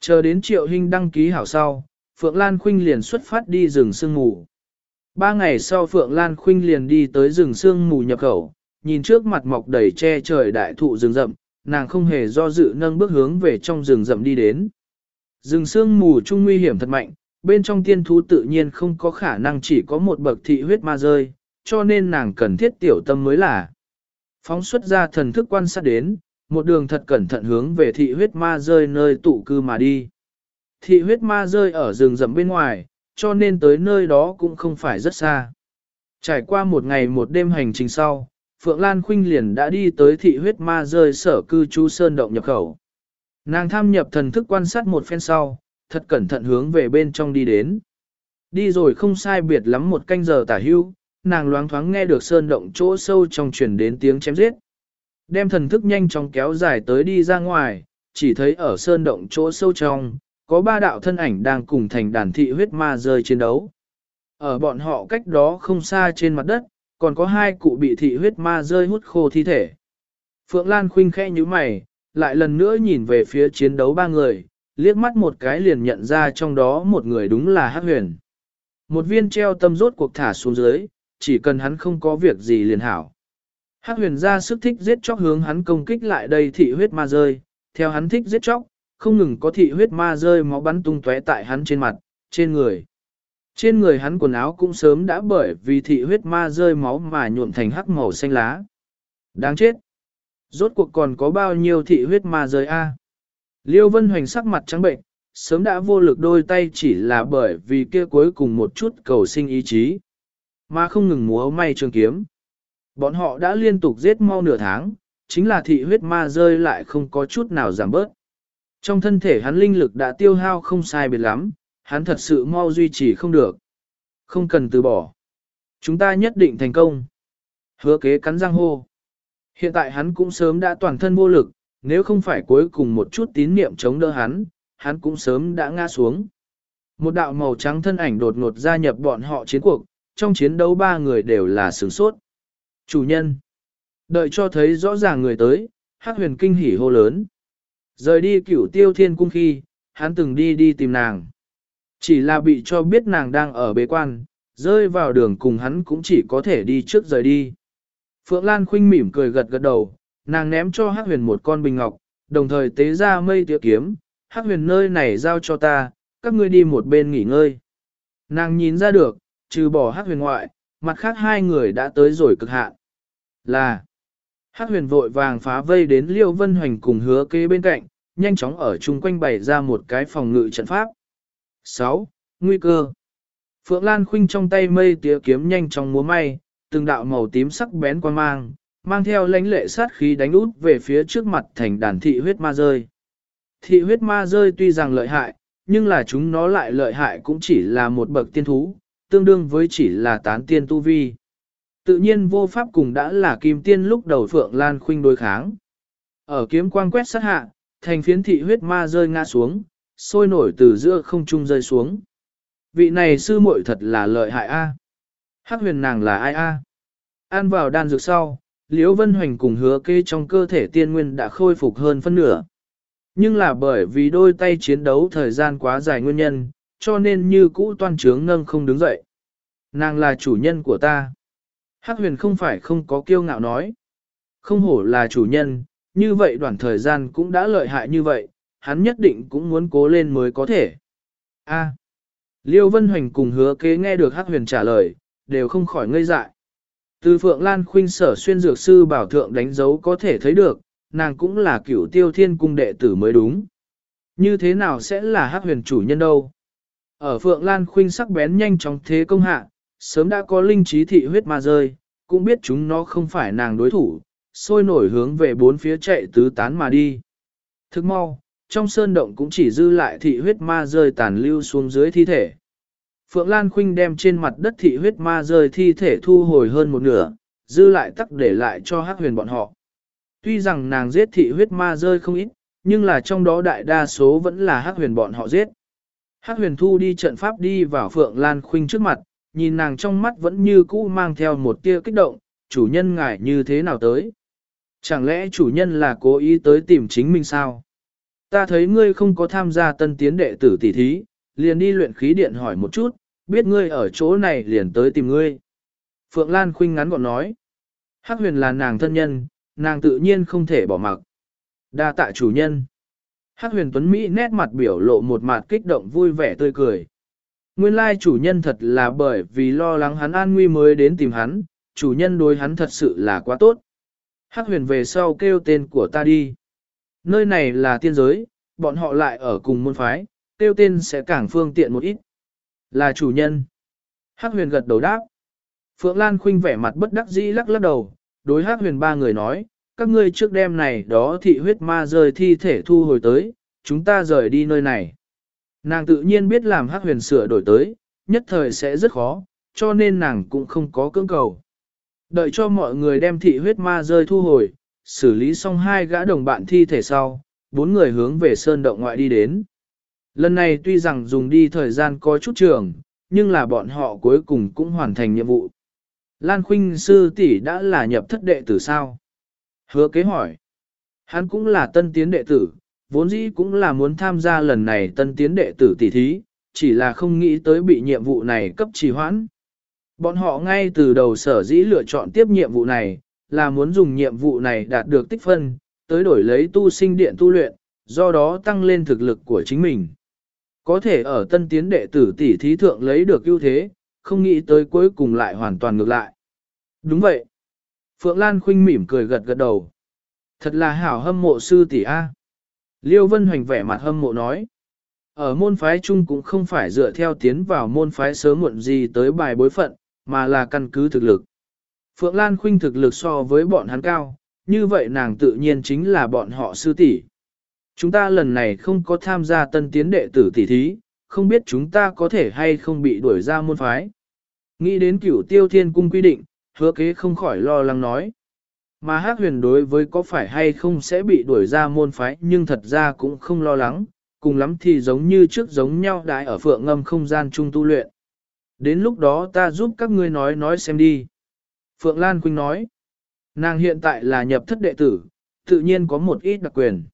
Chờ đến triệu hình đăng ký hảo sau, Phượng Lan Khuynh liền xuất phát đi rừng sương mù. Ba ngày sau Phượng Lan Khuynh liền đi tới rừng sương mù nhập khẩu, nhìn trước mặt mọc đầy che trời đại thụ rừng rậm, nàng không hề do dự nâng bước hướng về trong rừng rậm đi đến. Rừng sương mù chung nguy hiểm thật mạnh, bên trong tiên thú tự nhiên không có khả năng chỉ có một bậc thị huyết ma rơi, cho nên nàng cần thiết tiểu tâm mới là. Phóng xuất ra thần thức quan sát đến, một đường thật cẩn thận hướng về thị huyết ma rơi nơi tụ cư mà đi. Thị huyết ma rơi ở rừng rậm bên ngoài, cho nên tới nơi đó cũng không phải rất xa. Trải qua một ngày một đêm hành trình sau, Phượng Lan Khuynh liền đã đi tới thị huyết ma rơi sở cư trú sơn động nhập khẩu. Nàng tham nhập thần thức quan sát một phen sau, thật cẩn thận hướng về bên trong đi đến. Đi rồi không sai biệt lắm một canh giờ tả hưu, nàng loáng thoáng nghe được sơn động chỗ sâu trong truyền đến tiếng chém giết. Đem thần thức nhanh chóng kéo dài tới đi ra ngoài, chỉ thấy ở sơn động chỗ sâu trong, có ba đạo thân ảnh đang cùng thành đàn thị huyết ma rơi chiến đấu. Ở bọn họ cách đó không xa trên mặt đất, còn có hai cụ bị thị huyết ma rơi hút khô thi thể. Phượng Lan khinh khẽ như mày, lại lần nữa nhìn về phía chiến đấu ba người, liếc mắt một cái liền nhận ra trong đó một người đúng là Hắc Huyền. Một viên treo tâm rốt cuộc thả xuống dưới, chỉ cần hắn không có việc gì liền hảo. Hắc huyền ra sức thích giết chóc hướng hắn công kích lại đây thị huyết ma rơi, theo hắn thích giết chóc, không ngừng có thị huyết ma rơi máu bắn tung tóe tại hắn trên mặt, trên người. Trên người hắn quần áo cũng sớm đã bởi vì thị huyết ma rơi máu mà nhuộm thành hắc màu xanh lá. Đáng chết! Rốt cuộc còn có bao nhiêu thị huyết ma rơi a? Liêu Vân Hoành sắc mặt trắng bệnh, sớm đã vô lực đôi tay chỉ là bởi vì kia cuối cùng một chút cầu sinh ý chí. Mà không ngừng múa may trường kiếm. Bọn họ đã liên tục giết mau nửa tháng, chính là thị huyết ma rơi lại không có chút nào giảm bớt. Trong thân thể hắn linh lực đã tiêu hao không sai biệt lắm, hắn thật sự mau duy trì không được. Không cần từ bỏ. Chúng ta nhất định thành công. Hứa kế cắn răng hô. Hiện tại hắn cũng sớm đã toàn thân vô lực, nếu không phải cuối cùng một chút tín niệm chống đỡ hắn, hắn cũng sớm đã ngã xuống. Một đạo màu trắng thân ảnh đột ngột gia nhập bọn họ chiến cuộc, trong chiến đấu ba người đều là sướng sốt. Chủ nhân. Đợi cho thấy rõ ràng người tới, hắc huyền kinh hỉ hô lớn. Rời đi cửu tiêu thiên cung khi, hắn từng đi đi tìm nàng. Chỉ là bị cho biết nàng đang ở bế quan, rơi vào đường cùng hắn cũng chỉ có thể đi trước rời đi. Phượng Lan khinh mỉm cười gật gật đầu, nàng ném cho Hắc Huyền một con bình ngọc, đồng thời tế ra mây tía kiếm, Hắc Huyền nơi này giao cho ta, các ngươi đi một bên nghỉ ngơi. Nàng nhìn ra được, trừ bỏ Hắc Huyền ngoại, mặt khác hai người đã tới rồi cực hạn. Là, Hắc Huyền vội vàng phá vây đến Liêu Vân Hoành cùng hứa kế bên cạnh, nhanh chóng ở chung quanh bày ra một cái phòng ngự trận pháp. 6. Nguy cơ Phượng Lan khinh trong tay mây tía kiếm nhanh chóng múa may, từng đạo màu tím sắc bén quan mang, mang theo lãnh lệ sát khí đánh út về phía trước mặt thành đàn thị huyết ma rơi. Thị huyết ma rơi tuy rằng lợi hại, nhưng là chúng nó lại lợi hại cũng chỉ là một bậc tiên thú, tương đương với chỉ là tán tiên tu vi. Tự nhiên vô pháp cùng đã là kim tiên lúc đầu Phượng Lan khuynh đối kháng. Ở kiếm quang quét sát hạ, thành phiến thị huyết ma rơi ngã xuống, sôi nổi từ giữa không trung rơi xuống. Vị này sư muội thật là lợi hại a. Hắc huyền nàng là ai a? An vào đan dược sau, Liễu Vân Hoành cùng hứa kê trong cơ thể tiên nguyên đã khôi phục hơn phân nửa. Nhưng là bởi vì đôi tay chiến đấu thời gian quá dài nguyên nhân, cho nên như cũ toan trướng nâng không đứng dậy. Nàng là chủ nhân của ta. Hắc huyền không phải không có kiêu ngạo nói. Không hổ là chủ nhân, như vậy đoạn thời gian cũng đã lợi hại như vậy, hắn nhất định cũng muốn cố lên mới có thể. A. Liêu Vân Hoành cùng hứa kế nghe được Hắc huyền trả lời, đều không khỏi ngây dại. Từ Phượng Lan Khuynh sở xuyên dược sư bảo thượng đánh dấu có thể thấy được, nàng cũng là cửu tiêu thiên cung đệ tử mới đúng. Như thế nào sẽ là hắc huyền chủ nhân đâu? Ở Phượng Lan Khuynh sắc bén nhanh chóng thế công hạ, sớm đã có linh trí thị huyết ma rơi, cũng biết chúng nó không phải nàng đối thủ, sôi nổi hướng về bốn phía chạy tứ tán mà đi. Thức mau, trong sơn động cũng chỉ dư lại thị huyết ma rơi tàn lưu xuống dưới thi thể. Phượng Lan Khuynh đem trên mặt đất thị huyết ma rơi thi thể thu hồi hơn một nửa, dư lại tắc để lại cho hắc huyền bọn họ. Tuy rằng nàng giết thị huyết ma rơi không ít, nhưng là trong đó đại đa số vẫn là hắc huyền bọn họ giết. Hắc huyền thu đi trận pháp đi vào Phượng Lan Khuynh trước mặt, nhìn nàng trong mắt vẫn như cũ mang theo một tia kích động, chủ nhân ngại như thế nào tới. Chẳng lẽ chủ nhân là cố ý tới tìm chính mình sao? Ta thấy ngươi không có tham gia tân tiến đệ tử tỷ thí, liền đi luyện khí điện hỏi một chút, biết ngươi ở chỗ này liền tới tìm ngươi. Phượng Lan khinh ngắn gọn nói, Hắc huyền là nàng thân nhân, nàng tự nhiên không thể bỏ mặc. đa tạ chủ nhân. Hắc huyền tuấn Mỹ nét mặt biểu lộ một mặt kích động vui vẻ tươi cười. Nguyên lai chủ nhân thật là bởi vì lo lắng hắn an nguy mới đến tìm hắn, chủ nhân đối hắn thật sự là quá tốt. Hắc huyền về sau kêu tên của ta đi. Nơi này là tiên giới, bọn họ lại ở cùng môn phái, kêu tên sẽ càng phương tiện một ít. Là chủ nhân. Hắc huyền gật đầu đáp. Phượng Lan khinh vẻ mặt bất đắc dĩ lắc lắc đầu, đối Hắc huyền ba người nói, các ngươi trước đêm này đó thị huyết ma rời thi thể thu hồi tới, chúng ta rời đi nơi này. Nàng tự nhiên biết làm Hắc huyền sửa đổi tới, nhất thời sẽ rất khó, cho nên nàng cũng không có cưỡng cầu. Đợi cho mọi người đem thị huyết ma rơi thu hồi, xử lý xong hai gã đồng bạn thi thể sau, bốn người hướng về sơn động ngoại đi đến. Lần này tuy rằng dùng đi thời gian có chút trường, nhưng là bọn họ cuối cùng cũng hoàn thành nhiệm vụ. Lan Khuynh sư tỷ đã là nhập thất đệ tử sao? Hứa kế hỏi. Hắn cũng là tân tiến đệ tử, vốn dĩ cũng là muốn tham gia lần này tân tiến đệ tử tỷ thí, chỉ là không nghĩ tới bị nhiệm vụ này cấp trì hoãn. Bọn họ ngay từ đầu sở dĩ lựa chọn tiếp nhiệm vụ này, là muốn dùng nhiệm vụ này đạt được tích phân, tới đổi lấy tu sinh điện tu luyện, do đó tăng lên thực lực của chính mình. Có thể ở tân tiến đệ tử tỷ thí thượng lấy được ưu thế, không nghĩ tới cuối cùng lại hoàn toàn ngược lại. Đúng vậy. Phượng Lan Khuynh mỉm cười gật gật đầu. Thật là hảo hâm mộ sư tỷ A. Liêu Vân Hoành vẻ mặt hâm mộ nói. Ở môn phái chung cũng không phải dựa theo tiến vào môn phái sớm muộn gì tới bài bối phận, mà là căn cứ thực lực. Phượng Lan Khuynh thực lực so với bọn hắn cao, như vậy nàng tự nhiên chính là bọn họ sư tỷ. Chúng ta lần này không có tham gia tân tiến đệ tử tỷ thí, không biết chúng ta có thể hay không bị đuổi ra môn phái. Nghĩ đến cửu tiêu thiên cung quy định, hứa kế không khỏi lo lắng nói. Mà hát huyền đối với có phải hay không sẽ bị đuổi ra môn phái nhưng thật ra cũng không lo lắng, cùng lắm thì giống như trước giống nhau đại ở phượng ngâm không gian chung tu luyện. Đến lúc đó ta giúp các ngươi nói nói xem đi. Phượng Lan Quynh nói, nàng hiện tại là nhập thất đệ tử, tự nhiên có một ít đặc quyền.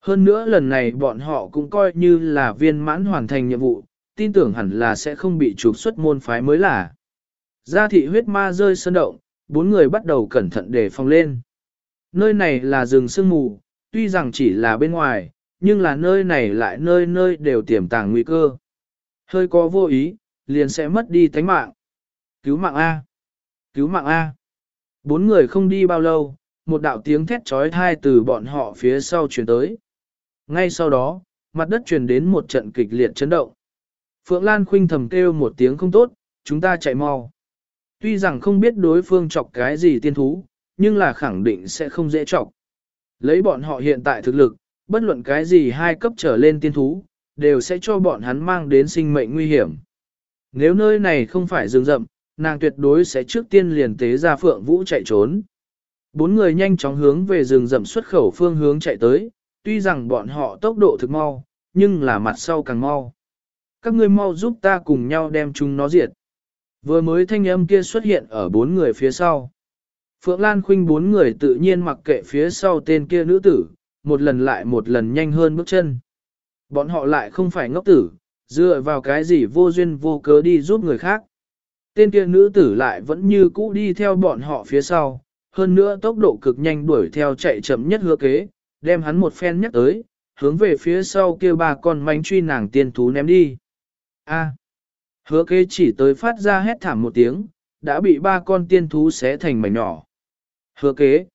Hơn nữa lần này bọn họ cũng coi như là viên mãn hoàn thành nhiệm vụ, tin tưởng hẳn là sẽ không bị trục xuất môn phái mới là. Gia thị huyết ma rơi sơn động, bốn người bắt đầu cẩn thận để phòng lên. Nơi này là rừng sương mù, tuy rằng chỉ là bên ngoài, nhưng là nơi này lại nơi nơi đều tiềm tàng nguy cơ. Hơi có vô ý, liền sẽ mất đi tánh mạng. Cứu mạng A. Cứu mạng A. Bốn người không đi bao lâu, một đạo tiếng thét trói thai từ bọn họ phía sau chuyển tới. Ngay sau đó, mặt đất truyền đến một trận kịch liệt chấn động. Phượng Lan khinh thầm kêu một tiếng không tốt, chúng ta chạy mau. Tuy rằng không biết đối phương chọc cái gì tiên thú, nhưng là khẳng định sẽ không dễ chọc. Lấy bọn họ hiện tại thực lực, bất luận cái gì hai cấp trở lên tiên thú, đều sẽ cho bọn hắn mang đến sinh mệnh nguy hiểm. Nếu nơi này không phải rừng rậm, nàng tuyệt đối sẽ trước tiên liền tế ra phượng vũ chạy trốn. Bốn người nhanh chóng hướng về rừng rậm xuất khẩu phương hướng chạy tới, tuy rằng bọn họ tốc độ thực mau, nhưng là mặt sau càng mau. Các ngươi mau giúp ta cùng nhau đem chúng nó diệt. Vừa mới thanh âm kia xuất hiện ở bốn người phía sau. Phượng Lan Khuynh bốn người tự nhiên mặc kệ phía sau tên kia nữ tử, một lần lại một lần nhanh hơn bước chân. Bọn họ lại không phải ngốc tử, dựa vào cái gì vô duyên vô cớ đi giúp người khác. Tên kia nữ tử lại vẫn như cũ đi theo bọn họ phía sau, hơn nữa tốc độ cực nhanh đuổi theo chạy chậm nhất hứa kế, đem hắn một phen nhắc tới, hướng về phía sau kia ba con manh truy nàng tiên thú ném đi. A. Hứa kế chỉ tới phát ra hét thảm một tiếng, đã bị ba con tiên thú xé thành mảnh nhỏ. Hứa kế.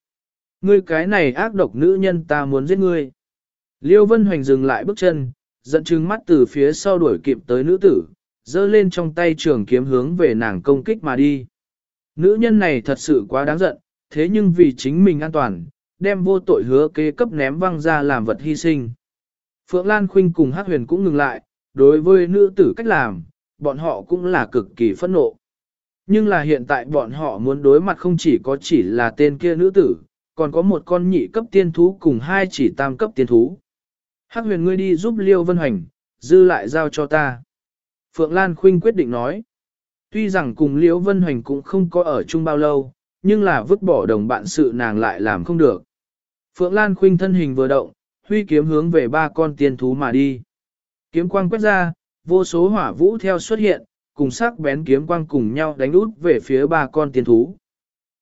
Ngươi cái này ác độc nữ nhân ta muốn giết ngươi. Liêu Vân Hoành dừng lại bước chân, giận chừng mắt từ phía sau đuổi kịp tới nữ tử, giơ lên trong tay trường kiếm hướng về nàng công kích mà đi. Nữ nhân này thật sự quá đáng giận, thế nhưng vì chính mình an toàn, đem vô tội hứa kế cấp ném văng ra làm vật hy sinh. Phượng Lan Khuynh cùng Hắc Huyền cũng ngừng lại, đối với nữ tử cách làm, bọn họ cũng là cực kỳ phẫn nộ. Nhưng là hiện tại bọn họ muốn đối mặt không chỉ có chỉ là tên kia nữ tử, còn có một con nhị cấp tiên thú cùng hai chỉ tam cấp tiên thú. Hắc huyền ngươi đi giúp Liêu Vân Hoành, dư lại giao cho ta. Phượng Lan Khuynh quyết định nói. Tuy rằng cùng Liêu Vân Hoành cũng không có ở chung bao lâu, nhưng là vứt bỏ đồng bạn sự nàng lại làm không được. Phượng Lan Khuynh thân hình vừa động, huy kiếm hướng về ba con tiên thú mà đi. Kiếm quang quét ra, vô số hỏa vũ theo xuất hiện, cùng sắc bén kiếm quang cùng nhau đánh út về phía ba con tiên thú.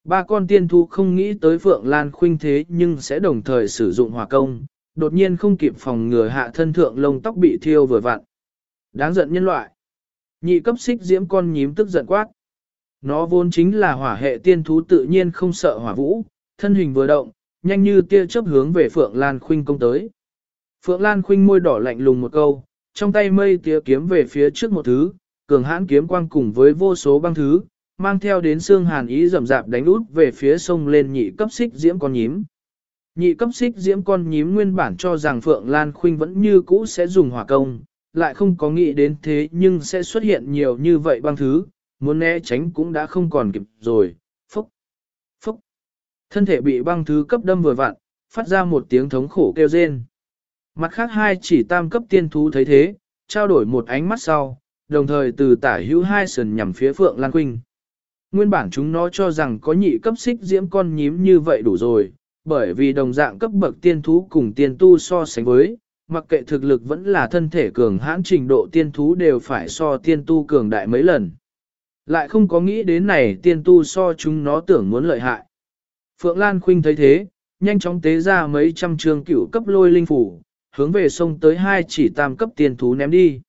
Ba con tiên thú không nghĩ tới Phượng Lan Khuynh thế nhưng sẽ đồng thời sử dụng hỏa công, đột nhiên không kịp phòng ngừa hạ thân thượng lông tóc bị thiêu vừa vặn. Đáng giận nhân loại. Nhị cấp xích diễm con nhím tức giận quát. Nó vốn chính là hỏa hệ tiên thú tự nhiên không sợ hỏa vũ, thân hình vừa động, nhanh như tia chớp hướng về Phượng Lan Khuynh công tới. Phượng Lan Khuynh môi đỏ lạnh lùng một câu, trong tay mây tía kiếm về phía trước một thứ, cường hãn kiếm quang cùng với vô số băng thứ, mang theo đến xương hàn ý rầm rạp đánh út về phía sông lên nhị cấp xích diễm con nhím. Nhị cấp xích diễm con nhím nguyên bản cho rằng Phượng Lan Khuynh vẫn như cũ sẽ dùng hỏa công, lại không có nghĩ đến thế nhưng sẽ xuất hiện nhiều như vậy băng thứ, muốn né tránh cũng đã không còn kịp rồi, phúc, phúc. Thân thể bị băng thứ cấp đâm vừa vặn, phát ra một tiếng thống khổ kêu rên. Mặt khác hai chỉ tam cấp tiên thú thấy thế, trao đổi một ánh mắt sau, đồng thời từ tả hữu hai sườn nhằm phía Phượng Lan Quynh. Nguyên bản chúng nó cho rằng có nhị cấp xích diễm con nhím như vậy đủ rồi, bởi vì đồng dạng cấp bậc tiên thú cùng tiên tu so sánh với, mặc kệ thực lực vẫn là thân thể cường hãn trình độ tiên thú đều phải so tiên tu cường đại mấy lần. Lại không có nghĩ đến này tiên tu so chúng nó tưởng muốn lợi hại. Phượng Lan Khuynh thấy thế, nhanh chóng tế ra mấy trăm trường cửu cấp lôi linh phủ, hướng về sông tới hai chỉ tam cấp tiên thú ném đi.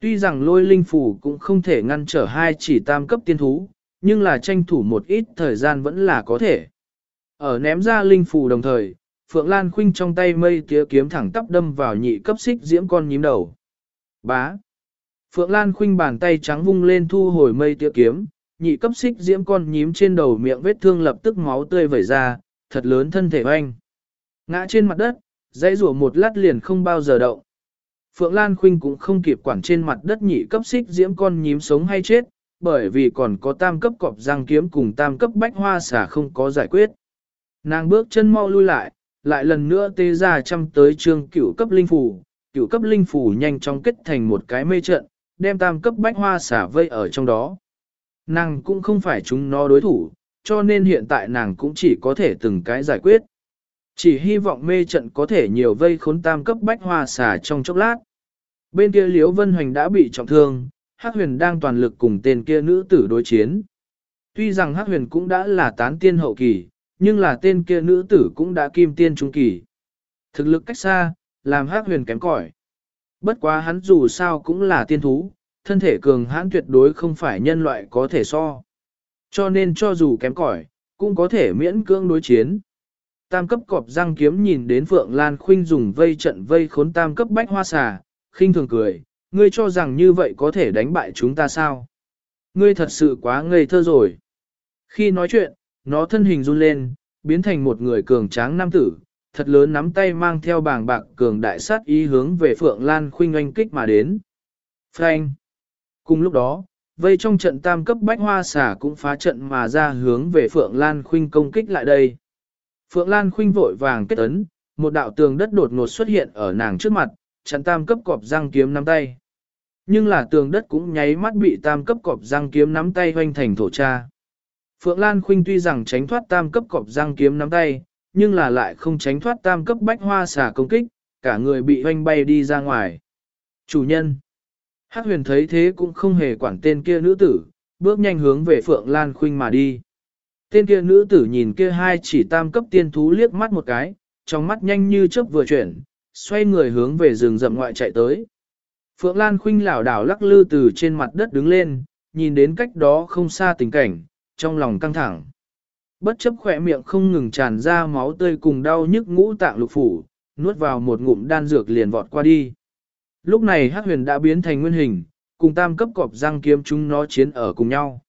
Tuy rằng lôi linh phủ cũng không thể ngăn trở hai chỉ tam cấp tiên thú, nhưng là tranh thủ một ít thời gian vẫn là có thể. Ở ném ra linh phủ đồng thời, Phượng Lan Khuynh trong tay mây tía kiếm thẳng tắp đâm vào nhị cấp xích diễm con nhím đầu. Bá. Phượng Lan Khuynh bàn tay trắng vung lên thu hồi mây tía kiếm, nhị cấp xích diễm con nhím trên đầu miệng vết thương lập tức máu tươi vẩy ra, thật lớn thân thể oanh. Ngã trên mặt đất, dãy rủa một lát liền không bao giờ động. Phượng Lan Khuynh cũng không kịp quản trên mặt đất nhị cấp xích diễm con nhím sống hay chết, bởi vì còn có tam cấp cọp răng kiếm cùng tam cấp bách hoa xả không có giải quyết. Nàng bước chân mau lui lại, lại lần nữa tê ra chăm tới trương cửu cấp linh phủ, cửu cấp linh phủ nhanh chóng kết thành một cái mê trận, đem tam cấp bách hoa xả vây ở trong đó. Nàng cũng không phải chúng nó đối thủ, cho nên hiện tại nàng cũng chỉ có thể từng cái giải quyết. Chỉ hy vọng mê trận có thể nhiều vây khốn tam cấp bách hoa xả trong chốc lát. Bên kia Liễu Vân Hoành đã bị trọng thương, Hắc Huyền đang toàn lực cùng tên kia nữ tử đối chiến. Tuy rằng Hắc Huyền cũng đã là tán tiên hậu kỳ, nhưng là tên kia nữ tử cũng đã kim tiên trung kỳ. Thực lực cách xa, làm Hắc Huyền kém cỏi. Bất quá hắn dù sao cũng là tiên thú, thân thể cường hãn tuyệt đối không phải nhân loại có thể so. Cho nên cho dù kém cỏi, cũng có thể miễn cưỡng đối chiến. Tam cấp cọp răng kiếm nhìn đến Phượng Lan Khuynh dùng vây trận vây khốn tam cấp bách hoa xà, khinh thường cười, ngươi cho rằng như vậy có thể đánh bại chúng ta sao? Ngươi thật sự quá ngây thơ rồi. Khi nói chuyện, nó thân hình run lên, biến thành một người cường tráng nam tử, thật lớn nắm tay mang theo bàng bạc cường đại sát ý hướng về Phượng Lan Khuynh oanh kích mà đến. Frank! Cùng lúc đó, vây trong trận tam cấp bách hoa xả cũng phá trận mà ra hướng về Phượng Lan Khuynh công kích lại đây. Phượng Lan Khuynh vội vàng kết ấn, một đạo tường đất đột ngột xuất hiện ở nàng trước mặt, chặn tam cấp cọp răng kiếm nắm tay. Nhưng là tường đất cũng nháy mắt bị tam cấp cọp răng kiếm nắm tay hoành thành thổ cha. Phượng Lan Khuynh tuy rằng tránh thoát tam cấp cọp răng kiếm nắm tay, nhưng là lại không tránh thoát tam cấp bách hoa xả công kích, cả người bị hoành bay đi ra ngoài. Chủ nhân Hắc huyền thấy thế cũng không hề quản tên kia nữ tử, bước nhanh hướng về Phượng Lan Khuynh mà đi. Tên kia nữ tử nhìn kia hai chỉ tam cấp tiên thú liếc mắt một cái, trong mắt nhanh như chớp vừa chuyển, xoay người hướng về rừng rậm ngoại chạy tới. Phượng Lan Khuynh lảo đảo lắc lư từ trên mặt đất đứng lên, nhìn đến cách đó không xa tình cảnh, trong lòng căng thẳng. Bất chấp khỏe miệng không ngừng tràn ra máu tươi cùng đau nhức ngũ tạng lục phủ, nuốt vào một ngụm đan dược liền vọt qua đi. Lúc này Hắc Huyền đã biến thành nguyên hình, cùng tam cấp cọp răng kiếm chúng nó chiến ở cùng nhau.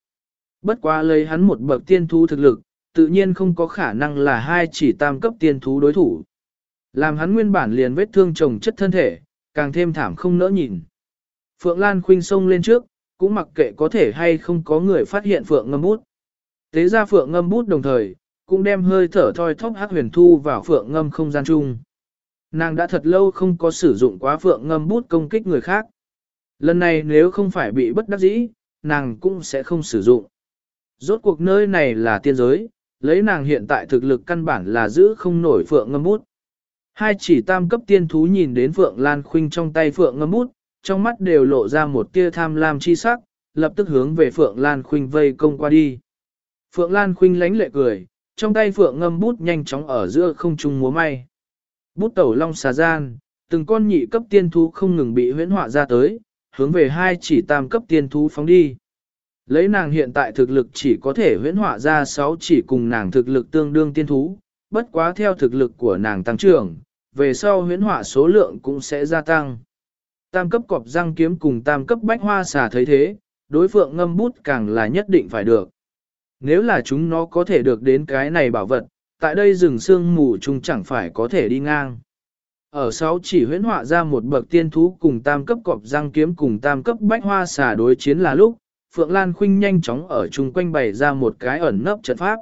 Bất quá lấy hắn một bậc tiên thú thực lực, tự nhiên không có khả năng là hai chỉ tam cấp tiên thú đối thủ. Làm hắn nguyên bản liền vết thương chồng chất thân thể, càng thêm thảm không nỡ nhìn. Phượng Lan khuynh sông lên trước, cũng mặc kệ có thể hay không có người phát hiện Phượng ngâm bút. Tế ra Phượng ngâm bút đồng thời, cũng đem hơi thở thoi thóp hắc huyền thu vào Phượng ngâm không gian chung. Nàng đã thật lâu không có sử dụng quá Phượng ngâm bút công kích người khác. Lần này nếu không phải bị bất đắc dĩ, nàng cũng sẽ không sử dụng. Rốt cuộc nơi này là tiên giới, lấy nàng hiện tại thực lực căn bản là giữ không nổi Phượng ngâm bút. Hai chỉ tam cấp tiên thú nhìn đến Phượng Lan Khuynh trong tay Phượng ngâm bút, trong mắt đều lộ ra một tia tham lam chi sắc, lập tức hướng về Phượng Lan Khuynh vây công qua đi. Phượng Lan Khuynh lánh lệ cười, trong tay Phượng ngâm bút nhanh chóng ở giữa không trung múa may. Bút tẩu long xà gian, từng con nhị cấp tiên thú không ngừng bị huyễn họa ra tới, hướng về hai chỉ tam cấp tiên thú phóng đi. Lấy nàng hiện tại thực lực chỉ có thể huyễn họa ra sáu chỉ cùng nàng thực lực tương đương tiên thú, bất quá theo thực lực của nàng tăng trưởng, về sau huyễn họa số lượng cũng sẽ gia tăng. Tam cấp cọp răng kiếm cùng tam cấp bách hoa xà thấy thế, đối phượng ngâm bút càng là nhất định phải được. Nếu là chúng nó có thể được đến cái này bảo vật, tại đây rừng sương mù chung chẳng phải có thể đi ngang. Ở sáu chỉ huyễn họa ra một bậc tiên thú cùng tam cấp cọp răng kiếm cùng tam cấp bách hoa xà đối chiến là lúc, Phượng Lan Khuynh nhanh chóng ở chung quanh bày ra một cái ẩn nấp trận pháp.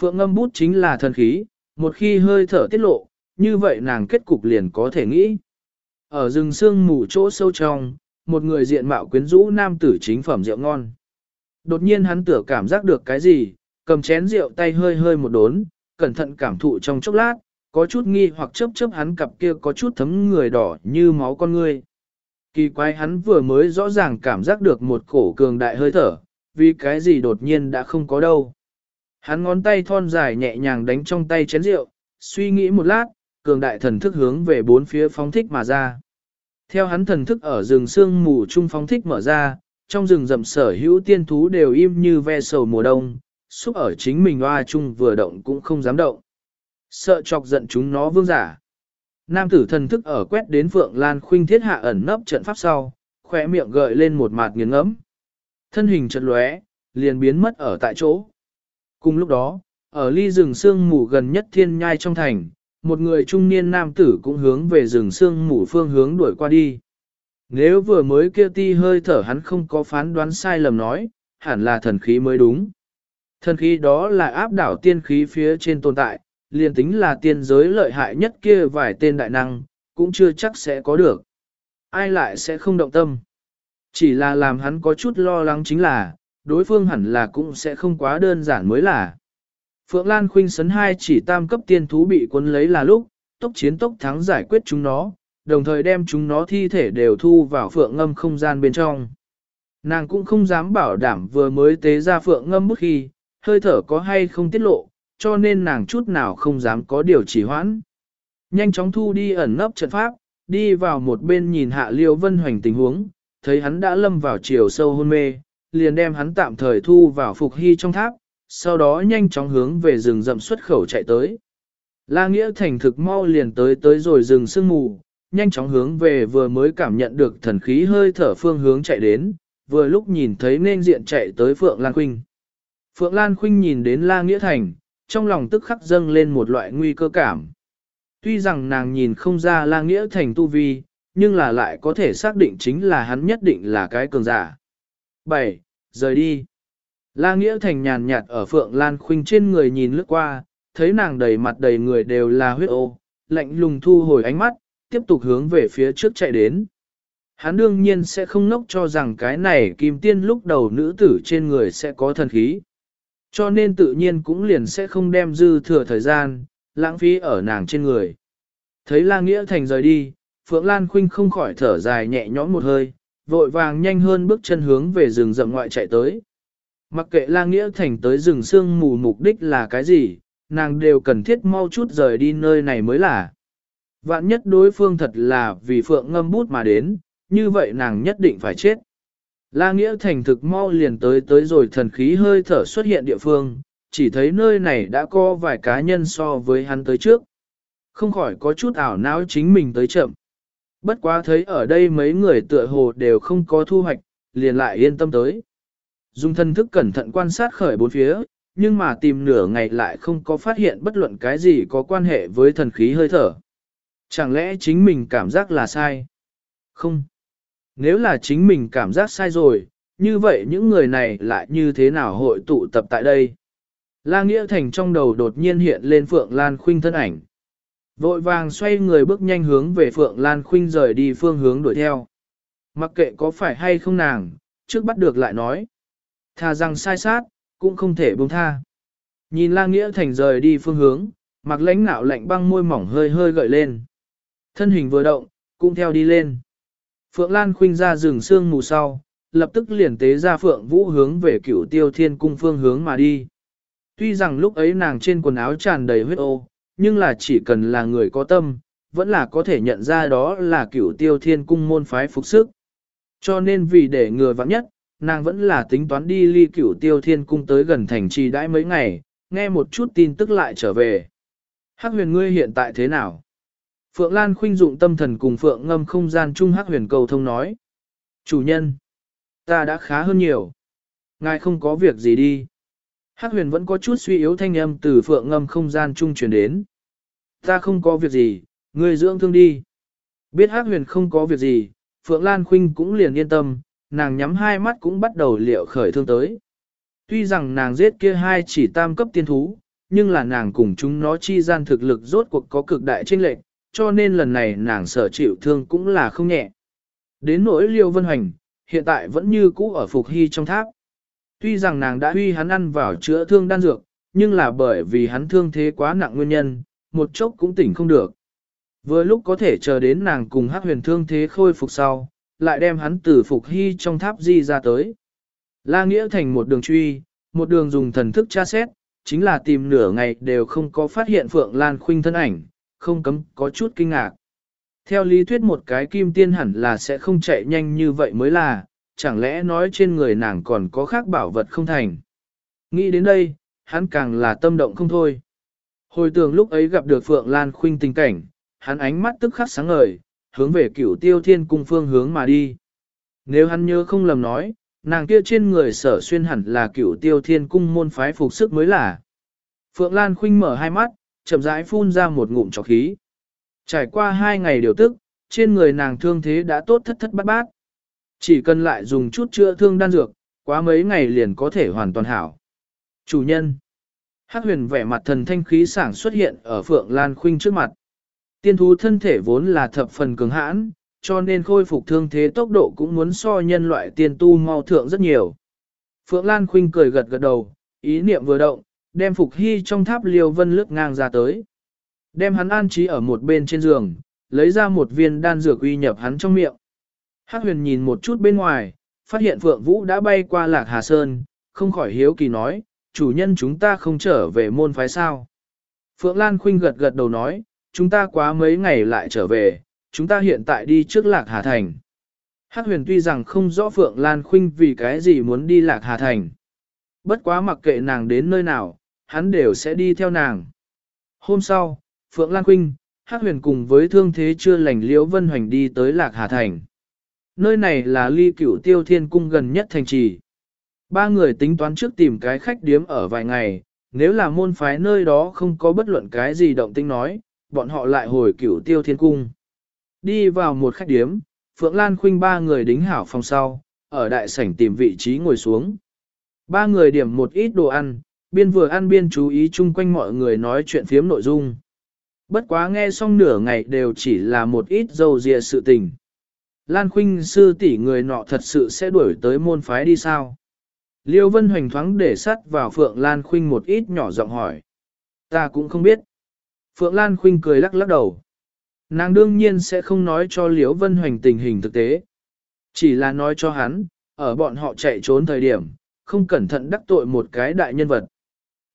Phượng ngâm bút chính là thần khí, một khi hơi thở tiết lộ, như vậy nàng kết cục liền có thể nghĩ. Ở rừng sương mù chỗ sâu trong, một người diện mạo quyến rũ nam tử chính phẩm rượu ngon. Đột nhiên hắn tựa cảm giác được cái gì, cầm chén rượu tay hơi hơi một đốn, cẩn thận cảm thụ trong chốc lát, có chút nghi hoặc chớp chớp hắn cặp kia có chút thấm người đỏ như máu con ngươi. Kỳ quái hắn vừa mới rõ ràng cảm giác được một cổ cường đại hơi thở, vì cái gì đột nhiên đã không có đâu. Hắn ngón tay thon dài nhẹ nhàng đánh trong tay chén rượu, suy nghĩ một lát, cường đại thần thức hướng về bốn phía phóng thích mà ra. Theo hắn thần thức ở rừng sương mù trung phóng thích mở ra, trong rừng rậm sở hữu tiên thú đều im như ve sầu mùa đông, xúc ở chính mình hoa chung vừa động cũng không dám động. Sợ chọc giận chúng nó vương giả. Nam tử thần thức ở quét đến Phượng Lan Khuynh thiết hạ ẩn nấp trận pháp sau, khỏe miệng gợi lên một mạt nghiêng ngẫm. Thân hình chợt lóe, liền biến mất ở tại chỗ. Cùng lúc đó, ở ly rừng sương mù gần nhất thiên nhai trong thành, một người trung niên nam tử cũng hướng về rừng sương mù phương hướng đuổi qua đi. Nếu vừa mới kia ti hơi thở hắn không có phán đoán sai lầm nói, hẳn là thần khí mới đúng. Thần khí đó là áp đảo tiên khí phía trên tồn tại, liền tính là tiên giới lợi hại nhất kia vài tên đại năng, cũng chưa chắc sẽ có được. Ai lại sẽ không động tâm. Chỉ là làm hắn có chút lo lắng chính là, đối phương hẳn là cũng sẽ không quá đơn giản mới là. Phượng Lan Khuynh sấn hai chỉ tam cấp tiên thú bị quân lấy là lúc, tốc chiến tốc thắng giải quyết chúng nó, đồng thời đem chúng nó thi thể đều thu vào phượng ngâm không gian bên trong. Nàng cũng không dám bảo đảm vừa mới tế ra phượng ngâm bức khi, hơi thở có hay không tiết lộ, cho nên nàng chút nào không dám có điều chỉ hoãn. Nhanh chóng thu đi ẩn nấp trận pháp, đi vào một bên nhìn hạ liêu vân hoành tình huống, thấy hắn đã lâm vào chiều sâu hôn mê, liền đem hắn tạm thời thu vào phục hy trong tháp, sau đó nhanh chóng hướng về rừng rậm xuất khẩu chạy tới. La Nghĩa thành thực mau liền tới tới rồi rừng sương mù, nhanh chóng hướng về vừa mới cảm nhận được thần khí hơi thở phương hướng chạy đến, vừa lúc nhìn thấy nên diện chạy tới Phượng Lan Khuynh. Phượng Lan Khuynh nhìn đến La Nghĩa Thành, trong lòng tức khắc dâng lên một loại nguy cơ cảm. Tuy rằng nàng nhìn không ra La Nghĩa Thành tu vi, nhưng là lại có thể xác định chính là hắn nhất định là cái cường giả. 7. Rời đi. La Nghĩa Thành nhàn nhạt ở Phượng Lan Khuynh trên người nhìn lướt qua, thấy nàng đầy mặt đầy người đều là huyết ô, lạnh lùng thu hồi ánh mắt, tiếp tục hướng về phía trước chạy đến. Hắn đương nhiên sẽ không nốc cho rằng cái này kim tiên lúc đầu nữ tử trên người sẽ có thần khí. Cho nên tự nhiên cũng liền sẽ không đem dư thừa thời gian, lãng phí ở nàng trên người. Thấy La Nghĩa Thành rời đi, Phượng Lan Khuynh không khỏi thở dài nhẹ nhõm một hơi, vội vàng nhanh hơn bước chân hướng về rừng rậm ngoại chạy tới. Mặc kệ La Nghĩa Thành tới rừng sương mù mục đích là cái gì, nàng đều cần thiết mau chút rời đi nơi này mới là. Vạn nhất đối phương thật là vì Phượng ngâm bút mà đến, như vậy nàng nhất định phải chết. La Nghĩa Thành thực mau liền tới tới rồi thần khí hơi thở xuất hiện địa phương, chỉ thấy nơi này đã có vài cá nhân so với hắn tới trước. Không khỏi có chút ảo não chính mình tới chậm. Bất quá thấy ở đây mấy người tựa hồ đều không có thu hoạch, liền lại yên tâm tới. Dùng thân thức cẩn thận quan sát khởi bốn phía, nhưng mà tìm nửa ngày lại không có phát hiện bất luận cái gì có quan hệ với thần khí hơi thở. Chẳng lẽ chính mình cảm giác là sai? Không. Nếu là chính mình cảm giác sai rồi, như vậy những người này lại như thế nào hội tụ tập tại đây? La Nghĩa Thành trong đầu đột nhiên hiện lên Phượng Lan Khuynh thân ảnh. Vội vàng xoay người bước nhanh hướng về Phượng Lan Khuynh rời đi phương hướng đuổi theo. Mặc kệ có phải hay không nàng, trước bắt được lại nói. Thà rằng sai sát, cũng không thể buông tha. Nhìn La Nghĩa Thành rời đi phương hướng, mặc lãnh nạo lạnh băng môi mỏng hơi hơi gợi lên. Thân hình vừa động, cũng theo đi lên. Phượng Lan khuynh ra rừng sương mù sau, lập tức liền tế ra Phượng Vũ hướng về cửu tiêu thiên cung phương hướng mà đi. Tuy rằng lúc ấy nàng trên quần áo tràn đầy huyết ô, nhưng là chỉ cần là người có tâm, vẫn là có thể nhận ra đó là cửu tiêu thiên cung môn phái phục sức. Cho nên vì để ngừa vắng nhất, nàng vẫn là tính toán đi ly cửu tiêu thiên cung tới gần thành trì đãi mấy ngày, nghe một chút tin tức lại trở về. Hắc huyền ngươi hiện tại thế nào? Phượng Lan khuynh dụng tâm thần cùng Phượng ngâm không gian trung hắc huyền cầu thông nói. Chủ nhân, ta đã khá hơn nhiều. Ngài không có việc gì đi. Hắc huyền vẫn có chút suy yếu thanh âm từ Phượng ngâm không gian trung truyền đến. Ta không có việc gì, ngươi dưỡng thương đi. Biết Hắc huyền không có việc gì, Phượng Lan khuynh cũng liền yên tâm, nàng nhắm hai mắt cũng bắt đầu liệu khởi thương tới. Tuy rằng nàng giết kia hai chỉ tam cấp tiên thú, nhưng là nàng cùng chúng nó chi gian thực lực rốt cuộc có cực đại chênh lệch, cho nên lần này nàng sở chịu thương cũng là không nhẹ. Đến nỗi liêu vân hành, hiện tại vẫn như cũ ở phục hy trong tháp. Tuy rằng nàng đã huy hắn ăn vào chữa thương đan dược, nhưng là bởi vì hắn thương thế quá nặng nguyên nhân, một chốc cũng tỉnh không được. Vừa lúc có thể chờ đến nàng cùng hắc huyền thương thế khôi phục sau, lại đem hắn từ phục hy trong tháp di ra tới. La Nghĩa thành một đường truy, một đường dùng thần thức tra xét, chính là tìm nửa ngày đều không có phát hiện Phượng Lan Khuynh thân ảnh, không cấm có chút kinh ngạc. Theo lý thuyết một cái kim tiên hẳn là sẽ không chạy nhanh như vậy mới là, chẳng lẽ nói trên người nàng còn có khác bảo vật không thành. Nghĩ đến đây, hắn càng là tâm động không thôi. Hồi tưởng lúc ấy gặp được Phượng Lan Khuynh tình cảnh, hắn ánh mắt tức khắc sáng ngời, hướng về cửu tiêu thiên cung phương hướng mà đi. Nếu hắn nhớ không lầm nói, nàng kia trên người sở xuyên hẳn là cửu tiêu thiên cung môn phái phục sức mới là. Phượng Lan Khuynh mở hai mắt, chậm rãi phun ra một ngụm trọc khí. Trải qua hai ngày điều tức, trên người nàng thương thế đã tốt thất thất bát bát. Chỉ cần lại dùng chút chữa thương đan dược, quá mấy ngày liền có thể hoàn toàn hảo. Chủ nhân. Hắc huyền vẻ mặt thần thanh khí sảng xuất hiện ở Phượng Lan Khuynh trước mặt. Tiên thú thân thể vốn là thập phần cường hãn, cho nên khôi phục thương thế tốc độ cũng muốn so nhân loại tiên tu mau thượng rất nhiều. Phượng Lan Khuynh cười gật gật đầu, ý niệm vừa động, đem Phục Hy trong tháp liêu vân lướt ngang ra tới. Đem hắn an trí ở một bên trên giường, lấy ra một viên đan dược uy nhập hắn trong miệng. Hắc huyền nhìn một chút bên ngoài, phát hiện Phượng Vũ đã bay qua Lạc Hà Sơn, không khỏi hiếu kỳ nói, chủ nhân chúng ta không trở về môn phái sao. Phượng Lan Khuynh gật gật đầu nói, chúng ta quá mấy ngày lại trở về, chúng ta hiện tại đi trước Lạc Hà Thành. Hắc huyền tuy rằng không rõ Phượng Lan Khuynh vì cái gì muốn đi Lạc Hà Thành. Bất quá mặc kệ nàng đến nơi nào, hắn đều sẽ đi theo nàng. Hôm sau, Phượng Lan Quynh, Hắc huyền cùng với thương thế chưa lành liễu Vân Hoành đi tới Lạc Hà Thành. Nơi này là ly cửu tiêu thiên cung gần nhất thành trì. Ba người tính toán trước tìm cái khách điếm ở vài ngày, nếu là môn phái nơi đó không có bất luận cái gì động tĩnh nói, bọn họ lại hồi cửu tiêu thiên cung. Đi vào một khách điếm, Phượng Lan Khuynh ba người đính hảo phòng sau, ở đại sảnh tìm vị trí ngồi xuống. Ba người điểm một ít đồ ăn, biên vừa ăn biên chú ý chung quanh mọi người nói chuyện phiếm nội dung. Bất quá nghe xong nửa ngày đều chỉ là một ít dâu dịa sự tình. Lan Khuynh sư tỷ người nọ thật sự sẽ đuổi tới môn phái đi sao? Liêu Vân Hoành thoáng để sắt vào Phượng Lan Khuynh một ít nhỏ giọng hỏi. Ta cũng không biết. Phượng Lan Khuynh cười lắc lắc đầu. Nàng đương nhiên sẽ không nói cho liêu Vân Hoành tình hình thực tế. Chỉ là nói cho hắn, ở bọn họ chạy trốn thời điểm, không cẩn thận đắc tội một cái đại nhân vật.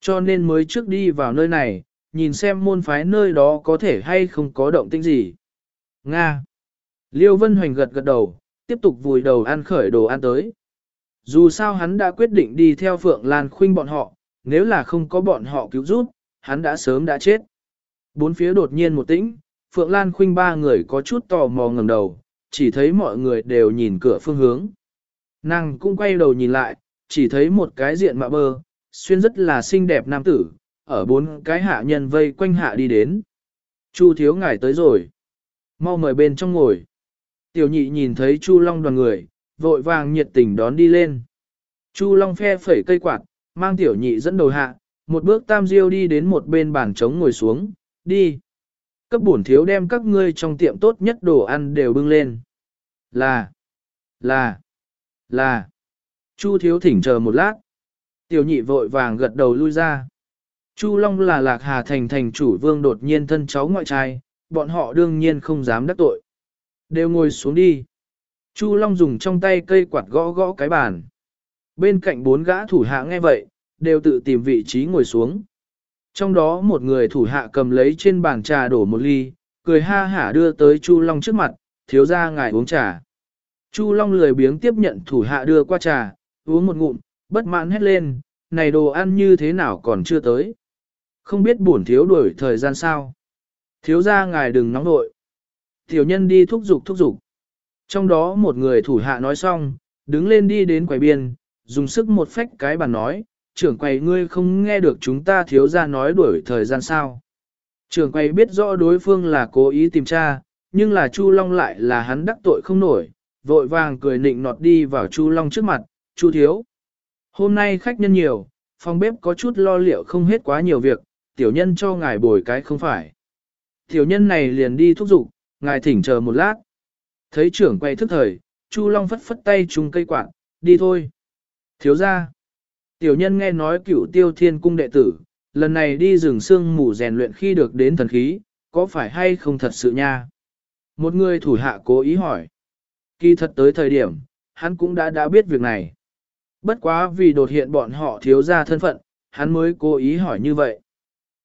Cho nên mới trước đi vào nơi này, nhìn xem môn phái nơi đó có thể hay không có động tĩnh gì. Nga. Liêu Vân Hoành gật gật đầu, tiếp tục vùi đầu ăn khởi đồ ăn tới. Dù sao hắn đã quyết định đi theo Phượng Lan Khuynh bọn họ, nếu là không có bọn họ cứu giúp, hắn đã sớm đã chết. Bốn phía đột nhiên một tĩnh, Phượng Lan Khuynh ba người có chút tò mò ngẩng đầu, chỉ thấy mọi người đều nhìn cửa phương hướng. Nàng cũng quay đầu nhìn lại, chỉ thấy một cái diện mạ bơ, xuyên rất là xinh đẹp nam tử, ở bốn cái hạ nhân vây quanh hạ đi đến. Chu thiếu ngài tới rồi. Mau mời bên trong ngồi. Tiểu nhị nhìn thấy Chu Long đoàn người, vội vàng nhiệt tình đón đi lên. Chu Long phe phẩy cây quạt, mang tiểu nhị dẫn đầu hạ, một bước tam diêu đi đến một bên bàn trống ngồi xuống, đi. Cấp bổn thiếu đem các ngươi trong tiệm tốt nhất đồ ăn đều bưng lên. Là, là, là. Chu thiếu thỉnh chờ một lát. Tiểu nhị vội vàng gật đầu lui ra. Chu Long là lạc hà thành thành chủ vương đột nhiên thân cháu ngoại trai, bọn họ đương nhiên không dám đắc tội. Đều ngồi xuống đi. Chu Long dùng trong tay cây quạt gõ gõ cái bàn. Bên cạnh bốn gã thủ hạ nghe vậy, đều tự tìm vị trí ngồi xuống. Trong đó một người thủ hạ cầm lấy trên bàn trà đổ một ly, cười ha hả đưa tới Chu Long trước mặt, thiếu ra ngài uống trà. Chu Long lười biếng tiếp nhận thủ hạ đưa qua trà, uống một ngụm, bất mãn hét lên, này đồ ăn như thế nào còn chưa tới. Không biết buồn thiếu đuổi thời gian sao. Thiếu ra ngài đừng nóng nội. Tiểu nhân đi thúc giục thúc giục. Trong đó một người thủ hạ nói xong, đứng lên đi đến quầy biên, dùng sức một phách cái bàn nói, trưởng quầy ngươi không nghe được chúng ta thiếu ra nói đuổi thời gian sao. Trưởng quầy biết rõ đối phương là cố ý tìm tra, nhưng là Chu Long lại là hắn đắc tội không nổi, vội vàng cười nịnh nọt đi vào Chu Long trước mặt, Chu thiếu. Hôm nay khách nhân nhiều, phòng bếp có chút lo liệu không hết quá nhiều việc, tiểu nhân cho ngài bồi cái không phải. Tiểu nhân này liền đi thúc giục, ngài thỉnh chờ một lát. Thấy trưởng quay thức thời, Chu Long phất phất tay chung cây quạt, đi thôi. Thiếu ra. Tiểu nhân nghe nói cựu tiêu thiên cung đệ tử, lần này đi rừng sương mù rèn luyện khi được đến thần khí, có phải hay không thật sự nha? Một người thủ hạ cố ý hỏi. Kỳ thật tới thời điểm, hắn cũng đã đã biết việc này. Bất quá vì đột hiện bọn họ thiếu ra thân phận, hắn mới cố ý hỏi như vậy.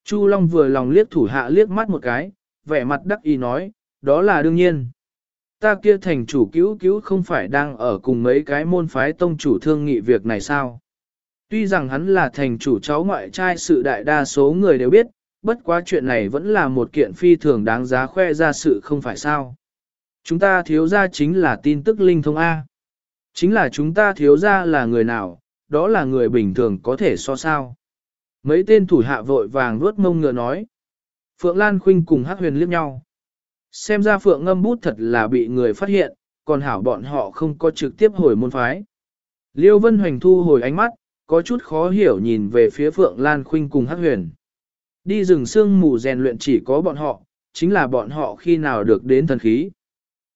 Chu Long vừa lòng liếc thủ hạ liếc mắt một cái, vẻ mặt đắc ý nói, đó là đương nhiên. Ta kia thành chủ cứu cứu không phải đang ở cùng mấy cái môn phái tông chủ thương nghị việc này sao? Tuy rằng hắn là thành chủ cháu ngoại trai sự đại đa số người đều biết, bất quá chuyện này vẫn là một kiện phi thường đáng giá khoe ra sự không phải sao. Chúng ta thiếu ra chính là tin tức linh thông A. Chính là chúng ta thiếu ra là người nào, đó là người bình thường có thể so sao. Mấy tên thủ hạ vội vàng vuốt mông ngựa nói. Phượng Lan Khuynh cùng Hắc Huyền liếc nhau. Xem ra Phượng ngâm bút thật là bị người phát hiện, còn hảo bọn họ không có trực tiếp hồi môn phái. Liêu Vân Hoành thu hồi ánh mắt, có chút khó hiểu nhìn về phía Phượng Lan Khuynh cùng Hắc Huyền. Đi rừng sương mù rèn luyện chỉ có bọn họ, chính là bọn họ khi nào được đến thần khí.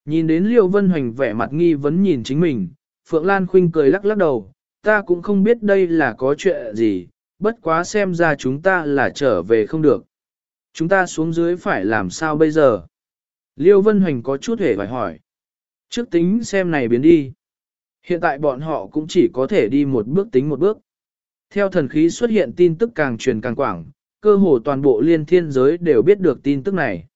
Nhìn đến Liêu Vân Hoành vẻ mặt nghi vấn nhìn chính mình, Phượng Lan Khuynh cười lắc lắc đầu, ta cũng không biết đây là có chuyện gì, bất quá xem ra chúng ta là trở về không được. Chúng ta xuống dưới phải làm sao bây giờ? Liêu Vân Hoành có chút hề phải hỏi. Trước tính xem này biến đi. Hiện tại bọn họ cũng chỉ có thể đi một bước tính một bước. Theo thần khí xuất hiện tin tức càng truyền càng quảng, cơ hồ toàn bộ liên thiên giới đều biết được tin tức này.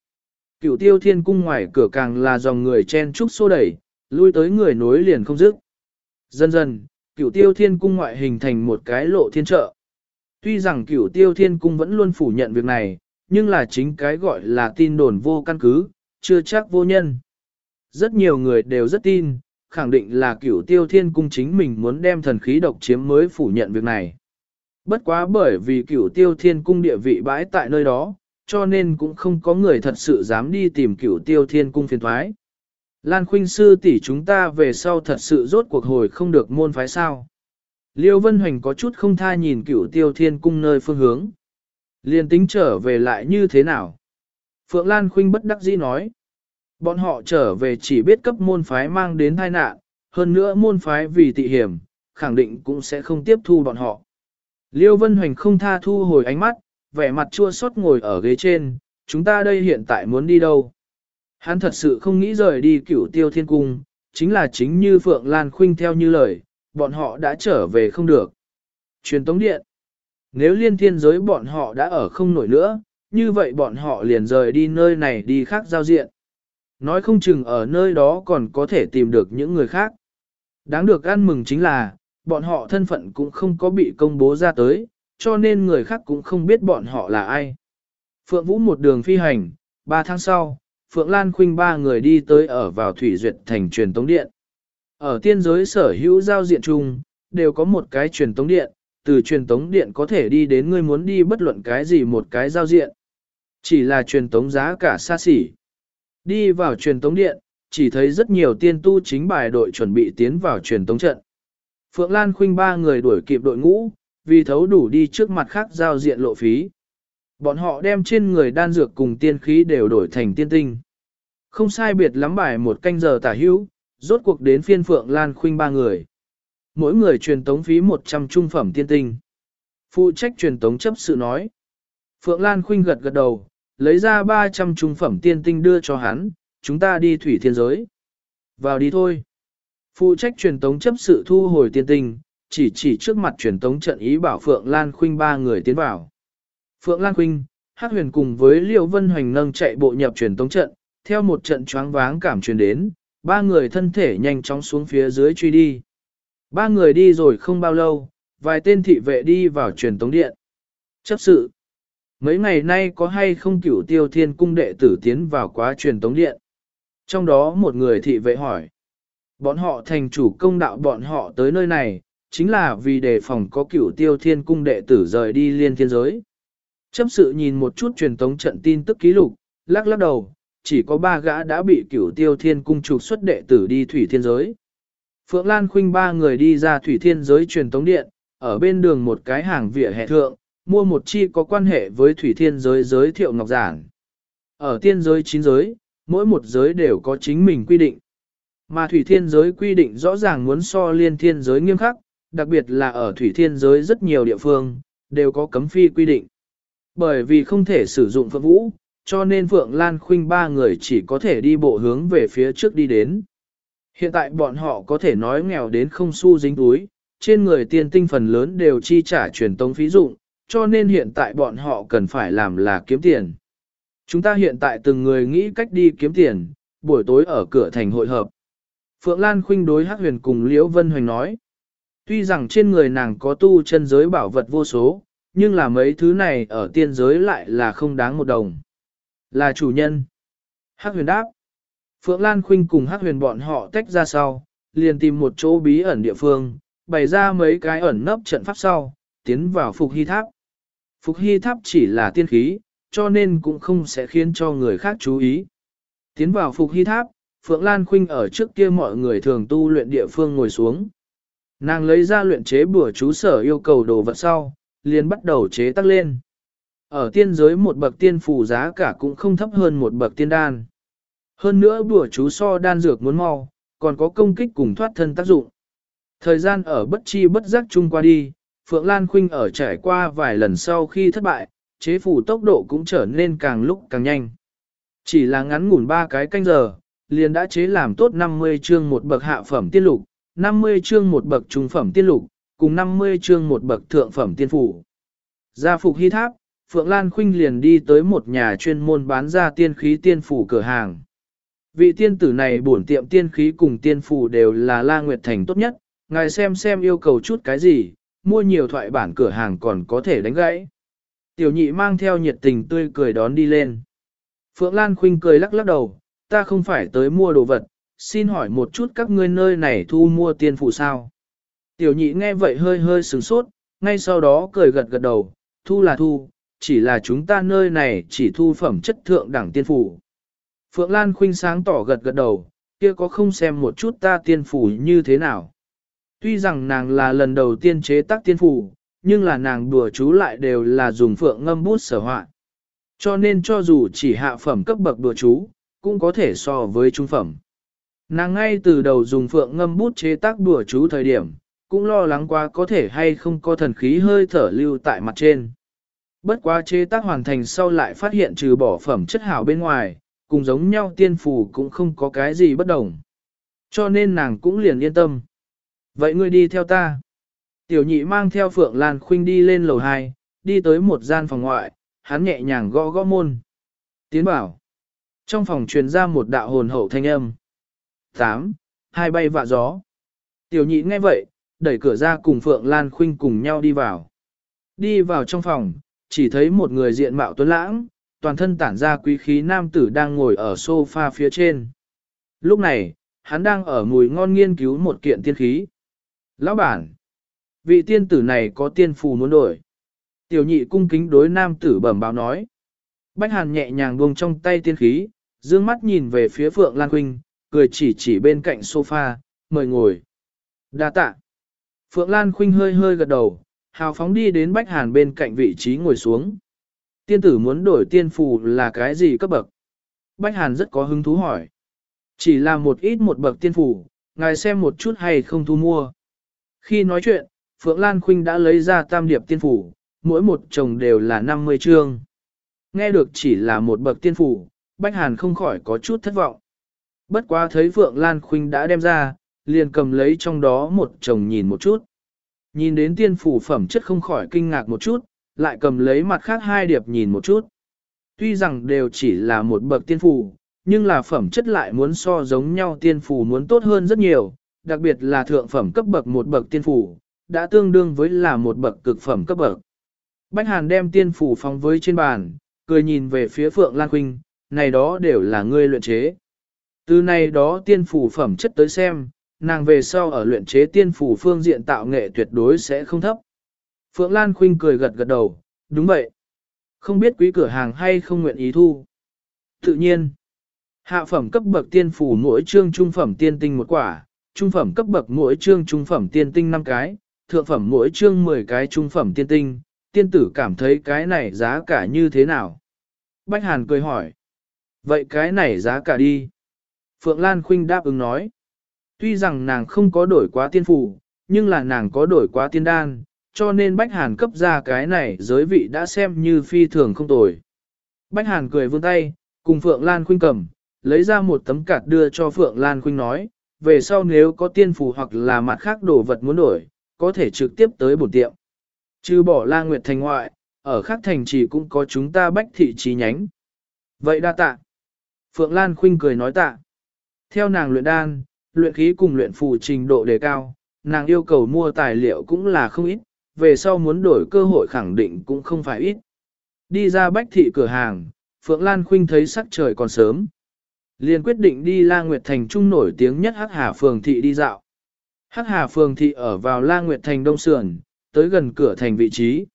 Cựu tiêu thiên cung ngoài cửa càng là dòng người chen trúc xô đẩy, lui tới người nối liền không dứt. Dần dần, cửu tiêu thiên cung ngoại hình thành một cái lộ thiên trợ. Tuy rằng cửu tiêu thiên cung vẫn luôn phủ nhận việc này, nhưng là chính cái gọi là tin đồn vô căn cứ, chưa chắc vô nhân. Rất nhiều người đều rất tin, khẳng định là cửu tiêu thiên cung chính mình muốn đem thần khí độc chiếm mới phủ nhận việc này. Bất quá bởi vì cửu tiêu thiên cung địa vị bãi tại nơi đó, cho nên cũng không có người thật sự dám đi tìm cửu tiêu thiên cung phiền thoái. Lan Khuynh sư tỷ chúng ta về sau thật sự rốt cuộc hồi không được môn phái sao. Liêu Vân Hoành có chút không tha nhìn cửu tiêu thiên cung nơi phương hướng. Liên tính trở về lại như thế nào? Phượng Lan Khuynh bất đắc dĩ nói. Bọn họ trở về chỉ biết cấp môn phái mang đến tai nạn, hơn nữa môn phái vì tị hiểm, khẳng định cũng sẽ không tiếp thu bọn họ. Liêu Vân Hoành không tha thu hồi ánh mắt, vẻ mặt chua xót ngồi ở ghế trên, chúng ta đây hiện tại muốn đi đâu? Hắn thật sự không nghĩ rời đi cửu tiêu thiên cung, chính là chính như Phượng Lan Khuynh theo như lời, bọn họ đã trở về không được. Truyền tống điện. Nếu liên thiên giới bọn họ đã ở không nổi nữa, như vậy bọn họ liền rời đi nơi này đi khác giao diện. Nói không chừng ở nơi đó còn có thể tìm được những người khác. Đáng được ăn mừng chính là, bọn họ thân phận cũng không có bị công bố ra tới, cho nên người khác cũng không biết bọn họ là ai. Phượng Vũ một đường phi hành, ba tháng sau, Phượng Lan Khuynh ba người đi tới ở vào Thủy Duyệt thành truyền tống điện. Ở tiên giới sở hữu giao diện chung, đều có một cái truyền tống điện, từ truyền tống điện có thể đi đến ngươi muốn đi bất luận cái gì một cái giao diện. Chỉ là truyền tống giá cả xa xỉ. Đi vào truyền tống điện, chỉ thấy rất nhiều tiên tu chính bài đội chuẩn bị tiến vào truyền tống trận. Phượng Lan Khuynh ba người đuổi kịp đội ngũ, vì thấu đủ đi trước mặt khác giao diện lộ phí. Bọn họ đem trên người đan dược cùng tiên khí đều đổi thành tiên tinh. Không sai biệt lắm bài một canh giờ tả hữu, rốt cuộc đến phiên Phượng Lan Khuynh ba người. Mỗi người truyền tống phí 100 trung phẩm tiên tinh. Phụ trách truyền tống chấp sự nói. Phượng Lan Khuynh gật gật đầu, lấy ra 300 trung phẩm tiên tinh đưa cho hắn, chúng ta đi thủy thiên giới. Vào đi thôi. Phụ trách truyền tống chấp sự thu hồi tiên tinh, chỉ chỉ trước mặt truyền tống trận ý bảo Phượng Lan Khuynh ba người tiến vào. Phượng Lan Quynh, Hắc Huyền cùng với Liêu Vân Hoành nâng chạy bộ nhập truyền tống trận, theo một trận choáng váng cảm truyền đến, ba người thân thể nhanh chóng xuống phía dưới truy đi. Ba người đi rồi không bao lâu, vài tên thị vệ đi vào truyền tống điện. Chấp sự. Mấy ngày nay có hay không cửu tiêu thiên cung đệ tử tiến vào quá truyền tống điện? Trong đó một người thị vệ hỏi. Bọn họ thành chủ công đạo bọn họ tới nơi này, chính là vì đề phòng có cửu tiêu thiên cung đệ tử rời đi liên thiên giới. Chấp sự nhìn một chút truyền tống trận tin tức ký lục, lắc lắc đầu, chỉ có ba gã đã bị cửu tiêu thiên cung trục xuất đệ tử đi thủy thiên giới. Phượng Lan Khuynh ba người đi ra thủy thiên giới truyền tống điện, ở bên đường một cái hàng vỉa hè thượng, mua một chi có quan hệ với thủy thiên giới giới thiệu ngọc giản. Ở tiên giới chín giới, mỗi một giới đều có chính mình quy định. Mà thủy thiên giới quy định rõ ràng muốn so liên thiên giới nghiêm khắc, đặc biệt là ở thủy thiên giới rất nhiều địa phương, đều có cấm phi quy định. Bởi vì không thể sử dụng Phượng Vũ, cho nên Phượng Lan Khuynh ba người chỉ có thể đi bộ hướng về phía trước đi đến. Hiện tại bọn họ có thể nói nghèo đến không xu dính túi, trên người tiên tinh phần lớn đều chi trả truyền tống phí dụng, cho nên hiện tại bọn họ cần phải làm là kiếm tiền. Chúng ta hiện tại từng người nghĩ cách đi kiếm tiền, buổi tối ở cửa thành hội hợp. Phượng Lan Khuynh đối Hắc Huyền cùng Liễu Vân Hoành nói. Tuy rằng trên người nàng có tu chân giới bảo vật vô số, nhưng là mấy thứ này ở tiên giới lại là không đáng một đồng. Là chủ nhân. Hắc Huyền đáp. Phượng Lan Khuynh cùng Hắc Huyền bọn họ tách ra sau, liền tìm một chỗ bí ẩn địa phương, bày ra mấy cái ẩn nấp trận pháp sau, tiến vào Phục Hy Tháp. Phục Hy Tháp chỉ là tiên khí, cho nên cũng không sẽ khiến cho người khác chú ý. Tiến vào Phục Hy Tháp, Phượng Lan Khuynh ở trước kia mọi người thường tu luyện địa phương ngồi xuống. Nàng lấy ra luyện chế bùa chú sở yêu cầu đồ vật sau, liền bắt đầu chế tác lên. Ở tiên giới một bậc tiên phù giá cả cũng không thấp hơn một bậc tiên đan. Hơn nữa bùa chú so đan dược muốn mau, còn có công kích cùng thoát thân tác dụng. Thời gian ở bất chi bất giác chung qua đi, Phượng Lan Khuynh ở trải qua vài lần sau khi thất bại, chế phủ tốc độ cũng trở nên càng lúc càng nhanh. Chỉ là ngắn ngủn ba cái canh giờ, liền đã chế làm tốt 50 chương một bậc hạ phẩm tiên lục, 50 chương một bậc trung phẩm tiên lục, cùng 50 chương một bậc thượng phẩm tiên phủ. Gia phục hy tháp, Phượng Lan Khuynh liền đi tới một nhà chuyên môn bán ra tiên khí tiên phủ cửa hàng. Vị tiên tử này bổn tiệm tiên khí cùng tiên phủ đều là La Nguyệt Thành tốt nhất, ngài xem xem yêu cầu chút cái gì, mua nhiều thoại bản cửa hàng còn có thể đánh gãy. Tiểu nhị mang theo nhiệt tình tươi cười đón đi lên. Phượng Lan Khuynh cười lắc lắc đầu, ta không phải tới mua đồ vật, xin hỏi một chút các ngươi nơi này thu mua tiên phủ sao. Tiểu nhị nghe vậy hơi hơi sửng sốt, ngay sau đó cười gật gật đầu, thu là thu, chỉ là chúng ta nơi này chỉ thu phẩm chất thượng đẳng tiên phủ. Phượng Lan Khuynh sáng tỏ gật gật đầu, kia có không xem một chút ta tiên phủ như thế nào. Tuy rằng nàng là lần đầu tiên chế tác tiên phủ, nhưng là nàng đùa chú lại đều là dùng phượng ngâm bút sở họa. Cho nên cho dù chỉ hạ phẩm cấp bậc đùa chú, cũng có thể so với trung phẩm. Nàng ngay từ đầu dùng phượng ngâm bút chế tác đùa chú thời điểm, cũng lo lắng quá có thể hay không có thần khí hơi thở lưu tại mặt trên. Bất quá chế tác hoàn thành sau lại phát hiện trừ bỏ phẩm chất hảo bên ngoài, cùng giống nhau tiên phù cũng không có cái gì bất đồng. Cho nên nàng cũng liền yên tâm. Vậy ngươi đi theo ta. Tiểu nhị mang theo Phượng Lan Khuynh đi lên lầu 2, đi tới một gian phòng ngoại, hắn nhẹ nhàng gõ gõ môn. Tiến bảo. Trong phòng truyền ra một đạo hồn hậu thanh âm. 8. Hai bay vạ gió. Tiểu nhị nghe vậy, đẩy cửa ra cùng Phượng Lan Khuynh cùng nhau đi vào. Đi vào trong phòng, chỉ thấy một người diện mạo tuấn lãng, toàn thân tản ra quý khí nam tử đang ngồi ở sofa phía trên. Lúc này, hắn đang ở mùi ngon nghiên cứu một kiện tiên khí. Lão bản, vị tiên tử này có tiên phù muốn đổi. Tiểu nhị cung kính đối nam tử bẩm báo nói. Bách hàn nhẹ nhàng buông trong tay tiên khí, dương mắt nhìn về phía Phượng Lan Khuynh, cười chỉ chỉ bên cạnh sofa, mời ngồi. Đa tạ. Phượng Lan Khuynh hơi hơi gật đầu, hào phóng đi đến Bách Hàn bên cạnh vị trí ngồi xuống. Tiên tử muốn đổi tiên phù là cái gì cấp bậc? Bách Hàn rất có hứng thú hỏi. Chỉ là một ít một bậc tiên phù, ngài xem một chút hay không thu mua. Khi nói chuyện, Phượng Lan Khuynh đã lấy ra tam điệp tiên phủ, mỗi một chồng đều là 50 chương. Nghe được chỉ là một bậc tiên phủ, Bách Hàn không khỏi có chút thất vọng. Bất quá thấy Phượng Lan Khuynh đã đem ra, liền cầm lấy trong đó một chồng nhìn một chút. Nhìn đến tiên phủ phẩm chất không khỏi kinh ngạc một chút, lại cầm lấy mặt khác hai điệp nhìn một chút. Tuy rằng đều chỉ là một bậc tiên phủ, nhưng là phẩm chất lại muốn so giống nhau tiên phủ muốn tốt hơn rất nhiều, đặc biệt là thượng phẩm cấp bậc một bậc tiên phủ, đã tương đương với là một bậc cực phẩm cấp bậc. Bách Hàn đem tiên phủ phóng với trên bàn, cười nhìn về phía Phượng Lan Khuynh, này đó đều là ngươi luyện chế. Từ này đó tiên phủ phẩm chất tới xem, nàng về sau ở luyện chế tiên phủ phương diện tạo nghệ tuyệt đối sẽ không thấp. Phượng Lan Khuynh cười gật gật đầu, đúng vậy. Không biết quý cửa hàng hay không nguyện ý thu. Tự nhiên, hạ phẩm cấp bậc tiên phủ mỗi chương trung phẩm tiên tinh một quả, trung phẩm cấp bậc mỗi chương trung phẩm tiên tinh 5 cái, thượng phẩm mỗi chương 10 cái trung phẩm tiên tinh, tiên tử cảm thấy cái này giá cả như thế nào? Bách Hàn cười hỏi. Vậy cái này giá cả đi. Phượng Lan Khuynh đáp ứng nói. Tuy rằng nàng không có đổi quá tiên phủ, nhưng là nàng có đổi quá tiên đan, cho nên Bách Hàn cấp ra cái này giới vị đã xem như phi thường không tồi. Bách Hàn cười vươn tay, cùng Phượng Lan Khuynh cầm, lấy ra một tấm cạt đưa cho Phượng Lan Khuynh nói, về sau nếu có tiên phù hoặc là mặt khác đồ vật muốn đổi, có thể trực tiếp tới bổn tiệm. Chứ bỏ La Nguyệt thành ngoại, ở khác thành chỉ cũng có chúng ta bách thị trí nhánh. Vậy đa tạ. Phượng Lan Khuynh cười nói tạ. Theo nàng luyện đan, luyện khí cùng luyện phù trình độ đề cao, nàng yêu cầu mua tài liệu cũng là không ít, về sau muốn đổi cơ hội khẳng định cũng không phải ít. Đi ra bách thị cửa hàng, Phượng Lan Khuynh thấy sắc trời còn sớm. liền quyết định đi La Nguyệt Thành trung nổi tiếng nhất Hắc Hà Phường Thị đi dạo. Hắc Hà Phường Thị ở vào La Nguyệt Thành Đông Sườn, tới gần cửa thành vị trí.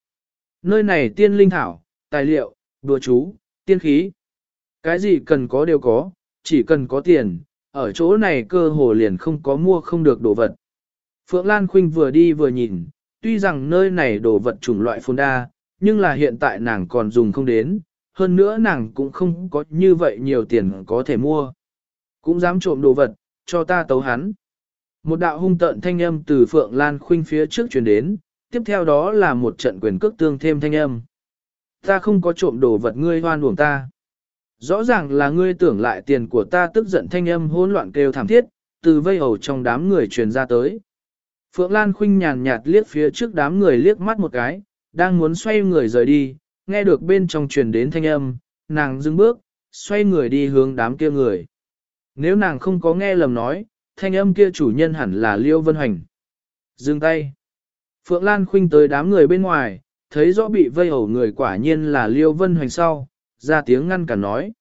Nơi này tiên linh thảo, tài liệu, đùa chú, tiên khí. Cái gì cần có đều có, chỉ cần có tiền, ở chỗ này cơ hồ liền không có mua không được đồ vật. Phượng Lan Khuynh vừa đi vừa nhìn, tuy rằng nơi này đồ vật chủng loại phồn đa, nhưng là hiện tại nàng còn dùng không đến, hơn nữa nàng cũng không có như vậy nhiều tiền có thể mua. Cũng dám trộm đồ vật, cho ta tấu hắn. Một đạo hung tợn thanh âm từ Phượng Lan Khuynh phía trước truyền đến, tiếp theo đó là một trận quyền cước tương thêm thanh âm. Ta không có trộm đồ vật ngươi hoan uổng ta. Rõ ràng là ngươi tưởng lại tiền của ta tức giận thanh âm hỗn loạn kêu thảm thiết, từ vây hầu trong đám người truyền ra tới. Phượng Lan khinh nhàn nhạt liếc phía trước đám người liếc mắt một cái, đang muốn xoay người rời đi, nghe được bên trong truyền đến thanh âm, nàng dừng bước, xoay người đi hướng đám kia người. Nếu nàng không có nghe lầm nói, thanh âm kia chủ nhân hẳn là Liêu Vân Hoành. Dừng tay. Phượng Lan khinh tới đám người bên ngoài, thấy rõ bị vây hầu người quả nhiên là Liêu Vân Hoành sau, ra tiếng ngăn cả nói.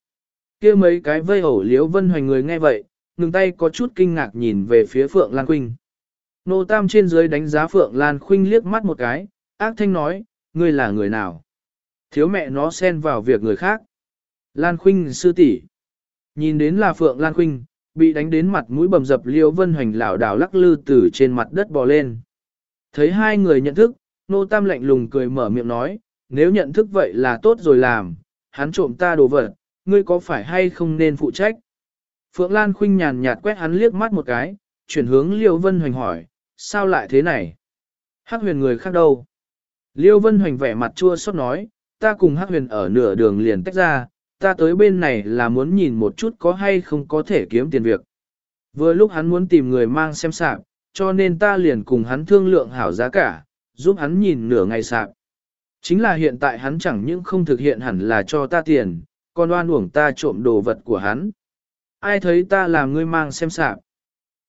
kia mấy cái vây ổ liếu Vân Hoành người nghe vậy, ngừng tay có chút kinh ngạc nhìn về phía Phượng Lan Khuynh. Nô Tam trên dưới đánh giá Phượng Lan Khuynh liếc mắt một cái, ác thanh nói, ngươi là người nào? Thiếu mẹ nó xen vào việc người khác. Lan Khuynh sư tỷ Nhìn đến là Phượng Lan Khuynh, bị đánh đến mặt mũi bầm dập liễu Vân Hoành lảo đảo lắc lư từ trên mặt đất bò lên. Thấy hai người nhận thức, nô tam lạnh lùng cười mở miệng nói, nếu nhận thức vậy là tốt rồi làm, hắn trộm ta đồ vật, ngươi có phải hay không nên phụ trách? Phượng Lan khinh nhàn nhạt quét hắn liếc mắt một cái, chuyển hướng Liêu Vân Hoành hỏi, sao lại thế này? Hắc huyền người khác đâu? Liêu Vân Hoành vẻ mặt chua xót nói, ta cùng Hắc huyền ở nửa đường liền tách ra, ta tới bên này là muốn nhìn một chút có hay không có thể kiếm tiền việc. Vừa lúc hắn muốn tìm người mang xem sạp, cho nên ta liền cùng hắn thương lượng hảo giá cả, giúp hắn nhìn nửa ngày sạp. Chính là hiện tại hắn chẳng những không thực hiện hẳn là cho ta tiền, còn oan uổng ta trộm đồ vật của hắn. Ai thấy ta làm ngươi mang xem sạp?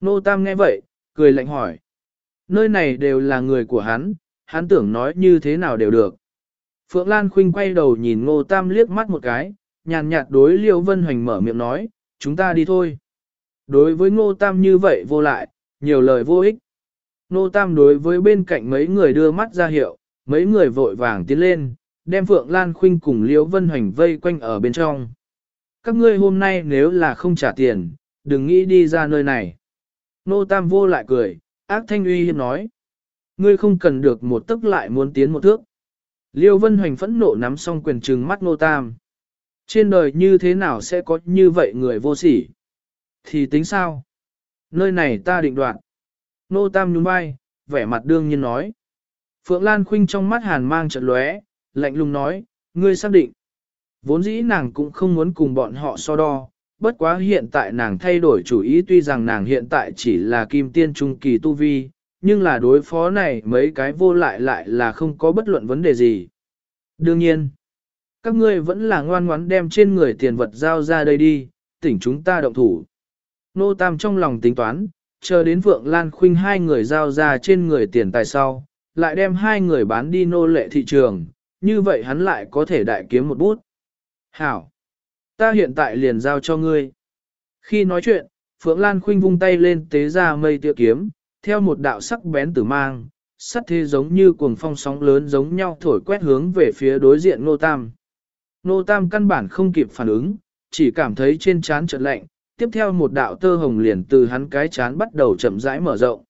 Nô Tam nghe vậy, cười lạnh hỏi. Nơi này đều là người của hắn, hắn tưởng nói như thế nào đều được. Phượng Lan Khuynh quay đầu nhìn Ngô Tam liếc mắt một cái, nhàn nhạt đối Liêu Vân Hoành mở miệng nói, chúng ta đi thôi. Đối với Ngô Tam như vậy vô lại, nhiều lời vô ích. Ngô Tam đối với bên cạnh mấy người đưa mắt ra hiệu, mấy người vội vàng tiến lên, đem Phượng Lan Khuynh cùng Liễu Vân Hoành vây quanh ở bên trong. Các ngươi hôm nay nếu là không trả tiền, đừng nghĩ đi ra nơi này. Nô Tam vô lại cười, ác thanh uy hiếp nói. Ngươi không cần được một tức lại muốn tiến một thước. Liêu Vân Hoành phẫn nộ nắm xong quyền trừng mắt Nô Tam. Trên đời như thế nào sẽ có như vậy người vô sỉ? Thì tính sao? Nơi này ta định đoạn. Nô Tam nhún vai, vẻ mặt đương nhiên nói. Phượng Lan Khuynh trong mắt hàn mang trận lóe, lạnh lùng nói, ngươi xác định. Vốn dĩ nàng cũng không muốn cùng bọn họ so đo, bất quá hiện tại nàng thay đổi chủ ý tuy rằng nàng hiện tại chỉ là kim tiên trung kỳ tu vi, nhưng là đối phó này mấy cái vô lại lại là không có bất luận vấn đề gì. Đương nhiên, các ngươi vẫn là ngoan ngoãn đem trên người tiền vật giao ra đây đi, tỉnh chúng ta động thủ. Nô Tam trong lòng tính toán, chờ đến Vượng Lan Khuynh hai người giao ra trên người tiền tài sau, lại đem hai người bán đi nô lệ thị trường, như vậy hắn lại có thể đại kiếm một bút. Hảo! Ta hiện tại liền giao cho ngươi. Khi nói chuyện, Phượng Lan Khuynh vung tay lên tế ra mây tia kiếm, theo một đạo sắc bén tử mang, sắt thế giống như cuồng phong sóng lớn giống nhau thổi quét hướng về phía đối diện Nô Tam. Nô Tam căn bản không kịp phản ứng, chỉ cảm thấy trên trán chợt lạnh, tiếp theo một đạo tơ hồng liền từ hắn cái chán bắt đầu chậm rãi mở rộng.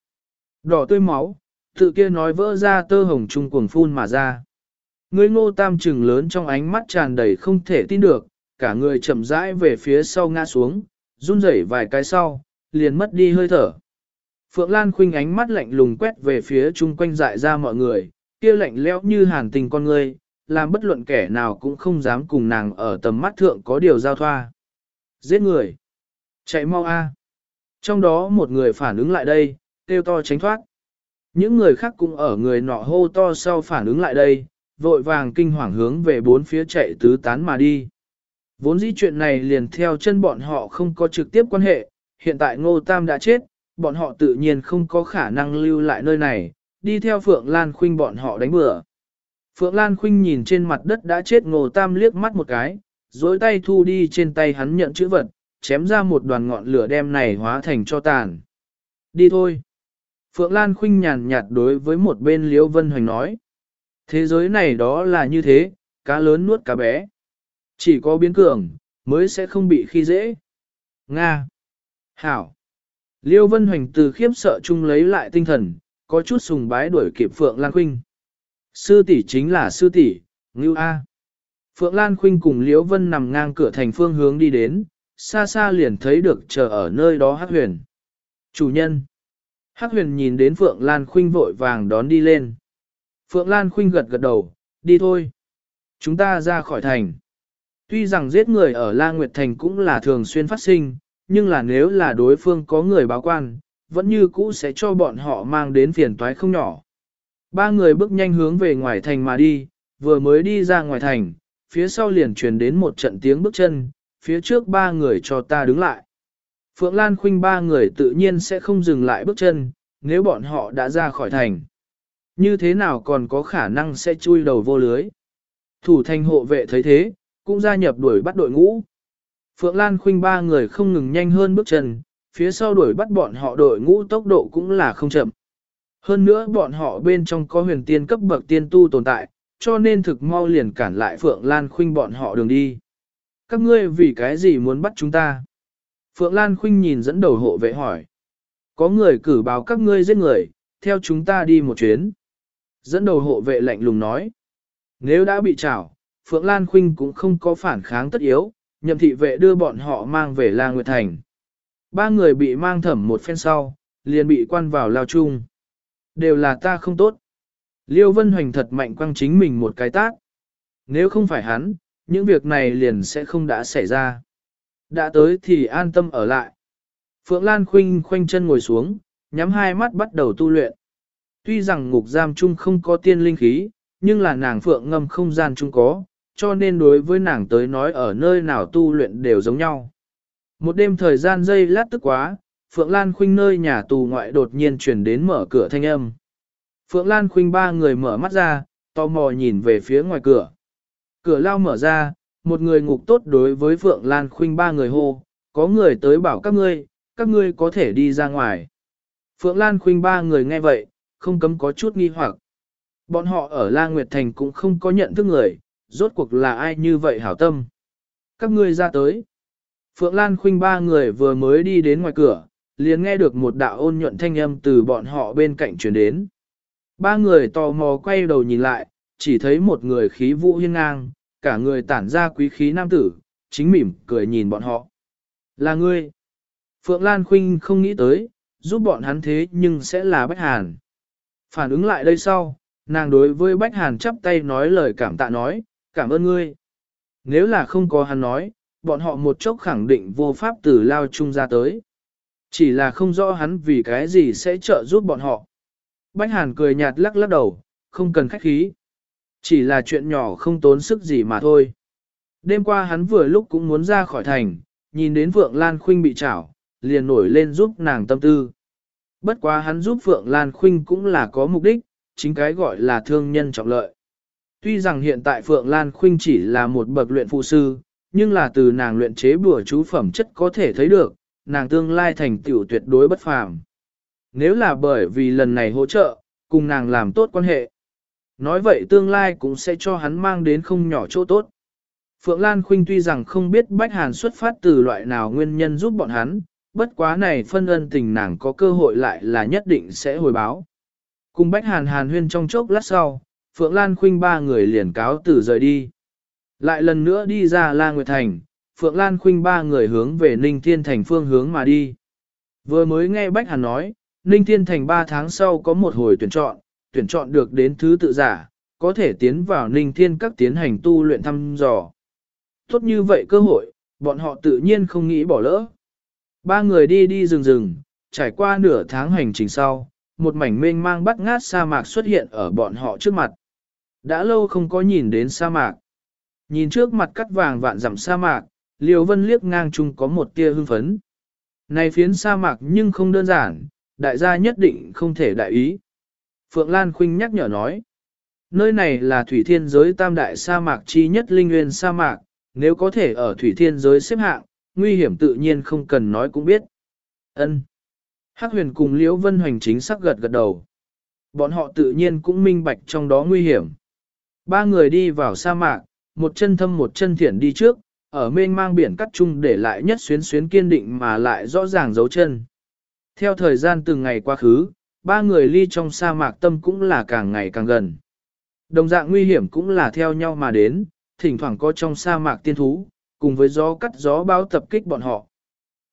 Đỏ tươi máu, tự kia nói vỡ ra tơ hồng trung cuồng phun mà ra. Người ngô tam trừng lớn trong ánh mắt tràn đầy không thể tin được, cả người chậm rãi về phía sau ngã xuống, run rẩy vài cái sau, liền mất đi hơi thở. Phượng Lan khuynh ánh mắt lạnh lùng quét về phía chung quanh dại ra mọi người, kia lạnh lẽo như hàn tình con người, làm bất luận kẻ nào cũng không dám cùng nàng ở tầm mắt thượng có điều giao thoa. Giết người! Chạy mau a! Trong đó một người phản ứng lại đây, kêu to tránh thoát. Những người khác cũng ở người nọ hô to sau phản ứng lại đây, vội vàng kinh hoàng hướng về bốn phía chạy tứ tán mà đi. Vốn dĩ chuyện này liền theo chân bọn họ không có trực tiếp quan hệ, hiện tại Ngô Tam đã chết, bọn họ tự nhiên không có khả năng lưu lại nơi này, đi theo Phượng Lan Khuynh bọn họ đánh bừa. Phượng Lan Khuynh nhìn trên mặt đất đã chết Ngô Tam liếc mắt một cái, dối tay thu đi trên tay hắn nhận chữ vật, chém ra một đoàn ngọn lửa đem này hóa thành cho tàn. Đi thôi. Phượng Lan Khinh nhàn nhạt đối với một bên Liễu Vân Hoành nói. Thế giới này đó là như thế, cá lớn nuốt cá bé. Chỉ có biến cường, mới sẽ không bị khi dễ. Nga. Hảo. Liêu Vân Hoành từ khiếp sợ chung lấy lại tinh thần, có chút sùng bái đuổi kịp Phượng Lan Khuynh. Sư tỷ chính là sư tỷ, Ngưu A. Phượng Lan Khuynh cùng Liễu Vân nằm ngang cửa thành phương hướng đi đến, xa xa liền thấy được chờ ở nơi đó hát Huyền. Chủ nhân. Hắc Huyền nhìn đến Phượng Lan Khuynh vội vàng đón đi lên. Phượng Lan Khuynh gật gật đầu, đi thôi. Chúng ta ra khỏi thành. Tuy rằng giết người ở La Nguyệt Thành cũng là thường xuyên phát sinh, nhưng là nếu là đối phương có người báo quan, vẫn như cũ sẽ cho bọn họ mang đến phiền toái không nhỏ. Ba người bước nhanh hướng về ngoài thành mà đi, vừa mới đi ra ngoài thành, phía sau liền truyền đến một trận tiếng bước chân, phía trước ba người cho ta đứng lại. Phượng Lan Khuynh ba người tự nhiên sẽ không dừng lại bước chân, nếu bọn họ đã ra khỏi thành. Như thế nào còn có khả năng sẽ chui đầu vô lưới. Thủ thành hộ vệ thấy thế, cũng gia nhập đuổi bắt đội ngũ. Phượng Lan Khuynh ba người không ngừng nhanh hơn bước chân, phía sau đuổi bắt bọn họ đội ngũ tốc độ cũng là không chậm. Hơn nữa bọn họ bên trong có huyền tiên cấp bậc tiên tu tồn tại, cho nên thực mau liền cản lại Phượng Lan Khuynh bọn họ đường đi. Các ngươi vì cái gì muốn bắt chúng ta? Phượng Lan Khuynh nhìn dẫn đầu hộ vệ hỏi. Có người cử báo các ngươi giết người, theo chúng ta đi một chuyến. Dẫn đầu hộ vệ lạnh lùng nói. Nếu đã bị trảo, Phượng Lan Khuynh cũng không có phản kháng tất yếu, nhậm thị vệ đưa bọn họ mang về La Nguyệt Thành. Ba người bị mang thẩm một phen sau, liền bị quan vào lao chung. Đều là ta không tốt. Liêu Vân Hoành thật mạnh quăng chính mình một cái tác. Nếu không phải hắn, những việc này liền sẽ không đã xảy ra. Đã tới thì an tâm ở lại. Phượng Lan Khuynh khoanh chân ngồi xuống, nhắm hai mắt bắt đầu tu luyện. Tuy rằng ngục giam chung không có tiên linh khí, nhưng là nàng Phượng ngâm không gian chung có, cho nên đối với nàng tới nói ở nơi nào tu luyện đều giống nhau. Một đêm thời gian dây lát tức quá, Phượng Lan Khuynh nơi nhà tù ngoại đột nhiên chuyển đến mở cửa thanh âm. Phượng Lan Khuynh ba người mở mắt ra, tò mò nhìn về phía ngoài cửa. Cửa lao mở ra, một người ngục tốt đối với Phượng Lan Khuynh ba người hô, có người tới bảo các ngươi, các ngươi có thể đi ra ngoài. Phượng Lan Khuynh ba người nghe vậy, không cấm có chút nghi hoặc. Bọn họ ở La Nguyệt Thành cũng không có nhận thức người, rốt cuộc là ai như vậy hảo tâm. Các ngươi ra tới. Phượng Lan Khuynh ba người vừa mới đi đến ngoài cửa, liền nghe được một đạo ôn nhuận thanh âm từ bọn họ bên cạnh truyền đến. Ba người tò mò quay đầu nhìn lại, chỉ thấy một người khí vũ hiên ngang, cả người tản ra quý khí nam tử, chính mỉm cười nhìn bọn họ. Là ngươi. Phượng Lan Khuynh không nghĩ tới, giúp bọn hắn thế nhưng sẽ là Bách Hàn. Phản ứng lại đây sau, nàng đối với Bách Hàn chắp tay nói lời cảm tạ nói, cảm ơn ngươi. Nếu là không có hắn nói, bọn họ một chốc khẳng định vô pháp từ lao chung ra tới. Chỉ là không rõ hắn vì cái gì sẽ trợ giúp bọn họ. Bách Hàn cười nhạt lắc lắc đầu, không cần khách khí. Chỉ là chuyện nhỏ không tốn sức gì mà thôi. Đêm qua hắn vừa lúc cũng muốn ra khỏi thành, nhìn đến Phượng Lan Khuynh bị chảo, liền nổi lên giúp nàng tâm tư. Bất quá hắn giúp Phượng Lan Khuynh cũng là có mục đích, chính cái gọi là thương nhân trọng lợi. Tuy rằng hiện tại Phượng Lan Khuynh chỉ là một bậc luyện phụ sư, nhưng là từ nàng luyện chế bùa chú phẩm chất có thể thấy được, nàng tương lai thành tựu tuyệt đối bất phàm. Nếu là bởi vì lần này hỗ trợ, cùng nàng làm tốt quan hệ. Nói vậy tương lai cũng sẽ cho hắn mang đến không nhỏ chỗ tốt. Phượng Lan Khuynh tuy rằng không biết Bách Hàn xuất phát từ loại nào nguyên nhân giúp bọn hắn, bất quá này phân ân tình nàng có cơ hội lại là nhất định sẽ hồi báo. Cùng Bách Hàn Hàn huyên trong chốc lát sau, Phượng Lan Khuynh ba người liền cáo từ rời đi. Lại lần nữa đi ra La Nguyệt Thành, Phượng Lan Khuynh ba người hướng về Ninh Thiên Thành phương hướng mà đi. Vừa mới nghe Bách Hàn nói, Ninh Thiên Thành ba tháng sau có một hồi tuyển chọn, tuyển chọn được đến thứ tự giả, có thể tiến vào ninh thiên các tiến hành tu luyện thăm dò. Tốt như vậy cơ hội, bọn họ tự nhiên không nghĩ bỏ lỡ. Ba người đi đi rừng rừng, trải qua nửa tháng hành trình sau, một mảnh mênh mang bắt ngát sa mạc xuất hiện ở bọn họ trước mặt. Đã lâu không có nhìn đến sa mạc. Nhìn trước mặt cắt vàng vạn dặm sa mạc, Liêu Vân liếc ngang chung có một tia hưng phấn. Này phiến sa mạc nhưng không đơn giản, đại gia nhất định không thể đại ý. Phượng Lan Khuynh nhắc nhở nói, nơi này là thủy thiên giới tam đại sa mạc chi nhất linh nguyên sa mạc, nếu có thể ở thủy thiên giới xếp hạng, nguy hiểm tự nhiên không cần nói cũng biết. Ân. Hắc huyền cùng Liễu Vân Hoành chính xác gật gật đầu. Bọn họ tự nhiên cũng minh bạch trong đó nguy hiểm. Ba người đi vào sa mạc, một chân thâm một chân thiện đi trước, ở mênh mang biển cắt chung để lại nhất xuyến xuyến kiên định mà lại rõ ràng dấu chân. Theo thời gian từng ngày qua khứ, ba người ly trong sa mạc tâm cũng là càng ngày càng gần. Đồng dạng nguy hiểm cũng là theo nhau mà đến, thỉnh thoảng có trong sa mạc tiên thú, cùng với gió cắt gió báo tập kích bọn họ.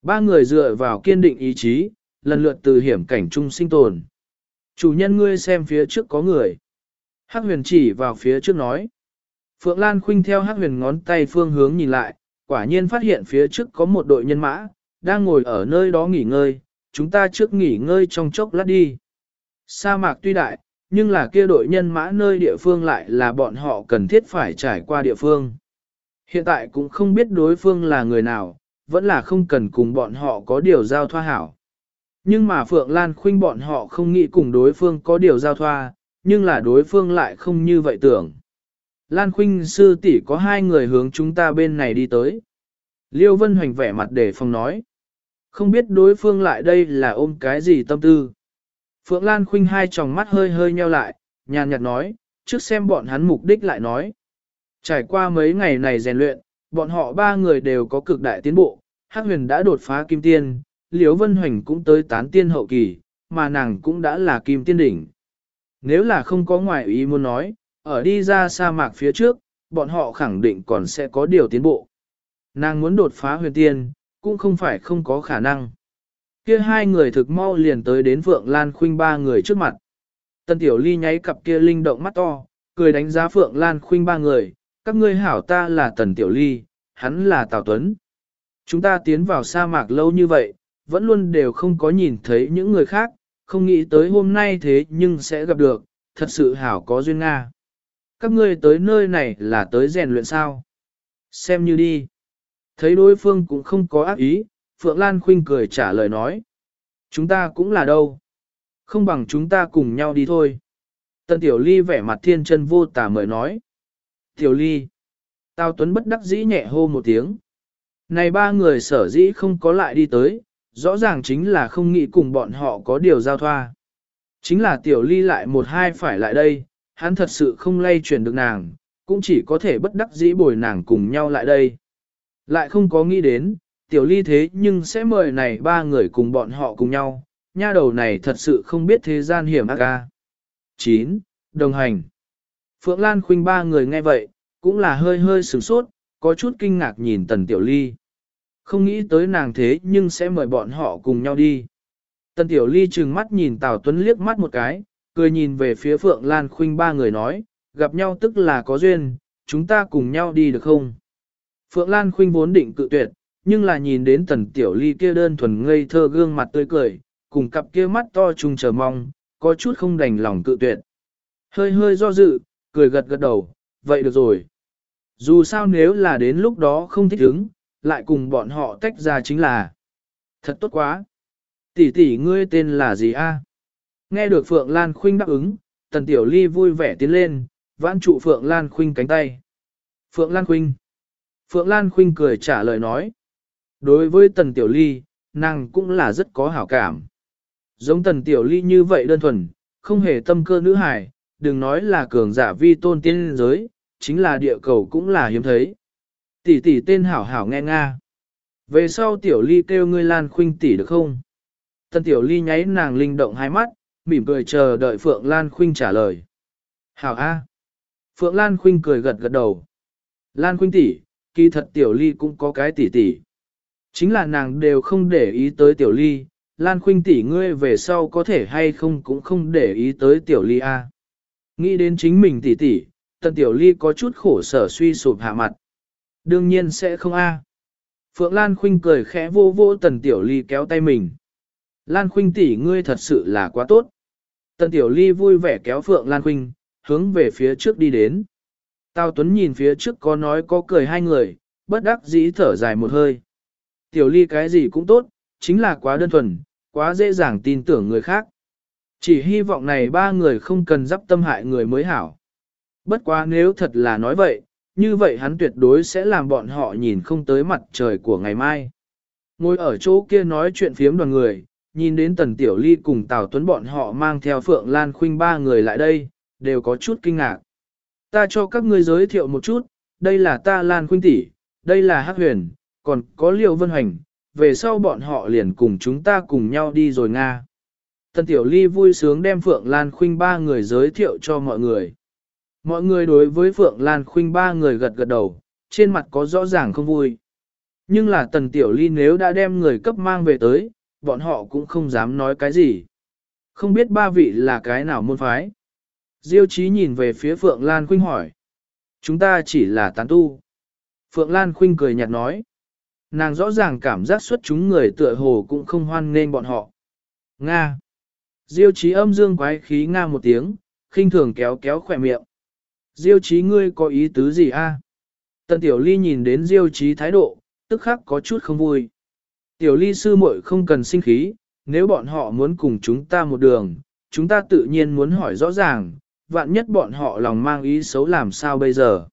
Ba người dựa vào kiên định ý chí, lần lượt từ hiểm cảnh chung sinh tồn. Chủ nhân ngươi xem phía trước có người. Hắc huyền chỉ vào phía trước nói. Phượng Lan khuynh theo Hắc huyền ngón tay phương hướng nhìn lại, quả nhiên phát hiện phía trước có một đội nhân mã, đang ngồi ở nơi đó nghỉ ngơi, chúng ta trước nghỉ ngơi trong chốc lát đi. Sa mạc tuy đại, nhưng là kia đội nhân mã nơi địa phương lại là bọn họ cần thiết phải trải qua địa phương. Hiện tại cũng không biết đối phương là người nào, vẫn là không cần cùng bọn họ có điều giao thoa hảo. Nhưng mà Phượng Lan khuynh bọn họ không nghĩ cùng đối phương có điều giao thoa, nhưng là đối phương lại không như vậy tưởng. Lan khuynh sư tỷ có hai người hướng chúng ta bên này đi tới. Liêu Vân Hoành vẻ mặt để phòng nói. Không biết đối phương lại đây là ôm cái gì tâm tư. Phượng Lan khuynh hai tròng mắt hơi hơi nheo lại, nhàn nhạt nói, trước xem bọn hắn mục đích lại nói. Trải qua mấy ngày này rèn luyện, bọn họ ba người đều có cực đại tiến bộ, Hắc huyền đã đột phá kim tiên, Liễu Vân Hoành cũng tới tán tiên hậu kỳ, mà nàng cũng đã là kim tiên đỉnh. Nếu là không có ngoại ý muốn nói, ở đi ra sa mạc phía trước, bọn họ khẳng định còn sẽ có điều tiến bộ. Nàng muốn đột phá huyền tiên, cũng không phải không có khả năng. Kia hai người thực mau liền tới đến Phượng Lan Khuynh ba người trước mặt. Tân Tiểu Ly nháy cặp kia linh động mắt to, cười đánh giá Phượng Lan Khuynh ba người, các ngươi hảo ta là Tần Tiểu Ly, hắn là Tào Tuấn. Chúng ta tiến vào sa mạc lâu như vậy, vẫn luôn đều không có nhìn thấy những người khác, không nghĩ tới hôm nay thế nhưng sẽ gặp được, thật sự hảo có duyên Nga. Các ngươi tới nơi này là tới rèn luyện sao? Xem như đi. Thấy đối phương cũng không có ác ý, Phượng Lan Khuynh cười trả lời nói. Chúng ta cũng là đâu. Không bằng chúng ta cùng nhau đi thôi. Tân Tiểu Ly vẻ mặt thiên chân vô tả mời nói. Tiểu Ly. Tao Tuấn bất đắc dĩ nhẹ hô một tiếng. Này ba người sở dĩ không có lại đi tới, rõ ràng chính là không nghĩ cùng bọn họ có điều giao thoa. Chính là Tiểu Ly lại một hai phải lại đây, hắn thật sự không lay chuyển được nàng, cũng chỉ có thể bất đắc dĩ bồi nàng cùng nhau lại đây. Lại không có nghĩ đến, tiểu ly thế nhưng sẽ mời này ba người cùng bọn họ cùng nhau, nha đầu này thật sự không biết thế gian hiểm ác ca. 9. Đồng hành Phượng Lan Khuynh ba người nghe vậy, cũng là hơi hơi sửng sốt, có chút kinh ngạc nhìn tần tiểu ly. Không nghĩ tới nàng thế nhưng sẽ mời bọn họ cùng nhau đi. Tần tiểu ly trừng mắt nhìn Tào Tuấn liếc mắt một cái, cười nhìn về phía Phượng Lan Khuynh ba người nói, gặp nhau tức là có duyên, chúng ta cùng nhau đi được không? Phượng Lan Khuynh vốn định cự tuyệt, nhưng là nhìn đến tần tiểu ly kia đơn thuần ngây thơ gương mặt tươi cười, cùng cặp kia mắt to trùng chờ mong, có chút không đành lòng cự tuyệt. Hơi hơi do dự, cười gật gật đầu, vậy được rồi. Dù sao nếu là đến lúc đó không thích ứng, lại cùng bọn họ tách ra chính là. Thật tốt quá. Tỷ tỷ ngươi tên là gì a? Nghe được Phượng Lan Khuynh đáp ứng, Tần Tiểu Ly vui vẻ tiến lên, vãn trụ Phượng Lan Khuynh cánh tay. Phượng Lan Khuynh. Phượng Lan Khuynh cười trả lời nói. Đối với Tần Tiểu Ly, nàng cũng là rất có hảo cảm. Giống Tần Tiểu Ly như vậy đơn thuần, không hề tâm cơ nữ hài, đừng nói là cường giả vi tôn tiên giới, chính là địa cầu cũng là hiếm thấy. Tỷ tỷ tên hảo hảo nghe nga. Về sau Tiểu Ly kêu ngươi Lan Khuynh tỷ được không? Tần Tiểu Ly nháy nàng linh động hai mắt, mỉm cười chờ đợi Phượng Lan Khuynh trả lời. Hảo A. Phượng Lan Khuynh cười gật gật đầu. Lan Khuynh tỷ, kỳ thật Tiểu Ly cũng có cái tỷ tỷ. Chính là nàng đều không để ý tới tiểu ly, Lan Khuynh tỷ ngươi về sau có thể hay không cũng không để ý tới tiểu ly a. Nghĩ đến chính mình tỷ tỷ tần tiểu ly có chút khổ sở suy sụp hạ mặt. Đương nhiên sẽ không a. Phượng Lan Khuynh cười khẽ vô vô tần tiểu ly kéo tay mình. Lan Khuynh tỷ ngươi thật sự là quá tốt. Tần tiểu ly vui vẻ kéo Phượng Lan Khuynh, hướng về phía trước đi đến. Tào Tuấn nhìn phía trước có nói có cười hai người, bất đắc dĩ thở dài một hơi. Tiểu ly cái gì cũng tốt, chính là quá đơn thuần, quá dễ dàng tin tưởng người khác. Chỉ hy vọng này ba người không cần dắp tâm hại người mới hảo. Bất quá nếu thật là nói vậy, như vậy hắn tuyệt đối sẽ làm bọn họ nhìn không tới mặt trời của ngày mai. Ngồi ở chỗ kia nói chuyện phiếm đoàn người, nhìn đến Tần Tiểu Ly cùng Tào Tuấn bọn họ mang theo Phượng Lan Khuynh ba người lại đây, đều có chút kinh ngạc. Ta cho các ngươi giới thiệu một chút, đây là ta Lan Khuynh tỷ, đây là Hắc Huyền, còn có Liêu Vân Hoành, về sau bọn họ liền cùng chúng ta cùng nhau đi rồi Nga. Tần Tiểu Ly vui sướng đem Phượng Lan Khuynh ba người giới thiệu cho mọi người. Mọi người đối với Phượng Lan Khuynh ba người gật gật đầu, trên mặt có rõ ràng không vui. Nhưng là Tần Tiểu Ly nếu đã đem người cấp mang về tới, bọn họ cũng không dám nói cái gì. Không biết ba vị là cái nào môn phái. Diêu Chí nhìn về phía Phượng Lan Khuynh hỏi. Chúng ta chỉ là tán tu. Phượng Lan Khuynh cười nhạt nói. Nàng rõ ràng cảm giác xuất chúng người tựa hồ cũng không hoan nên bọn họ. Nga. Diêu trí âm dương quái khí nga một tiếng, khinh thường kéo kéo khỏe miệng. Diêu trí ngươi có ý tứ gì a? Tần Tiểu Ly nhìn đến Diêu trí thái độ, tức khắc có chút không vui. Tiểu Ly sư muội không cần sinh khí, nếu bọn họ muốn cùng chúng ta một đường, chúng ta tự nhiên muốn hỏi rõ ràng, vạn nhất bọn họ lòng mang ý xấu làm sao bây giờ.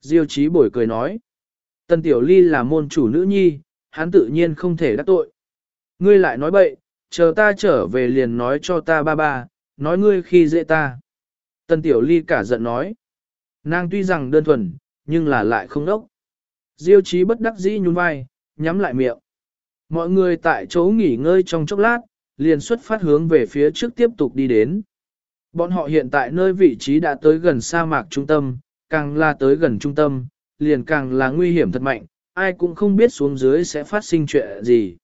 Diêu trí bổi cười nói. Tần Tiểu Ly là môn chủ nữ nhi, hắn tự nhiên không thể đắc tội. Ngươi lại nói bậy, chờ ta trở về liền nói cho ta ba ba, nói ngươi khi dễ ta. Tần Tiểu Ly cả giận nói. Nàng tuy rằng đơn thuần, nhưng là lại không đốc. Diêu trí bất đắc dĩ nhún vai, nhắm lại miệng. Mọi người tại chỗ nghỉ ngơi trong chốc lát, liền xuất phát hướng về phía trước tiếp tục đi đến. Bọn họ hiện tại nơi vị trí đã tới gần sa mạc trung tâm, càng là tới gần trung tâm, liền càng là nguy hiểm thật mạnh, ai cũng không biết xuống dưới sẽ phát sinh chuyện gì.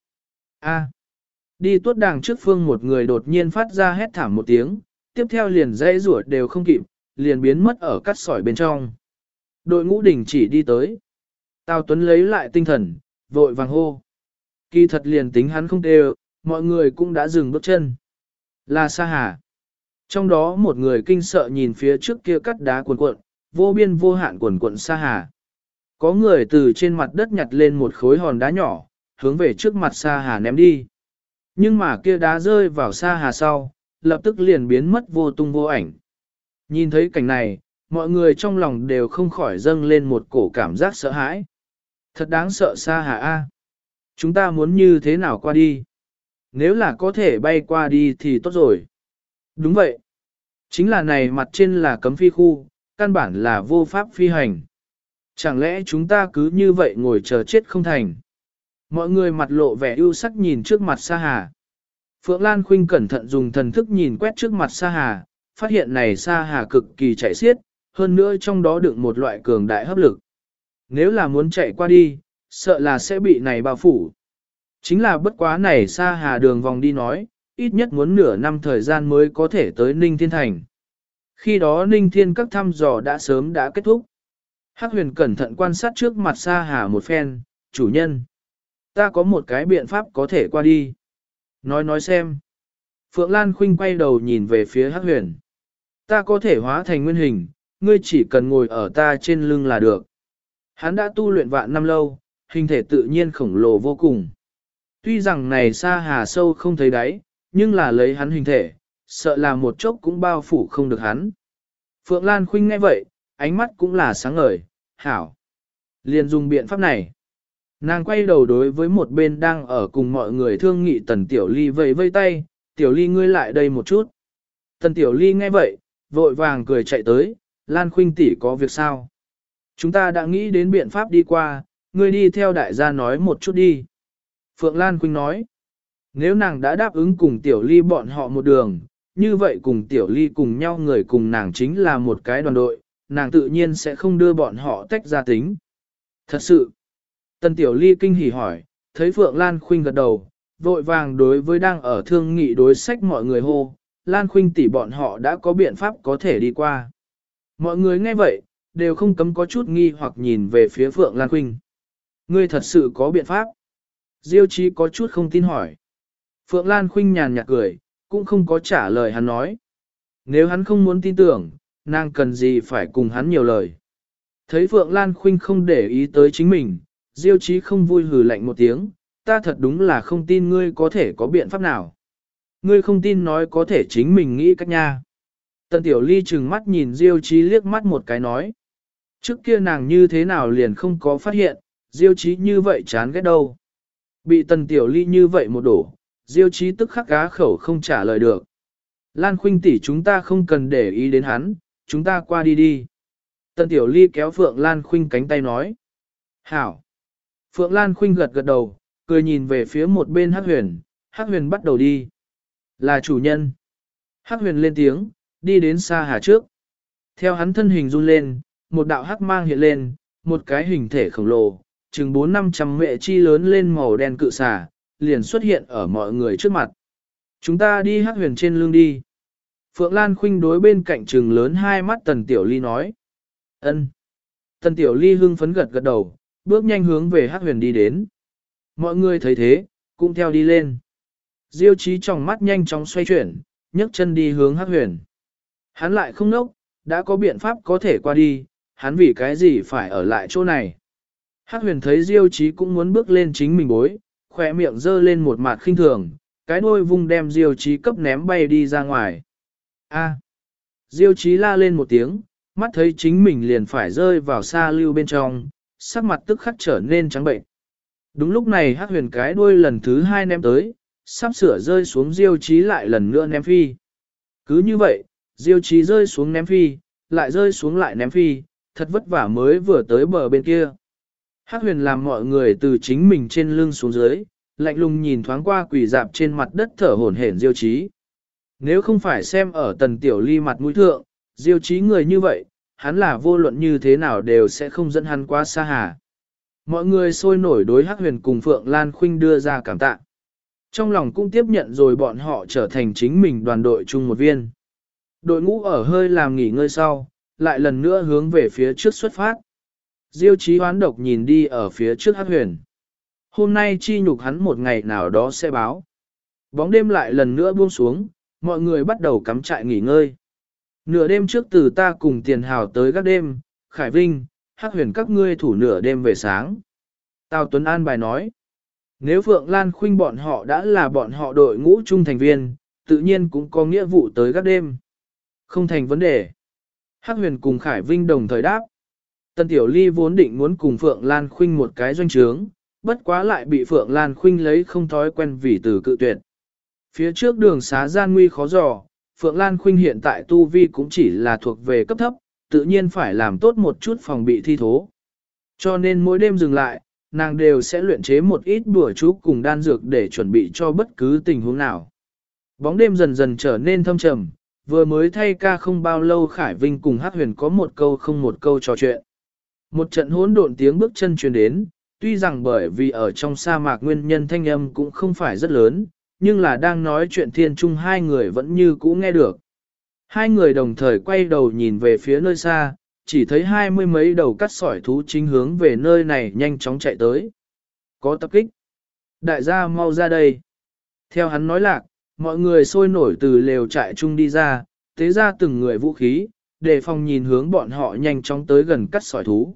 A. đi tuốt đàng trước phương một người đột nhiên phát ra hét thảm một tiếng, tiếp theo liền dãy rủa đều không kịp, liền biến mất ở cắt sỏi bên trong. Đội ngũ đỉnh chỉ đi tới. Tào Tuấn lấy lại tinh thần, vội vàng hô. Kỳ thật liền tính hắn không đều, mọi người cũng đã dừng bước chân. Là Sa Hà. Trong đó một người kinh sợ nhìn phía trước kia cắt đá cuộn cuộn, vô biên vô hạn cuộn cuộn Sa Hà. Có người từ trên mặt đất nhặt lên một khối hòn đá nhỏ, hướng về trước mặt Sa Hà ném đi. Nhưng mà kia đá rơi vào Sa Hà sau, lập tức liền biến mất vô tung vô ảnh. Nhìn thấy cảnh này, mọi người trong lòng đều không khỏi dâng lên một cổ cảm giác sợ hãi. Thật đáng sợ Sa Hà A. Chúng ta muốn như thế nào qua đi? Nếu là có thể bay qua đi thì tốt rồi. Đúng vậy. Chính là này mặt trên là cấm phi khu, căn bản là vô pháp phi hành. Chẳng lẽ chúng ta cứ như vậy ngồi chờ chết không thành? Mọi người mặt lộ vẻ ưu sắc nhìn trước mặt Sa Hà. Phượng Lan Khuynh cẩn thận dùng thần thức nhìn quét trước mặt Sa Hà, phát hiện này Sa Hà cực kỳ chạy xiết, hơn nữa trong đó đựng một loại cường đại hấp lực. Nếu là muốn chạy qua đi, sợ là sẽ bị này bao phủ. Chính là bất quá này Sa Hà đường vòng đi nói, ít nhất muốn nửa năm thời gian mới có thể tới Ninh Thiên Thành. Khi đó Ninh Thiên các thăm dò đã sớm đã kết thúc. Hắc huyền cẩn thận quan sát trước mặt Sa Hà một phen, chủ nhân. Ta có một cái biện pháp có thể qua đi. Nói nói xem. Phượng Lan Khuynh quay đầu nhìn về phía Hắc huyền. Ta có thể hóa thành nguyên hình, ngươi chỉ cần ngồi ở ta trên lưng là được. Hắn đã tu luyện vạn năm lâu, hình thể tự nhiên khổng lồ vô cùng. Tuy rằng này Sa Hà sâu không thấy đáy, nhưng là lấy hắn hình thể, sợ là một chốc cũng bao phủ không được hắn. Phượng Lan Khuynh nghe vậy, ánh mắt cũng là sáng ngời, hảo. Liền dùng biện pháp này. Nàng quay đầu đối với một bên đang ở cùng mọi người thương nghị tần tiểu ly vây vây tay, tiểu ly ngươi lại đây một chút. Tần tiểu ly nghe vậy, vội vàng cười chạy tới, Lan Khuynh tỷ có việc sao? Chúng ta đã nghĩ đến biện pháp đi qua, ngươi đi theo đại gia nói một chút đi. Phượng Lan Khuynh nói, nếu nàng đã đáp ứng cùng tiểu ly bọn họ một đường, như vậy cùng tiểu ly cùng nhau người cùng nàng chính là một cái đoàn đội, nàng tự nhiên sẽ không đưa bọn họ tách ra tính. Thật sự, Tần Tiểu Ly kinh hỉ hỏi, thấy Phượng Lan Khuynh gật đầu, vội vàng đối với đang ở thương nghị đối sách mọi người hô, Lan Khuynh tỷ bọn họ đã có biện pháp có thể đi qua. Mọi người nghe vậy, đều không cấm có chút nghi hoặc nhìn về phía Phượng Lan Khuynh. Ngươi thật sự có biện pháp? Diêu Chí có chút không tin hỏi. Phượng Lan Khuynh nhàn nhạt cười, cũng không có trả lời hắn nói. Nếu hắn không muốn tin tưởng, nàng cần gì phải cùng hắn nhiều lời. Thấy Phượng Lan Khuynh không để ý tới chính mình, Diêu Chí không vui hừ lạnh một tiếng, ta thật đúng là không tin ngươi có thể có biện pháp nào. Ngươi không tin nói có thể chính mình nghĩ cách nha. Tần Tiểu Ly trừng mắt nhìn Diêu Chí liếc mắt một cái nói. Trước kia nàng như thế nào liền không có phát hiện, Diêu Chí như vậy chán ghét đâu. Bị Tần Tiểu Ly như vậy một đổ, Diêu Chí tức khắc cá khẩu không trả lời được. Lan Khuynh tỷ chúng ta không cần để ý đến hắn, chúng ta qua đi đi. Tần Tiểu Ly kéo Phượng Lan Khuynh cánh tay nói. Hảo. Phượng Lan Khuynh gật gật đầu, cười nhìn về phía một bên Hắc Huyền, Hắc Huyền bắt đầu đi. Là chủ nhân. Hắc Huyền lên tiếng, đi đến xa hà trước. Theo hắn thân hình run lên, một đạo hắc mang hiện lên, một cái hình thể khổng lồ, chừng 4-500 mệ chi lớn lên màu đen cự xà, liền xuất hiện ở mọi người trước mặt. Chúng ta đi hắc huyền trên lưng đi. Phượng Lan khinh đối bên cạnh trừng lớn hai mắt Tần Tiểu Ly nói. ân. Tần Tiểu Ly hưng phấn gật gật đầu, bước nhanh hướng về hắc huyền đi đến. Mọi người thấy thế, cũng theo đi lên. Diêu Chí trong mắt nhanh chóng xoay chuyển, nhấc chân đi hướng hắc huyền. Hắn lại không nốc, đã có biện pháp có thể qua đi, hắn vì cái gì phải ở lại chỗ này. Hắc huyền thấy Diêu Chí cũng muốn bước lên chính mình bối, khỏe miệng dơ lên một mặt khinh thường, cái đuôi vung đem Diêu Chí cấp ném bay đi ra ngoài. A. Diêu Chí la lên một tiếng, mắt thấy chính mình liền phải rơi vào xa lưu bên trong, sắc mặt tức khắc trở nên trắng bệnh. Đúng lúc này Hắc huyền cái đuôi lần thứ hai ném tới, sắp sửa rơi xuống Diêu Chí lại lần nữa ném phi. Cứ như vậy, Diêu Chí rơi xuống ném phi, lại rơi xuống lại ném phi, thật vất vả mới vừa tới bờ bên kia. Hắc huyền làm mọi người từ chính mình trên lưng xuống dưới, lạnh lùng nhìn thoáng qua quỷ dạp trên mặt đất thở hổn hển diêu Chí. Nếu không phải xem ở tần tiểu ly mặt mũi thượng, diêu trí người như vậy, hắn là vô luận như thế nào đều sẽ không dẫn hắn qua xa hà. Mọi người sôi nổi đối Hắc huyền cùng Phượng Lan Khuynh đưa ra cảm tạ. Trong lòng cũng tiếp nhận rồi bọn họ trở thành chính mình đoàn đội chung một viên. Đội ngũ ở hơi làm nghỉ ngơi sau, lại lần nữa hướng về phía trước xuất phát. Diêu chí hoán độc nhìn đi ở phía trước hắc huyền. Hôm nay chi nhục hắn một ngày nào đó sẽ báo. Bóng đêm lại lần nữa buông xuống, mọi người bắt đầu cắm trại nghỉ ngơi. Nửa đêm trước từ ta cùng tiền hào tới các đêm, Khải Vinh, hắc huyền các ngươi thủ nửa đêm về sáng. Tào Tuấn An bài nói. Nếu Phượng Lan Khuynh bọn họ đã là bọn họ đội ngũ chung thành viên, tự nhiên cũng có nghĩa vụ tới các đêm. Không thành vấn đề. Hắc huyền cùng Khải Vinh đồng thời đáp. Tần Tiểu Ly vốn định muốn cùng Phượng Lan Khuynh một cái doanh trướng, bất quá lại bị Phượng Lan Khuynh lấy không thói quen vì từ cự tuyệt. Phía trước đường xá gian nguy khó dò, Phượng Lan Khuynh hiện tại tu vi cũng chỉ là thuộc về cấp thấp, tự nhiên phải làm tốt một chút phòng bị thi thố. Cho nên mỗi đêm dừng lại, nàng đều sẽ luyện chế một ít bùa chú cùng đan dược để chuẩn bị cho bất cứ tình huống nào. Bóng đêm dần dần trở nên thâm trầm, vừa mới thay ca không bao lâu Khải Vinh cùng Hát Huyền có một câu không một câu trò chuyện. Một trận hỗn độn tiếng bước chân truyền đến, tuy rằng bởi vì ở trong sa mạc nguyên nhân thanh âm cũng không phải rất lớn, nhưng là đang nói chuyện thiên trung hai người vẫn như cũ nghe được. Hai người đồng thời quay đầu nhìn về phía nơi xa, chỉ thấy hai mươi mấy đầu cắt sỏi thú chính hướng về nơi này nhanh chóng chạy tới. Có tập kích. Đại gia mau ra đây. Theo hắn nói lạc, mọi người sôi nổi từ lều trại chung đi ra, tế ra từng người vũ khí, để phòng nhìn hướng bọn họ nhanh chóng tới gần cắt sỏi thú.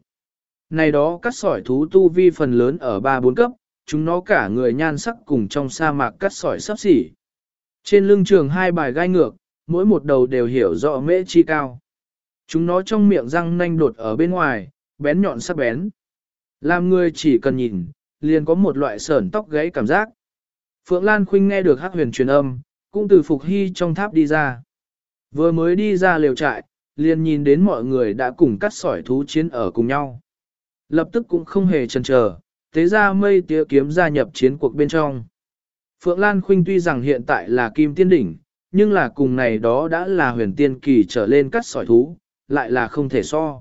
Này đó cắt sỏi thú tu vi phần lớn ở 3-4 cấp, chúng nó cả người nhan sắc cùng trong sa mạc cắt sỏi sắp xỉ. Trên lưng trường hai bài gai ngược, mỗi một đầu đều hiểu rõ mễ chi cao. Chúng nó trong miệng răng nanh đột ở bên ngoài, bén nhọn sắc bén. Làm người chỉ cần nhìn, liền có một loại sởn tóc gáy cảm giác. Phượng Lan Khuynh nghe được hắc huyền truyền âm, cũng từ Phục Hy trong tháp đi ra. Vừa mới đi ra liều trại, liền nhìn đến mọi người đã cùng cắt sỏi thú chiến ở cùng nhau. Lập tức cũng không hề chần chờ, thế ra mây tía kiếm gia nhập chiến cuộc bên trong. Phượng Lan Khuynh tuy rằng hiện tại là kim tiên đỉnh, nhưng là cùng này đó đã là huyền tiên kỳ trở lên cắt sỏi thú, lại là không thể so.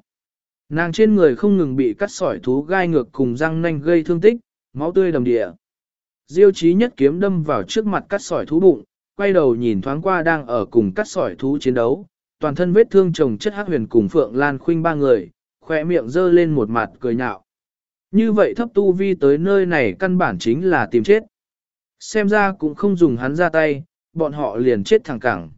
Nàng trên người không ngừng bị cắt sỏi thú gai ngược cùng răng nanh gây thương tích, máu tươi đầm địa. Diêu chí nhất kiếm đâm vào trước mặt cắt sỏi thú bụng, quay đầu nhìn thoáng qua đang ở cùng cắt sỏi thú chiến đấu, toàn thân vết thương chồng chất hắc huyền cùng Phượng Lan Khuynh ba người, khỏe miệng dơ lên một mặt cười nhạo. Như vậy thấp tu vi tới nơi này căn bản chính là tìm chết. Xem ra cũng không dùng hắn ra tay, bọn họ liền chết thẳng cẳng.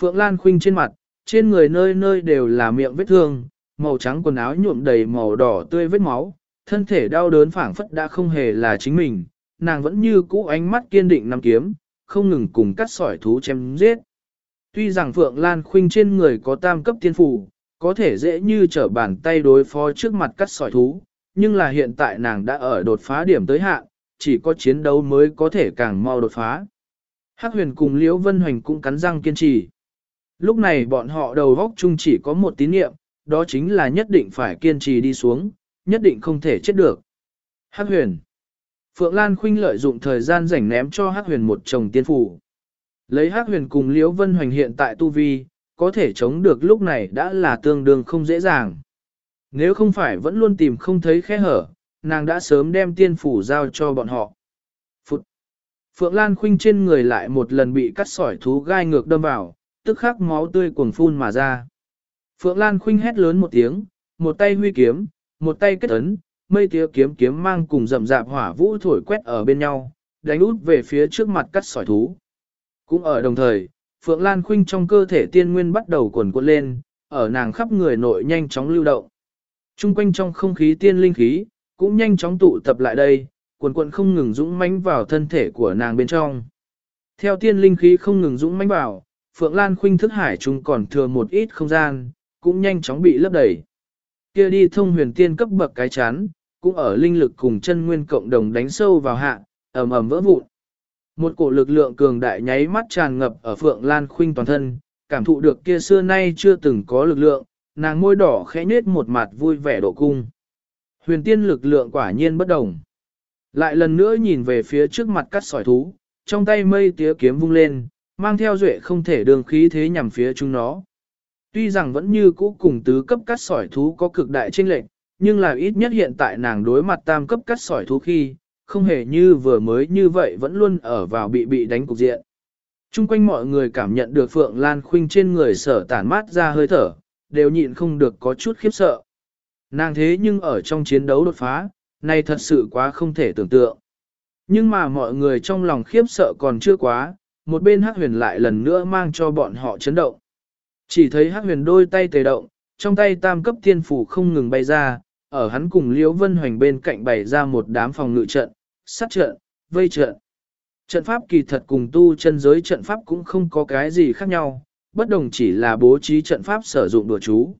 Phượng Lan Khuynh trên mặt, trên người nơi nơi đều là miệng vết thương, màu trắng quần áo nhuộm đầy màu đỏ tươi vết máu, thân thể đau đớn phảng phất đã không hề là chính mình, nàng vẫn như cũ ánh mắt kiên định nắm kiếm, không ngừng cùng cắt sỏi thú chém giết. Tuy rằng Phượng Lan Khuynh trên người có tam cấp tiên phù, có thể dễ như trở bàn tay đối phó trước mặt cắt sỏi thú, nhưng là hiện tại nàng đã ở đột phá điểm tới hạn, chỉ có chiến đấu mới có thể càng mau đột phá. Hắc huyền cùng Liễu Vân Hoành cũng cắn răng kiên trì. Lúc này bọn họ đầu góc chung chỉ có một tín niệm, đó chính là nhất định phải kiên trì đi xuống, nhất định không thể chết được. Hắc huyền. Phượng Lan Khuynh lợi dụng thời gian rảnh ném cho Hắc huyền một chồng tiên phủ. Lấy Hắc huyền cùng Liễu Vân Hoành hiện tại tu vi, có thể chống được lúc này đã là tương đương không dễ dàng. Nếu không phải vẫn luôn tìm không thấy khe hở, nàng đã sớm đem tiên phủ giao cho bọn họ. Phụt! Phượng Lan Khuynh trên người lại một lần bị cắt sỏi thú gai ngược đâm vào, tức khắc máu tươi cuồng phun mà ra. Phượng Lan Khuynh hét lớn một tiếng, một tay huy kiếm, một tay kết ấn, mây tía kiếm kiếm mang cùng rậm rạp hỏa vũ thổi quét ở bên nhau, đánh út về phía trước mặt cắt sỏi thú. Cũng ở đồng thời, Phượng Lan Khuynh trong cơ thể tiên nguyên bắt đầu cuồn cuộn lên, ở nàng khắp người nội nhanh chóng lưu động. Trung quanh trong không khí tiên linh khí, cũng nhanh chóng tụ tập lại đây, cuồn cuộn không ngừng dũng mãnh vào thân thể của nàng bên trong. Theo tiên linh khí không ngừng dũng mãnh vào, Phượng Lan Khuynh thức hải trung còn thừa một ít không gian, cũng nhanh chóng bị lấp đầy. Kia đi thông huyền tiên cấp bậc cái chán, cũng ở linh lực cùng chân nguyên cộng đồng đánh sâu vào hạ, ầm ầm vỡ vụn. Một cổ lực lượng cường đại nháy mắt tràn ngập ở Phượng Lan Khuynh toàn thân, cảm thụ được kia xưa nay chưa từng có lực lượng, nàng môi đỏ khẽ nết một mặt vui vẻ độ cung. Huyền tiên lực lượng quả nhiên bất đồng. Lại lần nữa nhìn về phía trước mặt cắt sỏi thú, trong tay mây tía kiếm vung lên, mang theo duệ không thể đường khí thế nhằm phía chúng nó. Tuy rằng vẫn như cũ cùng tứ cấp cắt sỏi thú có cực đại chênh lệch, nhưng là ít nhất hiện tại nàng đối mặt tam cấp cắt sỏi thú khi, không hề như vừa mới như vậy vẫn luôn ở vào bị bị đánh cục diện. Trung quanh mọi người cảm nhận được Phượng Lan Khuynh trên người sở tản mát ra hơi thở, đều nhịn không được có chút khiếp sợ. Nàng thế nhưng ở trong chiến đấu đột phá, này thật sự quá không thể tưởng tượng. Nhưng mà mọi người trong lòng khiếp sợ còn chưa quá, một bên hắc huyền lại lần nữa mang cho bọn họ chấn động. Chỉ thấy hắc huyền đôi tay tề động, trong tay tam cấp thiên phủ không ngừng bay ra, ở hắn cùng Liễu Vân Hoành bên cạnh bày ra một đám phòng ngự trận, sát trận, vây trận. Trận pháp kỳ thật cùng tu chân giới trận pháp cũng không có cái gì khác nhau, bất đồng chỉ là bố trí trận pháp sử dụng đùa chú.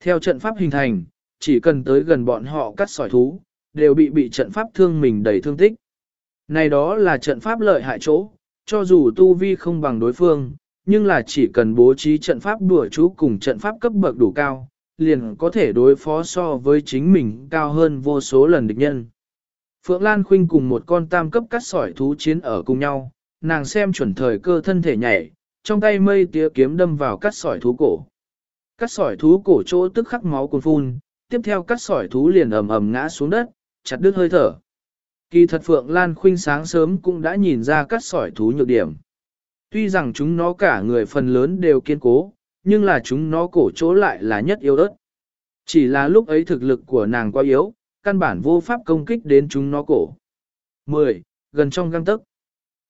Theo trận pháp hình thành, chỉ cần tới gần bọn họ cắt sỏi thú, đều bị bị trận pháp thương mình đầy thương tích. Này đó là trận pháp lợi hại chỗ, cho dù tu vi không bằng đối phương, nhưng là chỉ cần bố trí trận pháp đùa chú cùng trận pháp cấp bậc đủ cao, liền có thể đối phó so với chính mình cao hơn vô số lần địch nhân. Phượng Lan Khuynh cùng một con tam cấp cắt sỏi thú chiến ở cùng nhau, nàng xem chuẩn thời cơ thân thể nhảy, trong tay mây tía kiếm đâm vào cắt sỏi thú cổ. Cắt sỏi thú cổ chỗ tức khắc máu cuồn phun, tiếp theo cắt sỏi thú liền ầm ầm ngã xuống đất, chặt đứt hơi thở. Kỳ thật Phượng Lan Khuynh sáng sớm cũng đã nhìn ra cắt sỏi thú nhược điểm. Tuy rằng chúng nó cả người phần lớn đều kiên cố, nhưng là chúng nó cổ chỗ lại là nhất yếu ớt. Chỉ là lúc ấy thực lực của nàng quá yếu, căn bản vô pháp công kích đến chúng nó cổ. 10. Gần trong găng tấc,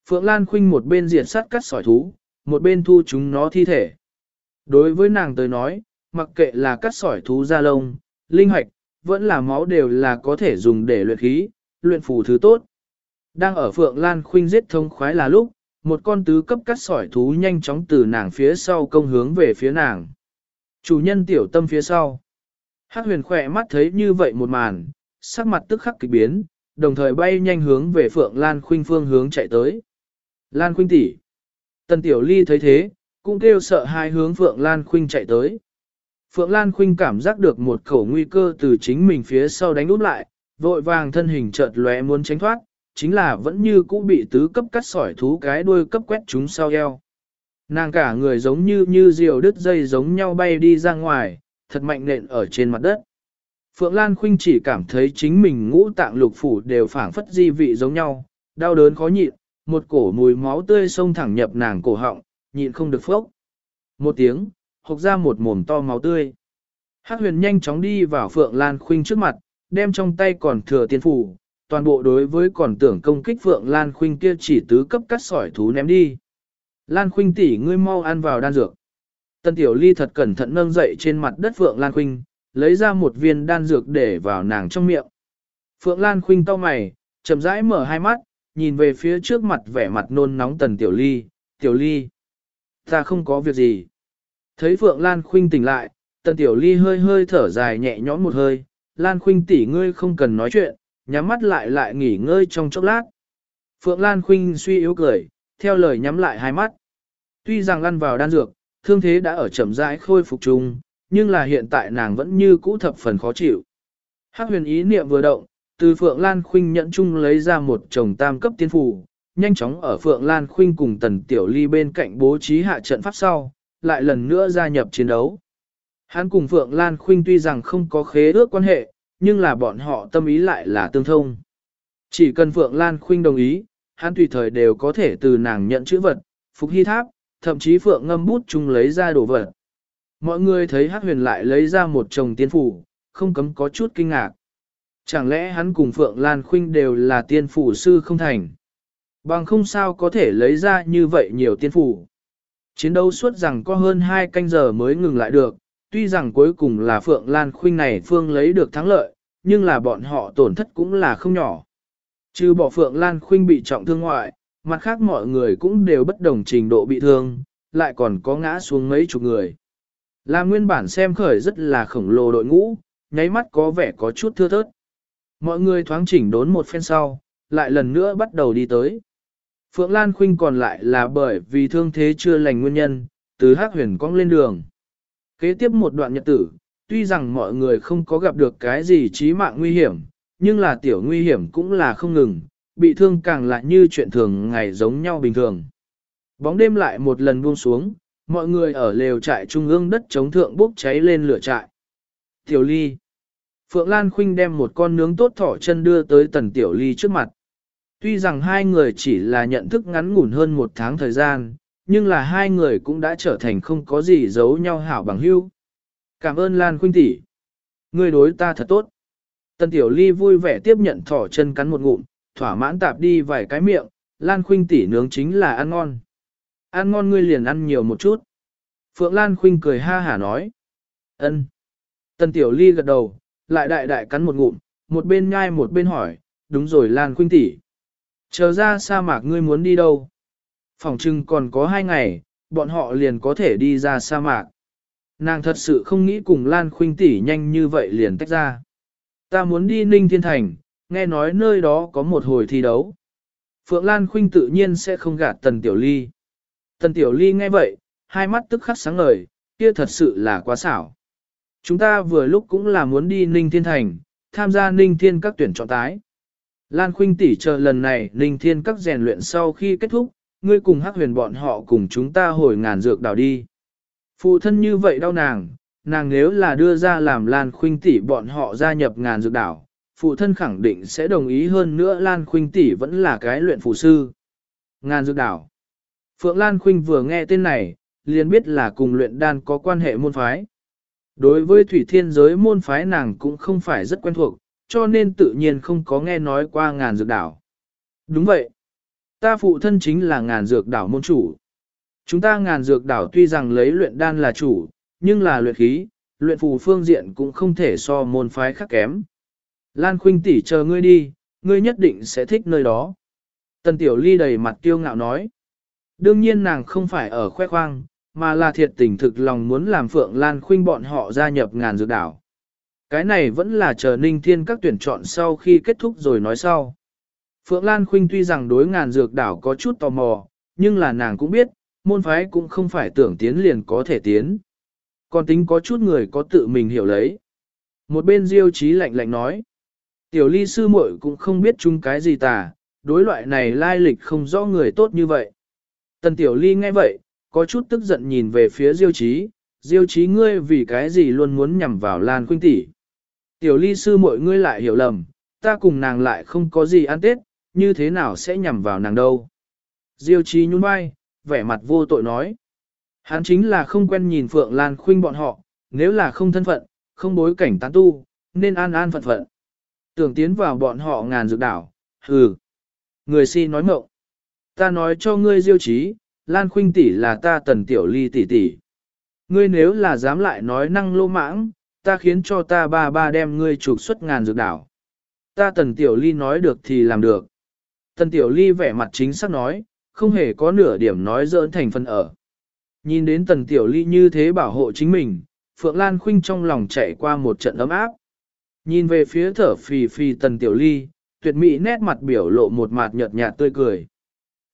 Phượng Lan Khuynh một bên diệt sát cắt sỏi thú, một bên thu chúng nó thi thể. Đối với nàng tới nói, mặc kệ là cắt sỏi thú da lông, linh hoạch, vẫn là máu đều là có thể dùng để luyện khí, luyện phù thứ tốt. Đang ở Phượng Lan Khuynh giết thông khoái là lúc, một con tứ cấp cắt sỏi thú nhanh chóng từ nàng phía sau công hướng về phía nàng. Chủ nhân tiểu tâm phía sau. Hắc huyền khỏe mắt thấy như vậy một màn, sắc mặt tức khắc kịch biến, đồng thời bay nhanh hướng về Phượng Lan Khuynh phương hướng chạy tới. Lan Khuynh tỷ. Tần Tiểu Ly thấy thế, cũng kêu sợ hai hướng Phượng Lan Khuynh chạy tới. Phượng Lan Khuynh cảm giác được một khẩu nguy cơ từ chính mình phía sau đánh úp lại, vội vàng thân hình chợt lóe muốn tránh thoát, chính là vẫn như cũ bị tứ cấp cắt sỏi thú cái đuôi cấp quét chúng sau eo. Nàng cả người giống như như diều đứt dây giống nhau bay đi ra ngoài, thật mạnh nện ở trên mặt đất. Phượng Lan Khuynh chỉ cảm thấy chính mình ngũ tạng lục phủ đều phảng phất di vị giống nhau, đau đớn khó nhịn, một cổ mùi máu tươi xông thẳng nhập nàng cổ họng, nhịn không được phốc. Một tiếng, hộc ra một mồm to máu tươi. Hắc huyền nhanh chóng đi vào Phượng Lan Khuynh trước mặt, đem trong tay còn thừa tiên phủ, toàn bộ đối với còn tưởng công kích Phượng Lan Khuynh kia chỉ tứ cấp cắt sỏi thú ném đi. Lan Khuynh tỷ ngươi mau ăn vào đan dược. Tân Tiểu Ly thật cẩn thận nâng dậy trên mặt đất Phượng Lan Khuynh, lấy ra một viên đan dược để vào nàng trong miệng. Phượng Lan Khuynh to mày, chậm rãi mở hai mắt, nhìn về phía trước mặt vẻ mặt nôn nóng Tần Tiểu Ly, Tiểu Ly. Ta không có việc gì. Thấy Phượng Lan Khuynh tỉnh lại, Tần Tiểu Ly hơi hơi thở dài nhẹ nhõm một hơi, Lan Khuynh tỷ ngươi không cần nói chuyện, nhắm mắt lại lại nghỉ ngơi trong chốc lát. Phượng Lan Khuynh suy yếu cười, theo lời nhắm lại hai mắt. Tuy rằng lăn vào đan dược, thương thế đã ở chậm rãi khôi phục chung, nhưng là hiện tại nàng vẫn như cũ thập phần khó chịu. Hắc huyền ý niệm vừa động, từ Phượng Lan Khuynh nhẫn chung lấy ra một chồng tam cấp tiên phù, nhanh chóng ở Phượng Lan Khuynh cùng Tần Tiểu Ly bên cạnh bố trí hạ trận pháp sau, lại lần nữa gia nhập chiến đấu. Hắn cùng Phượng Lan Khuynh tuy rằng không có khế ước quan hệ, nhưng là bọn họ tâm ý lại là tương thông. Chỉ cần Phượng Lan Khuynh đồng ý, hắn tùy thời đều có thể từ nàng nhận chữ vật, phục hy tháp, thậm chí Phượng ngâm bút chung lấy ra đồ vật. Mọi người thấy Hắc Huyền lại lấy ra một chồng tiên phủ, không cấm có chút kinh ngạc. Chẳng lẽ hắn cùng Phượng Lan Khuynh đều là tiên phủ sư không thành? Bằng không sao có thể lấy ra như vậy nhiều tiên phủ. Chiến đấu suốt rằng có hơn 2 canh giờ mới ngừng lại được, tuy rằng cuối cùng là Phượng Lan Khuynh này phương lấy được thắng lợi, nhưng là bọn họ tổn thất cũng là không nhỏ. Trừ bỏ Phượng Lan Khuynh bị trọng thương ngoại, mặt khác mọi người cũng đều bất đồng trình độ bị thương, lại còn có ngã xuống mấy chục người. Là nguyên bản xem khởi rất là khổng lồ đội ngũ, nháy mắt có vẻ có chút thưa thớt. Mọi người thoáng chỉnh đốn một phen sau, lại lần nữa bắt đầu đi tới. Phượng Lan Khuynh còn lại là bởi vì thương thế chưa lành nguyên nhân, từ hắc huyền cong lên đường. Kế tiếp một đoạn nhật tử, tuy rằng mọi người không có gặp được cái gì chí mạng nguy hiểm, nhưng là tiểu nguy hiểm cũng là không ngừng, bị thương càng lại như chuyện thường ngày giống nhau bình thường. Bóng đêm lại một lần buông xuống, mọi người ở lều trại trung ương đất chống thượng bốc cháy lên lửa trại. Tiểu Ly Phượng Lan Khuynh đem một con nướng tốt thỏ chân đưa tới tần Tiểu Ly trước mặt. Tuy rằng hai người chỉ là nhận thức ngắn ngủn hơn một tháng thời gian, nhưng là hai người cũng đã trở thành không có gì giấu nhau hảo bằng hữu. Cảm ơn Lan Khuynh tỷ, Ngươi đối ta thật tốt. Tần Tiểu Ly vui vẻ tiếp nhận thỏ chân cắn một ngụm, thỏa mãn tạp đi vài cái miệng, Lan Khuynh tỷ nướng chính là ăn ngon. Ăn ngon ngươi liền ăn nhiều một chút. Phượng Lan Khuynh cười ha hả nói. Ân. Tần Tiểu Ly gật đầu, lại đại đại cắn một ngụm, một bên nhai một bên hỏi, đúng rồi Lan Khuynh tỷ, Chờ ra sa mạc ngươi muốn đi đâu? Phòng trưng còn có hai ngày, bọn họ liền có thể đi ra sa mạc. Nàng thật sự không nghĩ cùng Lan Khuynh tỷ nhanh như vậy liền tách ra. Ta muốn đi Ninh Thiên Thành, nghe nói nơi đó có một hồi thi đấu. Phượng Lan Khuynh tự nhiên sẽ không gạt Tần Tiểu Ly. Tần Tiểu Ly nghe vậy, hai mắt tức khắc sáng ngời, kia thật sự là quá xảo. Chúng ta vừa lúc cũng là muốn đi Ninh Thiên Thành, tham gia Ninh Thiên các tuyển chọn tái. Lan Khuynh tỷ chờ lần này Ninh Thiên các rèn luyện sau khi kết thúc, ngươi cùng Hắc Huyền bọn họ cùng chúng ta hồi ngàn dược đảo đi. Phụ thân như vậy đau nàng, nàng nếu là đưa ra làm Lan Khuynh tỷ bọn họ gia nhập ngàn dược đảo, phụ thân khẳng định sẽ đồng ý hơn nữa Lan Khuynh tỷ vẫn là cái luyện phù sư. Ngàn dược đảo. Phượng Lan Khuynh vừa nghe tên này, liền biết là cùng luyện đan có quan hệ môn phái. Đối với thủy thiên giới môn phái nàng cũng không phải rất quen thuộc, cho nên tự nhiên không có nghe nói qua ngàn dược đảo. Đúng vậy. Ta phụ thân chính là ngàn dược đảo môn chủ. Chúng ta ngàn dược đảo tuy rằng lấy luyện đan là chủ, nhưng là luyện khí, luyện phù phương diện cũng không thể so môn phái khác kém. Lan Khuynh tỷ chờ ngươi đi, ngươi nhất định sẽ thích nơi đó. Tần Tiểu Ly đầy mặt kiêu ngạo nói. Đương nhiên nàng không phải ở khoe khoang, mà là thiệt tình thực lòng muốn làm Phượng Lan Khuynh bọn họ gia nhập ngàn dược đảo. Cái này vẫn là chờ Ninh Thiên các tuyển chọn sau khi kết thúc rồi nói sau. Phượng Lan Khuynh tuy rằng đối ngàn dược đảo có chút tò mò, nhưng là nàng cũng biết, môn phái cũng không phải tưởng tiến liền có thể tiến. Còn tính có chút người có tự mình hiểu lấy. Một bên diêu chí lạnh lạnh nói. Tiểu ly sư muội cũng không biết chung cái gì tà, đối loại này lai lịch không rõ người tốt như vậy. Tần tiểu ly nghe vậy, có chút tức giận nhìn về phía diêu Chí, diêu Chí ngươi vì cái gì luôn muốn nhằm vào Lan Khuynh tỷ. Tiểu ly sư muội ngươi lại hiểu lầm, ta cùng nàng lại không có gì ăn tết, như thế nào sẽ nhằm vào nàng đâu. Diêu Chí nhún vai, vẻ mặt vô tội nói. Hắn chính là không quen nhìn Phượng Lan Khuynh bọn họ, nếu là không thân phận, không bối cảnh tán tu, nên an an phận phận. Tưởng tiến vào bọn họ ngàn dược đảo, hừ. Người si nói mộng. Ta nói cho ngươi diêu trí, Lan Khuynh tỷ là ta tần tiểu ly tỷ tỷ. Ngươi nếu là dám lại nói năng lô mãng, ta khiến cho ta ba ba đem ngươi trục xuất ngàn dược đảo. Ta tần tiểu ly nói được thì làm được. Tần tiểu ly vẻ mặt chính xác nói, không hề có nửa điểm nói dỡn thành phần ở. Nhìn đến tần tiểu ly như thế bảo hộ chính mình, Phượng Lan Khuynh trong lòng chạy qua một trận ấm áp. Nhìn về phía thở phì phì tần tiểu ly, tuyệt mỹ nét mặt biểu lộ một mặt nhợt nhạt tươi cười.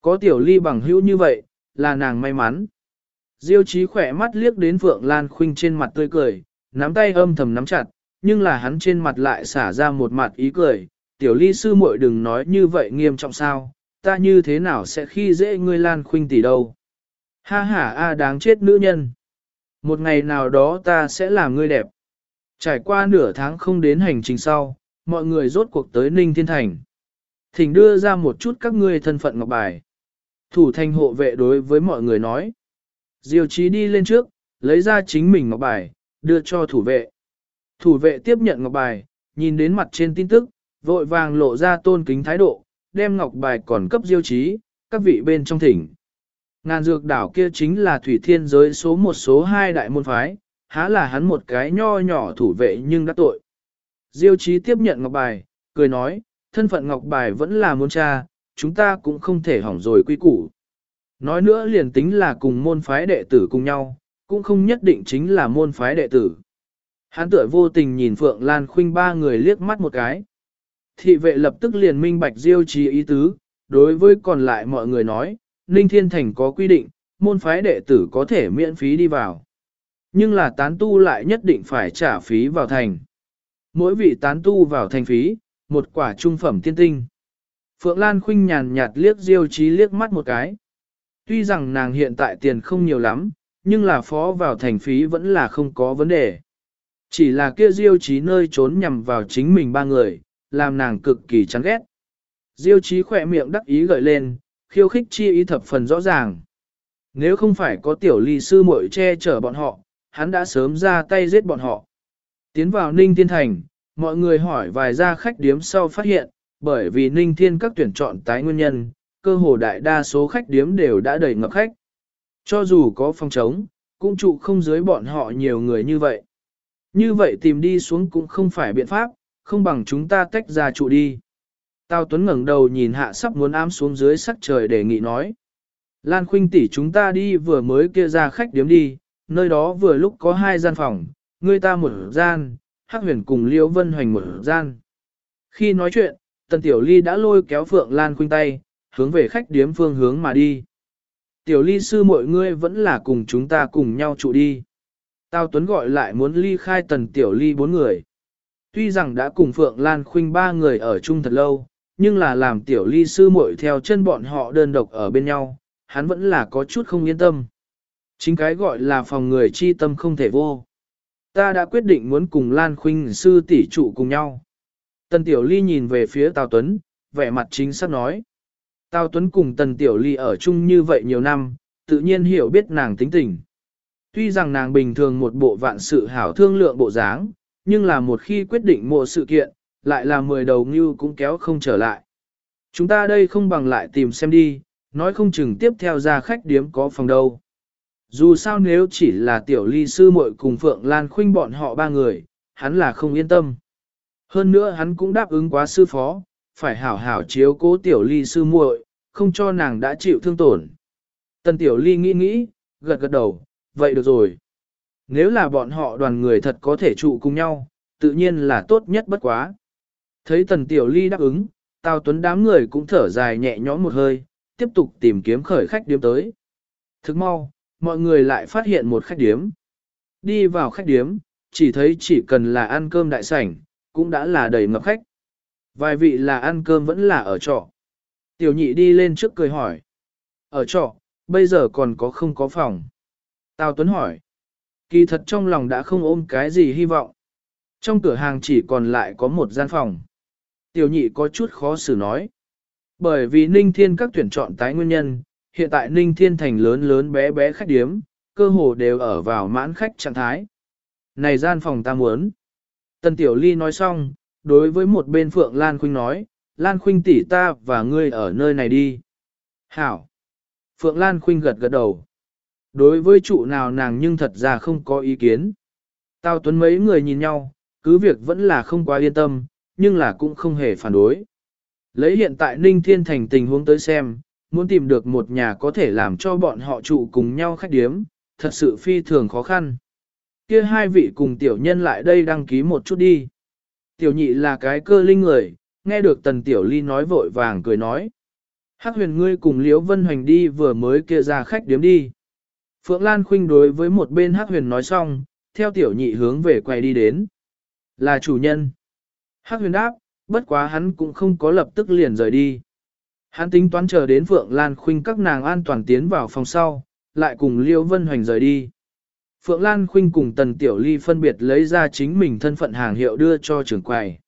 Có tiểu ly bằng hữu như vậy, là nàng may mắn. Diêu trí khỏe mắt liếc đến Phượng Lan Khuynh trên mặt tươi cười, nắm tay âm thầm nắm chặt, nhưng là hắn trên mặt lại xả ra một mặt ý cười. Tiểu ly sư muội đừng nói như vậy nghiêm trọng sao, ta như thế nào sẽ khi dễ ngươi Lan Khuynh tỷ đâu. Ha ha a đáng chết nữ nhân. Một ngày nào đó ta sẽ làm ngươi đẹp. Trải qua nửa tháng không đến hành trình sau, mọi người rốt cuộc tới Ninh Thiên Thành. Thỉnh đưa ra một chút các ngươi thân phận ngọc bài. Thủ thành hộ vệ đối với mọi người nói. Diêu chí đi lên trước, lấy ra chính mình ngọc bài, đưa cho thủ vệ. Thủ vệ tiếp nhận ngọc bài, nhìn đến mặt trên tin tức, vội vàng lộ ra tôn kính thái độ, đem ngọc bài còn cấp diêu chí, các vị bên trong thỉnh. Ngàn dược đảo kia chính là thủy thiên giới số một số hai đại môn phái, há là hắn một cái nho nhỏ thủ vệ nhưng đã tội. Diêu chí tiếp nhận ngọc bài, cười nói, thân phận ngọc bài vẫn là môn cha, chúng ta cũng không thể hỏng rồi quy củ. Nói nữa liền tính là cùng môn phái đệ tử cùng nhau, cũng không nhất định chính là môn phái đệ tử. Hắn tựa vô tình nhìn Phượng Lan Khuynh ba người liếc mắt một cái. Thị vệ lập tức liền minh bạch diêu trí ý tứ, đối với còn lại mọi người nói, Ninh Thiên Thành có quy định, môn phái đệ tử có thể miễn phí đi vào. Nhưng là tán tu lại nhất định phải trả phí vào thành. Mỗi vị tán tu vào thành phí, một quả trung phẩm tiên tinh. Phượng Lan khinh nhàn nhạt liếc Diêu Chí liếc mắt một cái. Tuy rằng nàng hiện tại tiền không nhiều lắm, nhưng là phó vào thành phí vẫn là không có vấn đề. Chỉ là kia Diêu Chí nơi trốn nhằm vào chính mình ba người, làm nàng cực kỳ chán ghét. Diêu Chí khỏe miệng đắc ý gợi lên, khiêu khích chi ý thập phần rõ ràng. Nếu không phải có tiểu ly sư muội che chở bọn họ, hắn đã sớm ra tay giết bọn họ. Tiến vào Ninh Thiên Thành, mọi người hỏi vài gia khách điếm sau phát hiện, bởi vì Ninh Thiên các tuyển chọn tái nguyên nhân, cơ hồ đại đa số khách điếm đều đã đầy ngập khách. Cho dù có phòng trống, cũng trụ không dưới bọn họ nhiều người như vậy. Như vậy tìm đi xuống cũng không phải biện pháp, không bằng chúng ta tách ra trụ đi. Tào Tuấn ngẩng đầu nhìn hạ sắp muốn ám xuống dưới sắc trời để nghị nói. Lan Khuynh tỷ chúng ta đi vừa mới kia ra khách điếm đi, nơi đó vừa lúc có hai gian phòng, người ta một gian, Hắc Huyền cùng Liễu Vân Hoành một gian. Khi nói chuyện, Tần Tiểu Ly đã lôi kéo Phượng Lan Khuynh tay, hướng về khách điếm phương hướng mà đi. Tiểu Ly sư mọi ngươi vẫn là cùng chúng ta cùng nhau trụ đi. Tào Tuấn gọi lại muốn ly khai Tần Tiểu Ly bốn người. Tuy rằng đã cùng Phượng Lan Khuynh ba người ở chung thật lâu, nhưng là làm tiểu ly sư muội theo chân bọn họ đơn độc ở bên nhau, hắn vẫn là có chút không yên tâm. Chính cái gọi là phòng người chi tâm không thể vô. Ta đã quyết định muốn cùng Lan Khuynh sư tỷ trụ cùng nhau. Tần Tiểu Ly nhìn về phía Tào Tuấn, vẻ mặt chính xác nói. Tào Tuấn cùng Tần Tiểu Ly ở chung như vậy nhiều năm, tự nhiên hiểu biết nàng tính tình. Tuy rằng nàng bình thường một bộ vạn sự hảo thương lượng bộ dáng, nhưng là một khi quyết định một sự kiện, lại là mười đầu ngưu cũng kéo không trở lại. Chúng ta đây không bằng lại tìm xem đi, nói không chừng tiếp theo ra khách điếm có phòng đâu. Dù sao nếu chỉ là tiểu ly sư muội cùng Phượng Lan khuynh bọn họ ba người, hắn là không yên tâm. Hơn nữa hắn cũng đáp ứng quá sư phó, phải hảo hảo chiếu cố tiểu ly sư muội, không cho nàng đã chịu thương tổn. Tần tiểu ly nghĩ nghĩ, gật gật đầu, vậy được rồi. Nếu là bọn họ đoàn người thật có thể trụ cùng nhau, tự nhiên là tốt nhất bất quá. Thấy tần tiểu ly đáp ứng, Tào Tuấn đám người cũng thở dài nhẹ nhõm một hơi, tiếp tục tìm kiếm khởi khách điếm tới. Thức mau, mọi người lại phát hiện một khách điếm. Đi vào khách điếm, chỉ thấy chỉ cần là ăn cơm đại sảnh, cũng đã là đầy ngập khách. Vài vị là ăn cơm vẫn là ở trọ. Tiểu nhị đi lên trước cười hỏi. Ở trọ, bây giờ còn có không có phòng? Tào Tuấn hỏi. Kỳ thật trong lòng đã không ôm cái gì hy vọng. Trong cửa hàng chỉ còn lại có một gian phòng. Tiểu nhị có chút khó xử nói. Bởi vì ninh thiên các tuyển chọn tái nguyên nhân, hiện tại Ninh Thiên Thành lớn lớn bé bé khách điếm, cơ hồ đều ở vào mãn khách trạng thái. Này gian phòng ta muốn. Tần Tiểu Ly nói xong, đối với một bên Phượng Lan Khuynh nói, Lan Khuynh tỷ ta và ngươi ở nơi này đi. Hảo. Phượng Lan Khuynh gật gật đầu. Đối với trụ nào nàng nhưng thật ra không có ý kiến. Tào Tuấn mấy người nhìn nhau, cứ việc vẫn là không quá yên tâm, nhưng là cũng không hề phản đối. Lấy hiện tại Ninh Thiên Thành tình huống tới xem, muốn tìm được một nhà có thể làm cho bọn họ trụ cùng nhau khách điếm, thật sự phi thường khó khăn. Kia hai vị cùng tiểu nhân lại đây đăng ký một chút đi. Tiểu nhị là cái cơ linh người, nghe được tần tiểu ly nói vội vàng cười nói. Hắc huyền ngươi cùng Liễu Vân Hoành đi vừa mới kia ra khách điếm đi. Phượng Lan Khuynh đối với một bên Hắc huyền nói xong, theo tiểu nhị hướng về quay đi đến. Là chủ nhân. Hắc huyền đáp, bất quá hắn cũng không có lập tức liền rời đi. Hắn tính toán chờ đến Phượng Lan Khuynh các nàng an toàn tiến vào phòng sau, lại cùng Liễu Vân Hoành rời đi. Phượng Lan Khuynh cùng Tần Tiểu Ly phân biệt lấy ra chính mình thân phận hàng hiệu đưa cho trưởng quầy.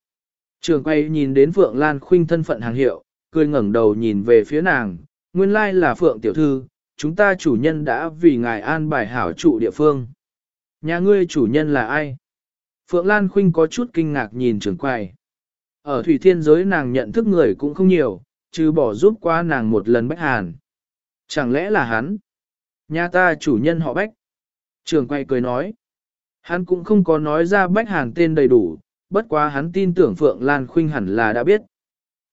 Trưởng quầy nhìn đến Phượng Lan Khuynh thân phận hàng hiệu, cười ngẩng đầu nhìn về phía nàng, nguyên lai là Phượng Tiểu Thư, chúng ta chủ nhân đã vì ngài an bài hảo trụ địa phương. Nhà ngươi chủ nhân là ai? Phượng Lan Khuynh có chút kinh ngạc nhìn trưởng quầy. Ở Thủy Thiên giới nàng nhận thức người cũng không nhiều, trừ bỏ giúp qua nàng một lần Bách Hàn. Chẳng lẽ là hắn? Nhà ta chủ nhân họ Bách. Trường quay cười nói. Hắn cũng không có nói ra Bách Hàn tên đầy đủ, bất quá hắn tin tưởng Phượng Lan Khuynh hẳn là đã biết.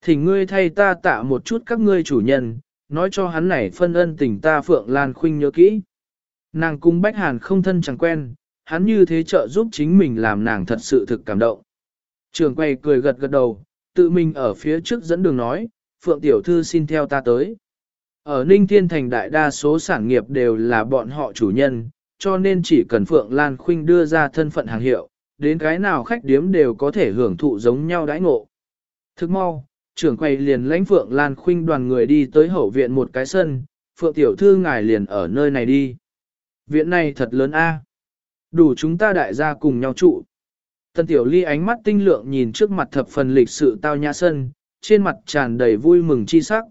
Thỉnh ngươi thay ta tạ một chút các ngươi chủ nhân, nói cho hắn này phân ân tình ta Phượng Lan Khuynh nhớ kỹ. Nàng cung Bách Hàn không thân chẳng quen, hắn như thế trợ giúp chính mình làm nàng thật sự thực cảm động. Trường quay cười gật gật đầu, tự mình ở phía trước dẫn đường nói, Phượng Tiểu Thư xin theo ta tới. Ở Ninh Thiên Thành đại đa số sản nghiệp đều là bọn họ chủ nhân, cho nên chỉ cần Phượng Lan Khuynh đưa ra thân phận hàng hiệu, đến cái nào khách điếm đều có thể hưởng thụ giống nhau đãi ngộ. Thức mau, trưởng quầy liền lãnh Phượng Lan Khuynh đoàn người đi tới hậu viện một cái sân, Phượng Tiểu Thư ngài liền ở nơi này đi. Viện này thật lớn a, Đủ chúng ta đại gia cùng nhau trụ. Tân Tiểu Ly ánh mắt tinh lượng nhìn trước mặt thập phần lịch sự tao nhã sân, trên mặt tràn đầy vui mừng chi sắc.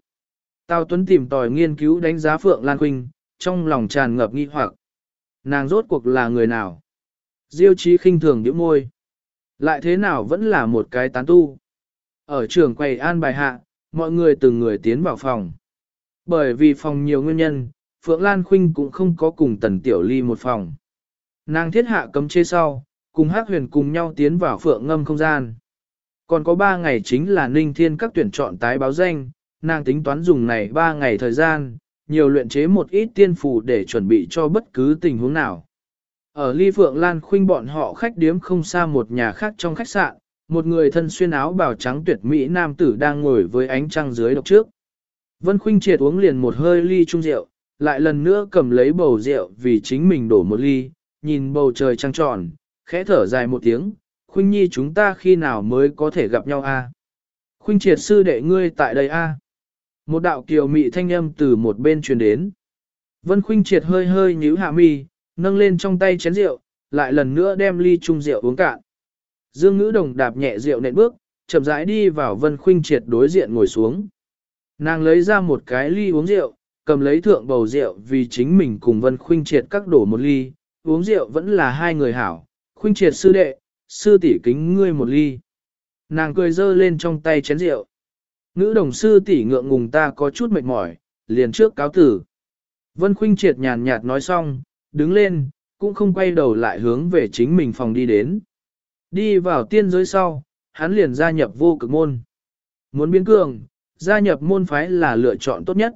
Tao Tuấn tìm tòi nghiên cứu đánh giá Phượng Lan Khuynh, trong lòng tràn ngập nghi hoặc. Nàng rốt cuộc là người nào? Diêu trí khinh thường nhíu môi. Lại thế nào vẫn là một cái tán tu. Ở trường quầy an bài hạ, mọi người từng người tiến vào phòng. Bởi vì phòng nhiều nguyên nhân, Phượng Lan Khuynh cũng không có cùng Tần Tiểu Ly một phòng. Nàng thiết hạ cấm chê sau, cùng Hắc Huyền cùng nhau tiến vào Phượng Ngâm không gian. Còn có 3 ngày chính là Ninh Thiên các tuyển chọn tái báo danh, nàng tính toán dùng này 3 ngày thời gian, nhiều luyện chế một ít tiên phù để chuẩn bị cho bất cứ tình huống nào. Ở Ly Phượng Lan Khuynh bọn họ khách điếm không xa một nhà khác trong khách sạn, một người thân xuyên áo bào trắng tuyệt mỹ nam tử đang ngồi với ánh trăng dưới độc trước. Vân Khuynh triệt uống liền một hơi ly chung rượu, lại lần nữa cầm lấy bầu rượu vì chính mình đổ một ly, nhìn bầu trời trăng tròn, khẽ thở dài một tiếng, Khuynh Nhi chúng ta khi nào mới có thể gặp nhau a? Khuynh triệt sư đệ ngươi tại đây a? Một đạo kiều mị thanh âm từ một bên truyền đến. Vân Khuynh triệt hơi hơi nhíu hạ mi, nâng lên trong tay chén rượu, lại lần nữa đem ly chung rượu uống cạn. Dương ngữ đồng đạp nhẹ rượu nện bước, chậm rãi đi vào Vân Khuynh triệt đối diện ngồi xuống. Nàng lấy ra một cái ly uống rượu, cầm lấy thượng bầu rượu vì chính mình cùng Vân Khuynh triệt các đổ một ly, uống rượu vẫn là hai người hảo. Khuynh triệt sư đệ, sư tỷ kính ngươi một ly. Nàng cười dơ lên trong tay chén rượu. Ngữ đồng sư tỷ ngượng ngùng ta có chút mệt mỏi, liền trước cáo tử. Vân Khuynh triệt nhàn nhạt nói xong, đứng lên, cũng không quay đầu lại hướng về chính mình phòng đi đến. Đi vào tiên giới sau, hắn liền gia nhập vô cực môn. Muốn biến cường, gia nhập môn phái là lựa chọn tốt nhất.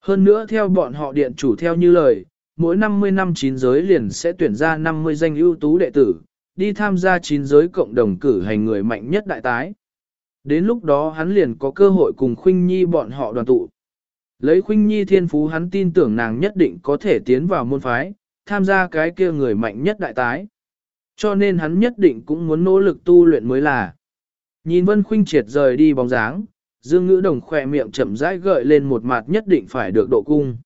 Hơn nữa theo bọn họ điện chủ theo như lời, mỗi 50 năm chín giới liền sẽ tuyển ra 50 danh ưu tú đệ tử, đi tham gia chín giới cộng đồng cử hành người mạnh nhất đại tái. Đến lúc đó hắn liền có cơ hội cùng Khuynh Nhi bọn họ đoàn tụ. Lấy Khuynh Nhi thiên phú hắn tin tưởng nàng nhất định có thể tiến vào môn phái, tham gia cái kia người mạnh nhất đại tái. Cho nên hắn nhất định cũng muốn nỗ lực tu luyện mới là. Nhìn Vân Khuynh triệt rời đi bóng dáng, Dương Ngữ Đồng khỏe miệng chậm rãi gợi lên một mặt nhất định phải được độ cung.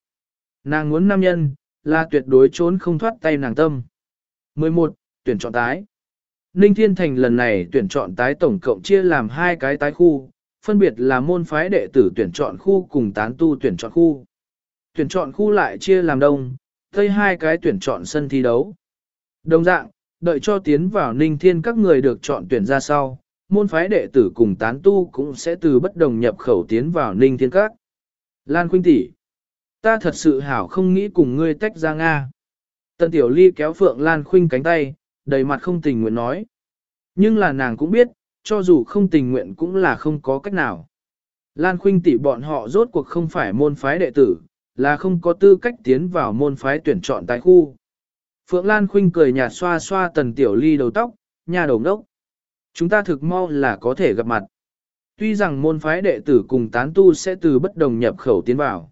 Nàng muốn nam nhân, là tuyệt đối trốn không thoát tay nàng tâm. 11. Tuyển chọn tái Ninh Thiên Thành lần này tuyển chọn tái tổng cộng chia làm hai cái tái khu, phân biệt là môn phái đệ tử tuyển chọn khu cùng tán tu tuyển chọn khu. Tuyển chọn khu lại chia làm đông, tây hai cái tuyển chọn sân thi đấu. Đồng dạng, đợi cho tiến vào ninh thiên các người được chọn tuyển ra sau, môn phái đệ tử cùng tán tu cũng sẽ từ bất đồng nhập khẩu tiến vào ninh thiên các. Lan Khuynh tỷ, ta thật sự hảo không nghĩ cùng ngươi tách ra Nga. Tần Tiểu Ly kéo Phượng Lan Khuynh cánh tay, đầy mặt không tình nguyện nói. Nhưng là nàng cũng biết, cho dù không tình nguyện cũng là không có cách nào. Lan Khuynh tỷ bọn họ rốt cuộc không phải môn phái đệ tử, là không có tư cách tiến vào môn phái tuyển chọn tại khu. Phượng Lan Khuynh cười nhạt xoa xoa tần tiểu ly đầu tóc, nhà đầu đốc. Chúng ta thực mau là có thể gặp mặt. Tuy rằng môn phái đệ tử cùng tán tu sẽ từ bất đồng nhập khẩu tiến vào.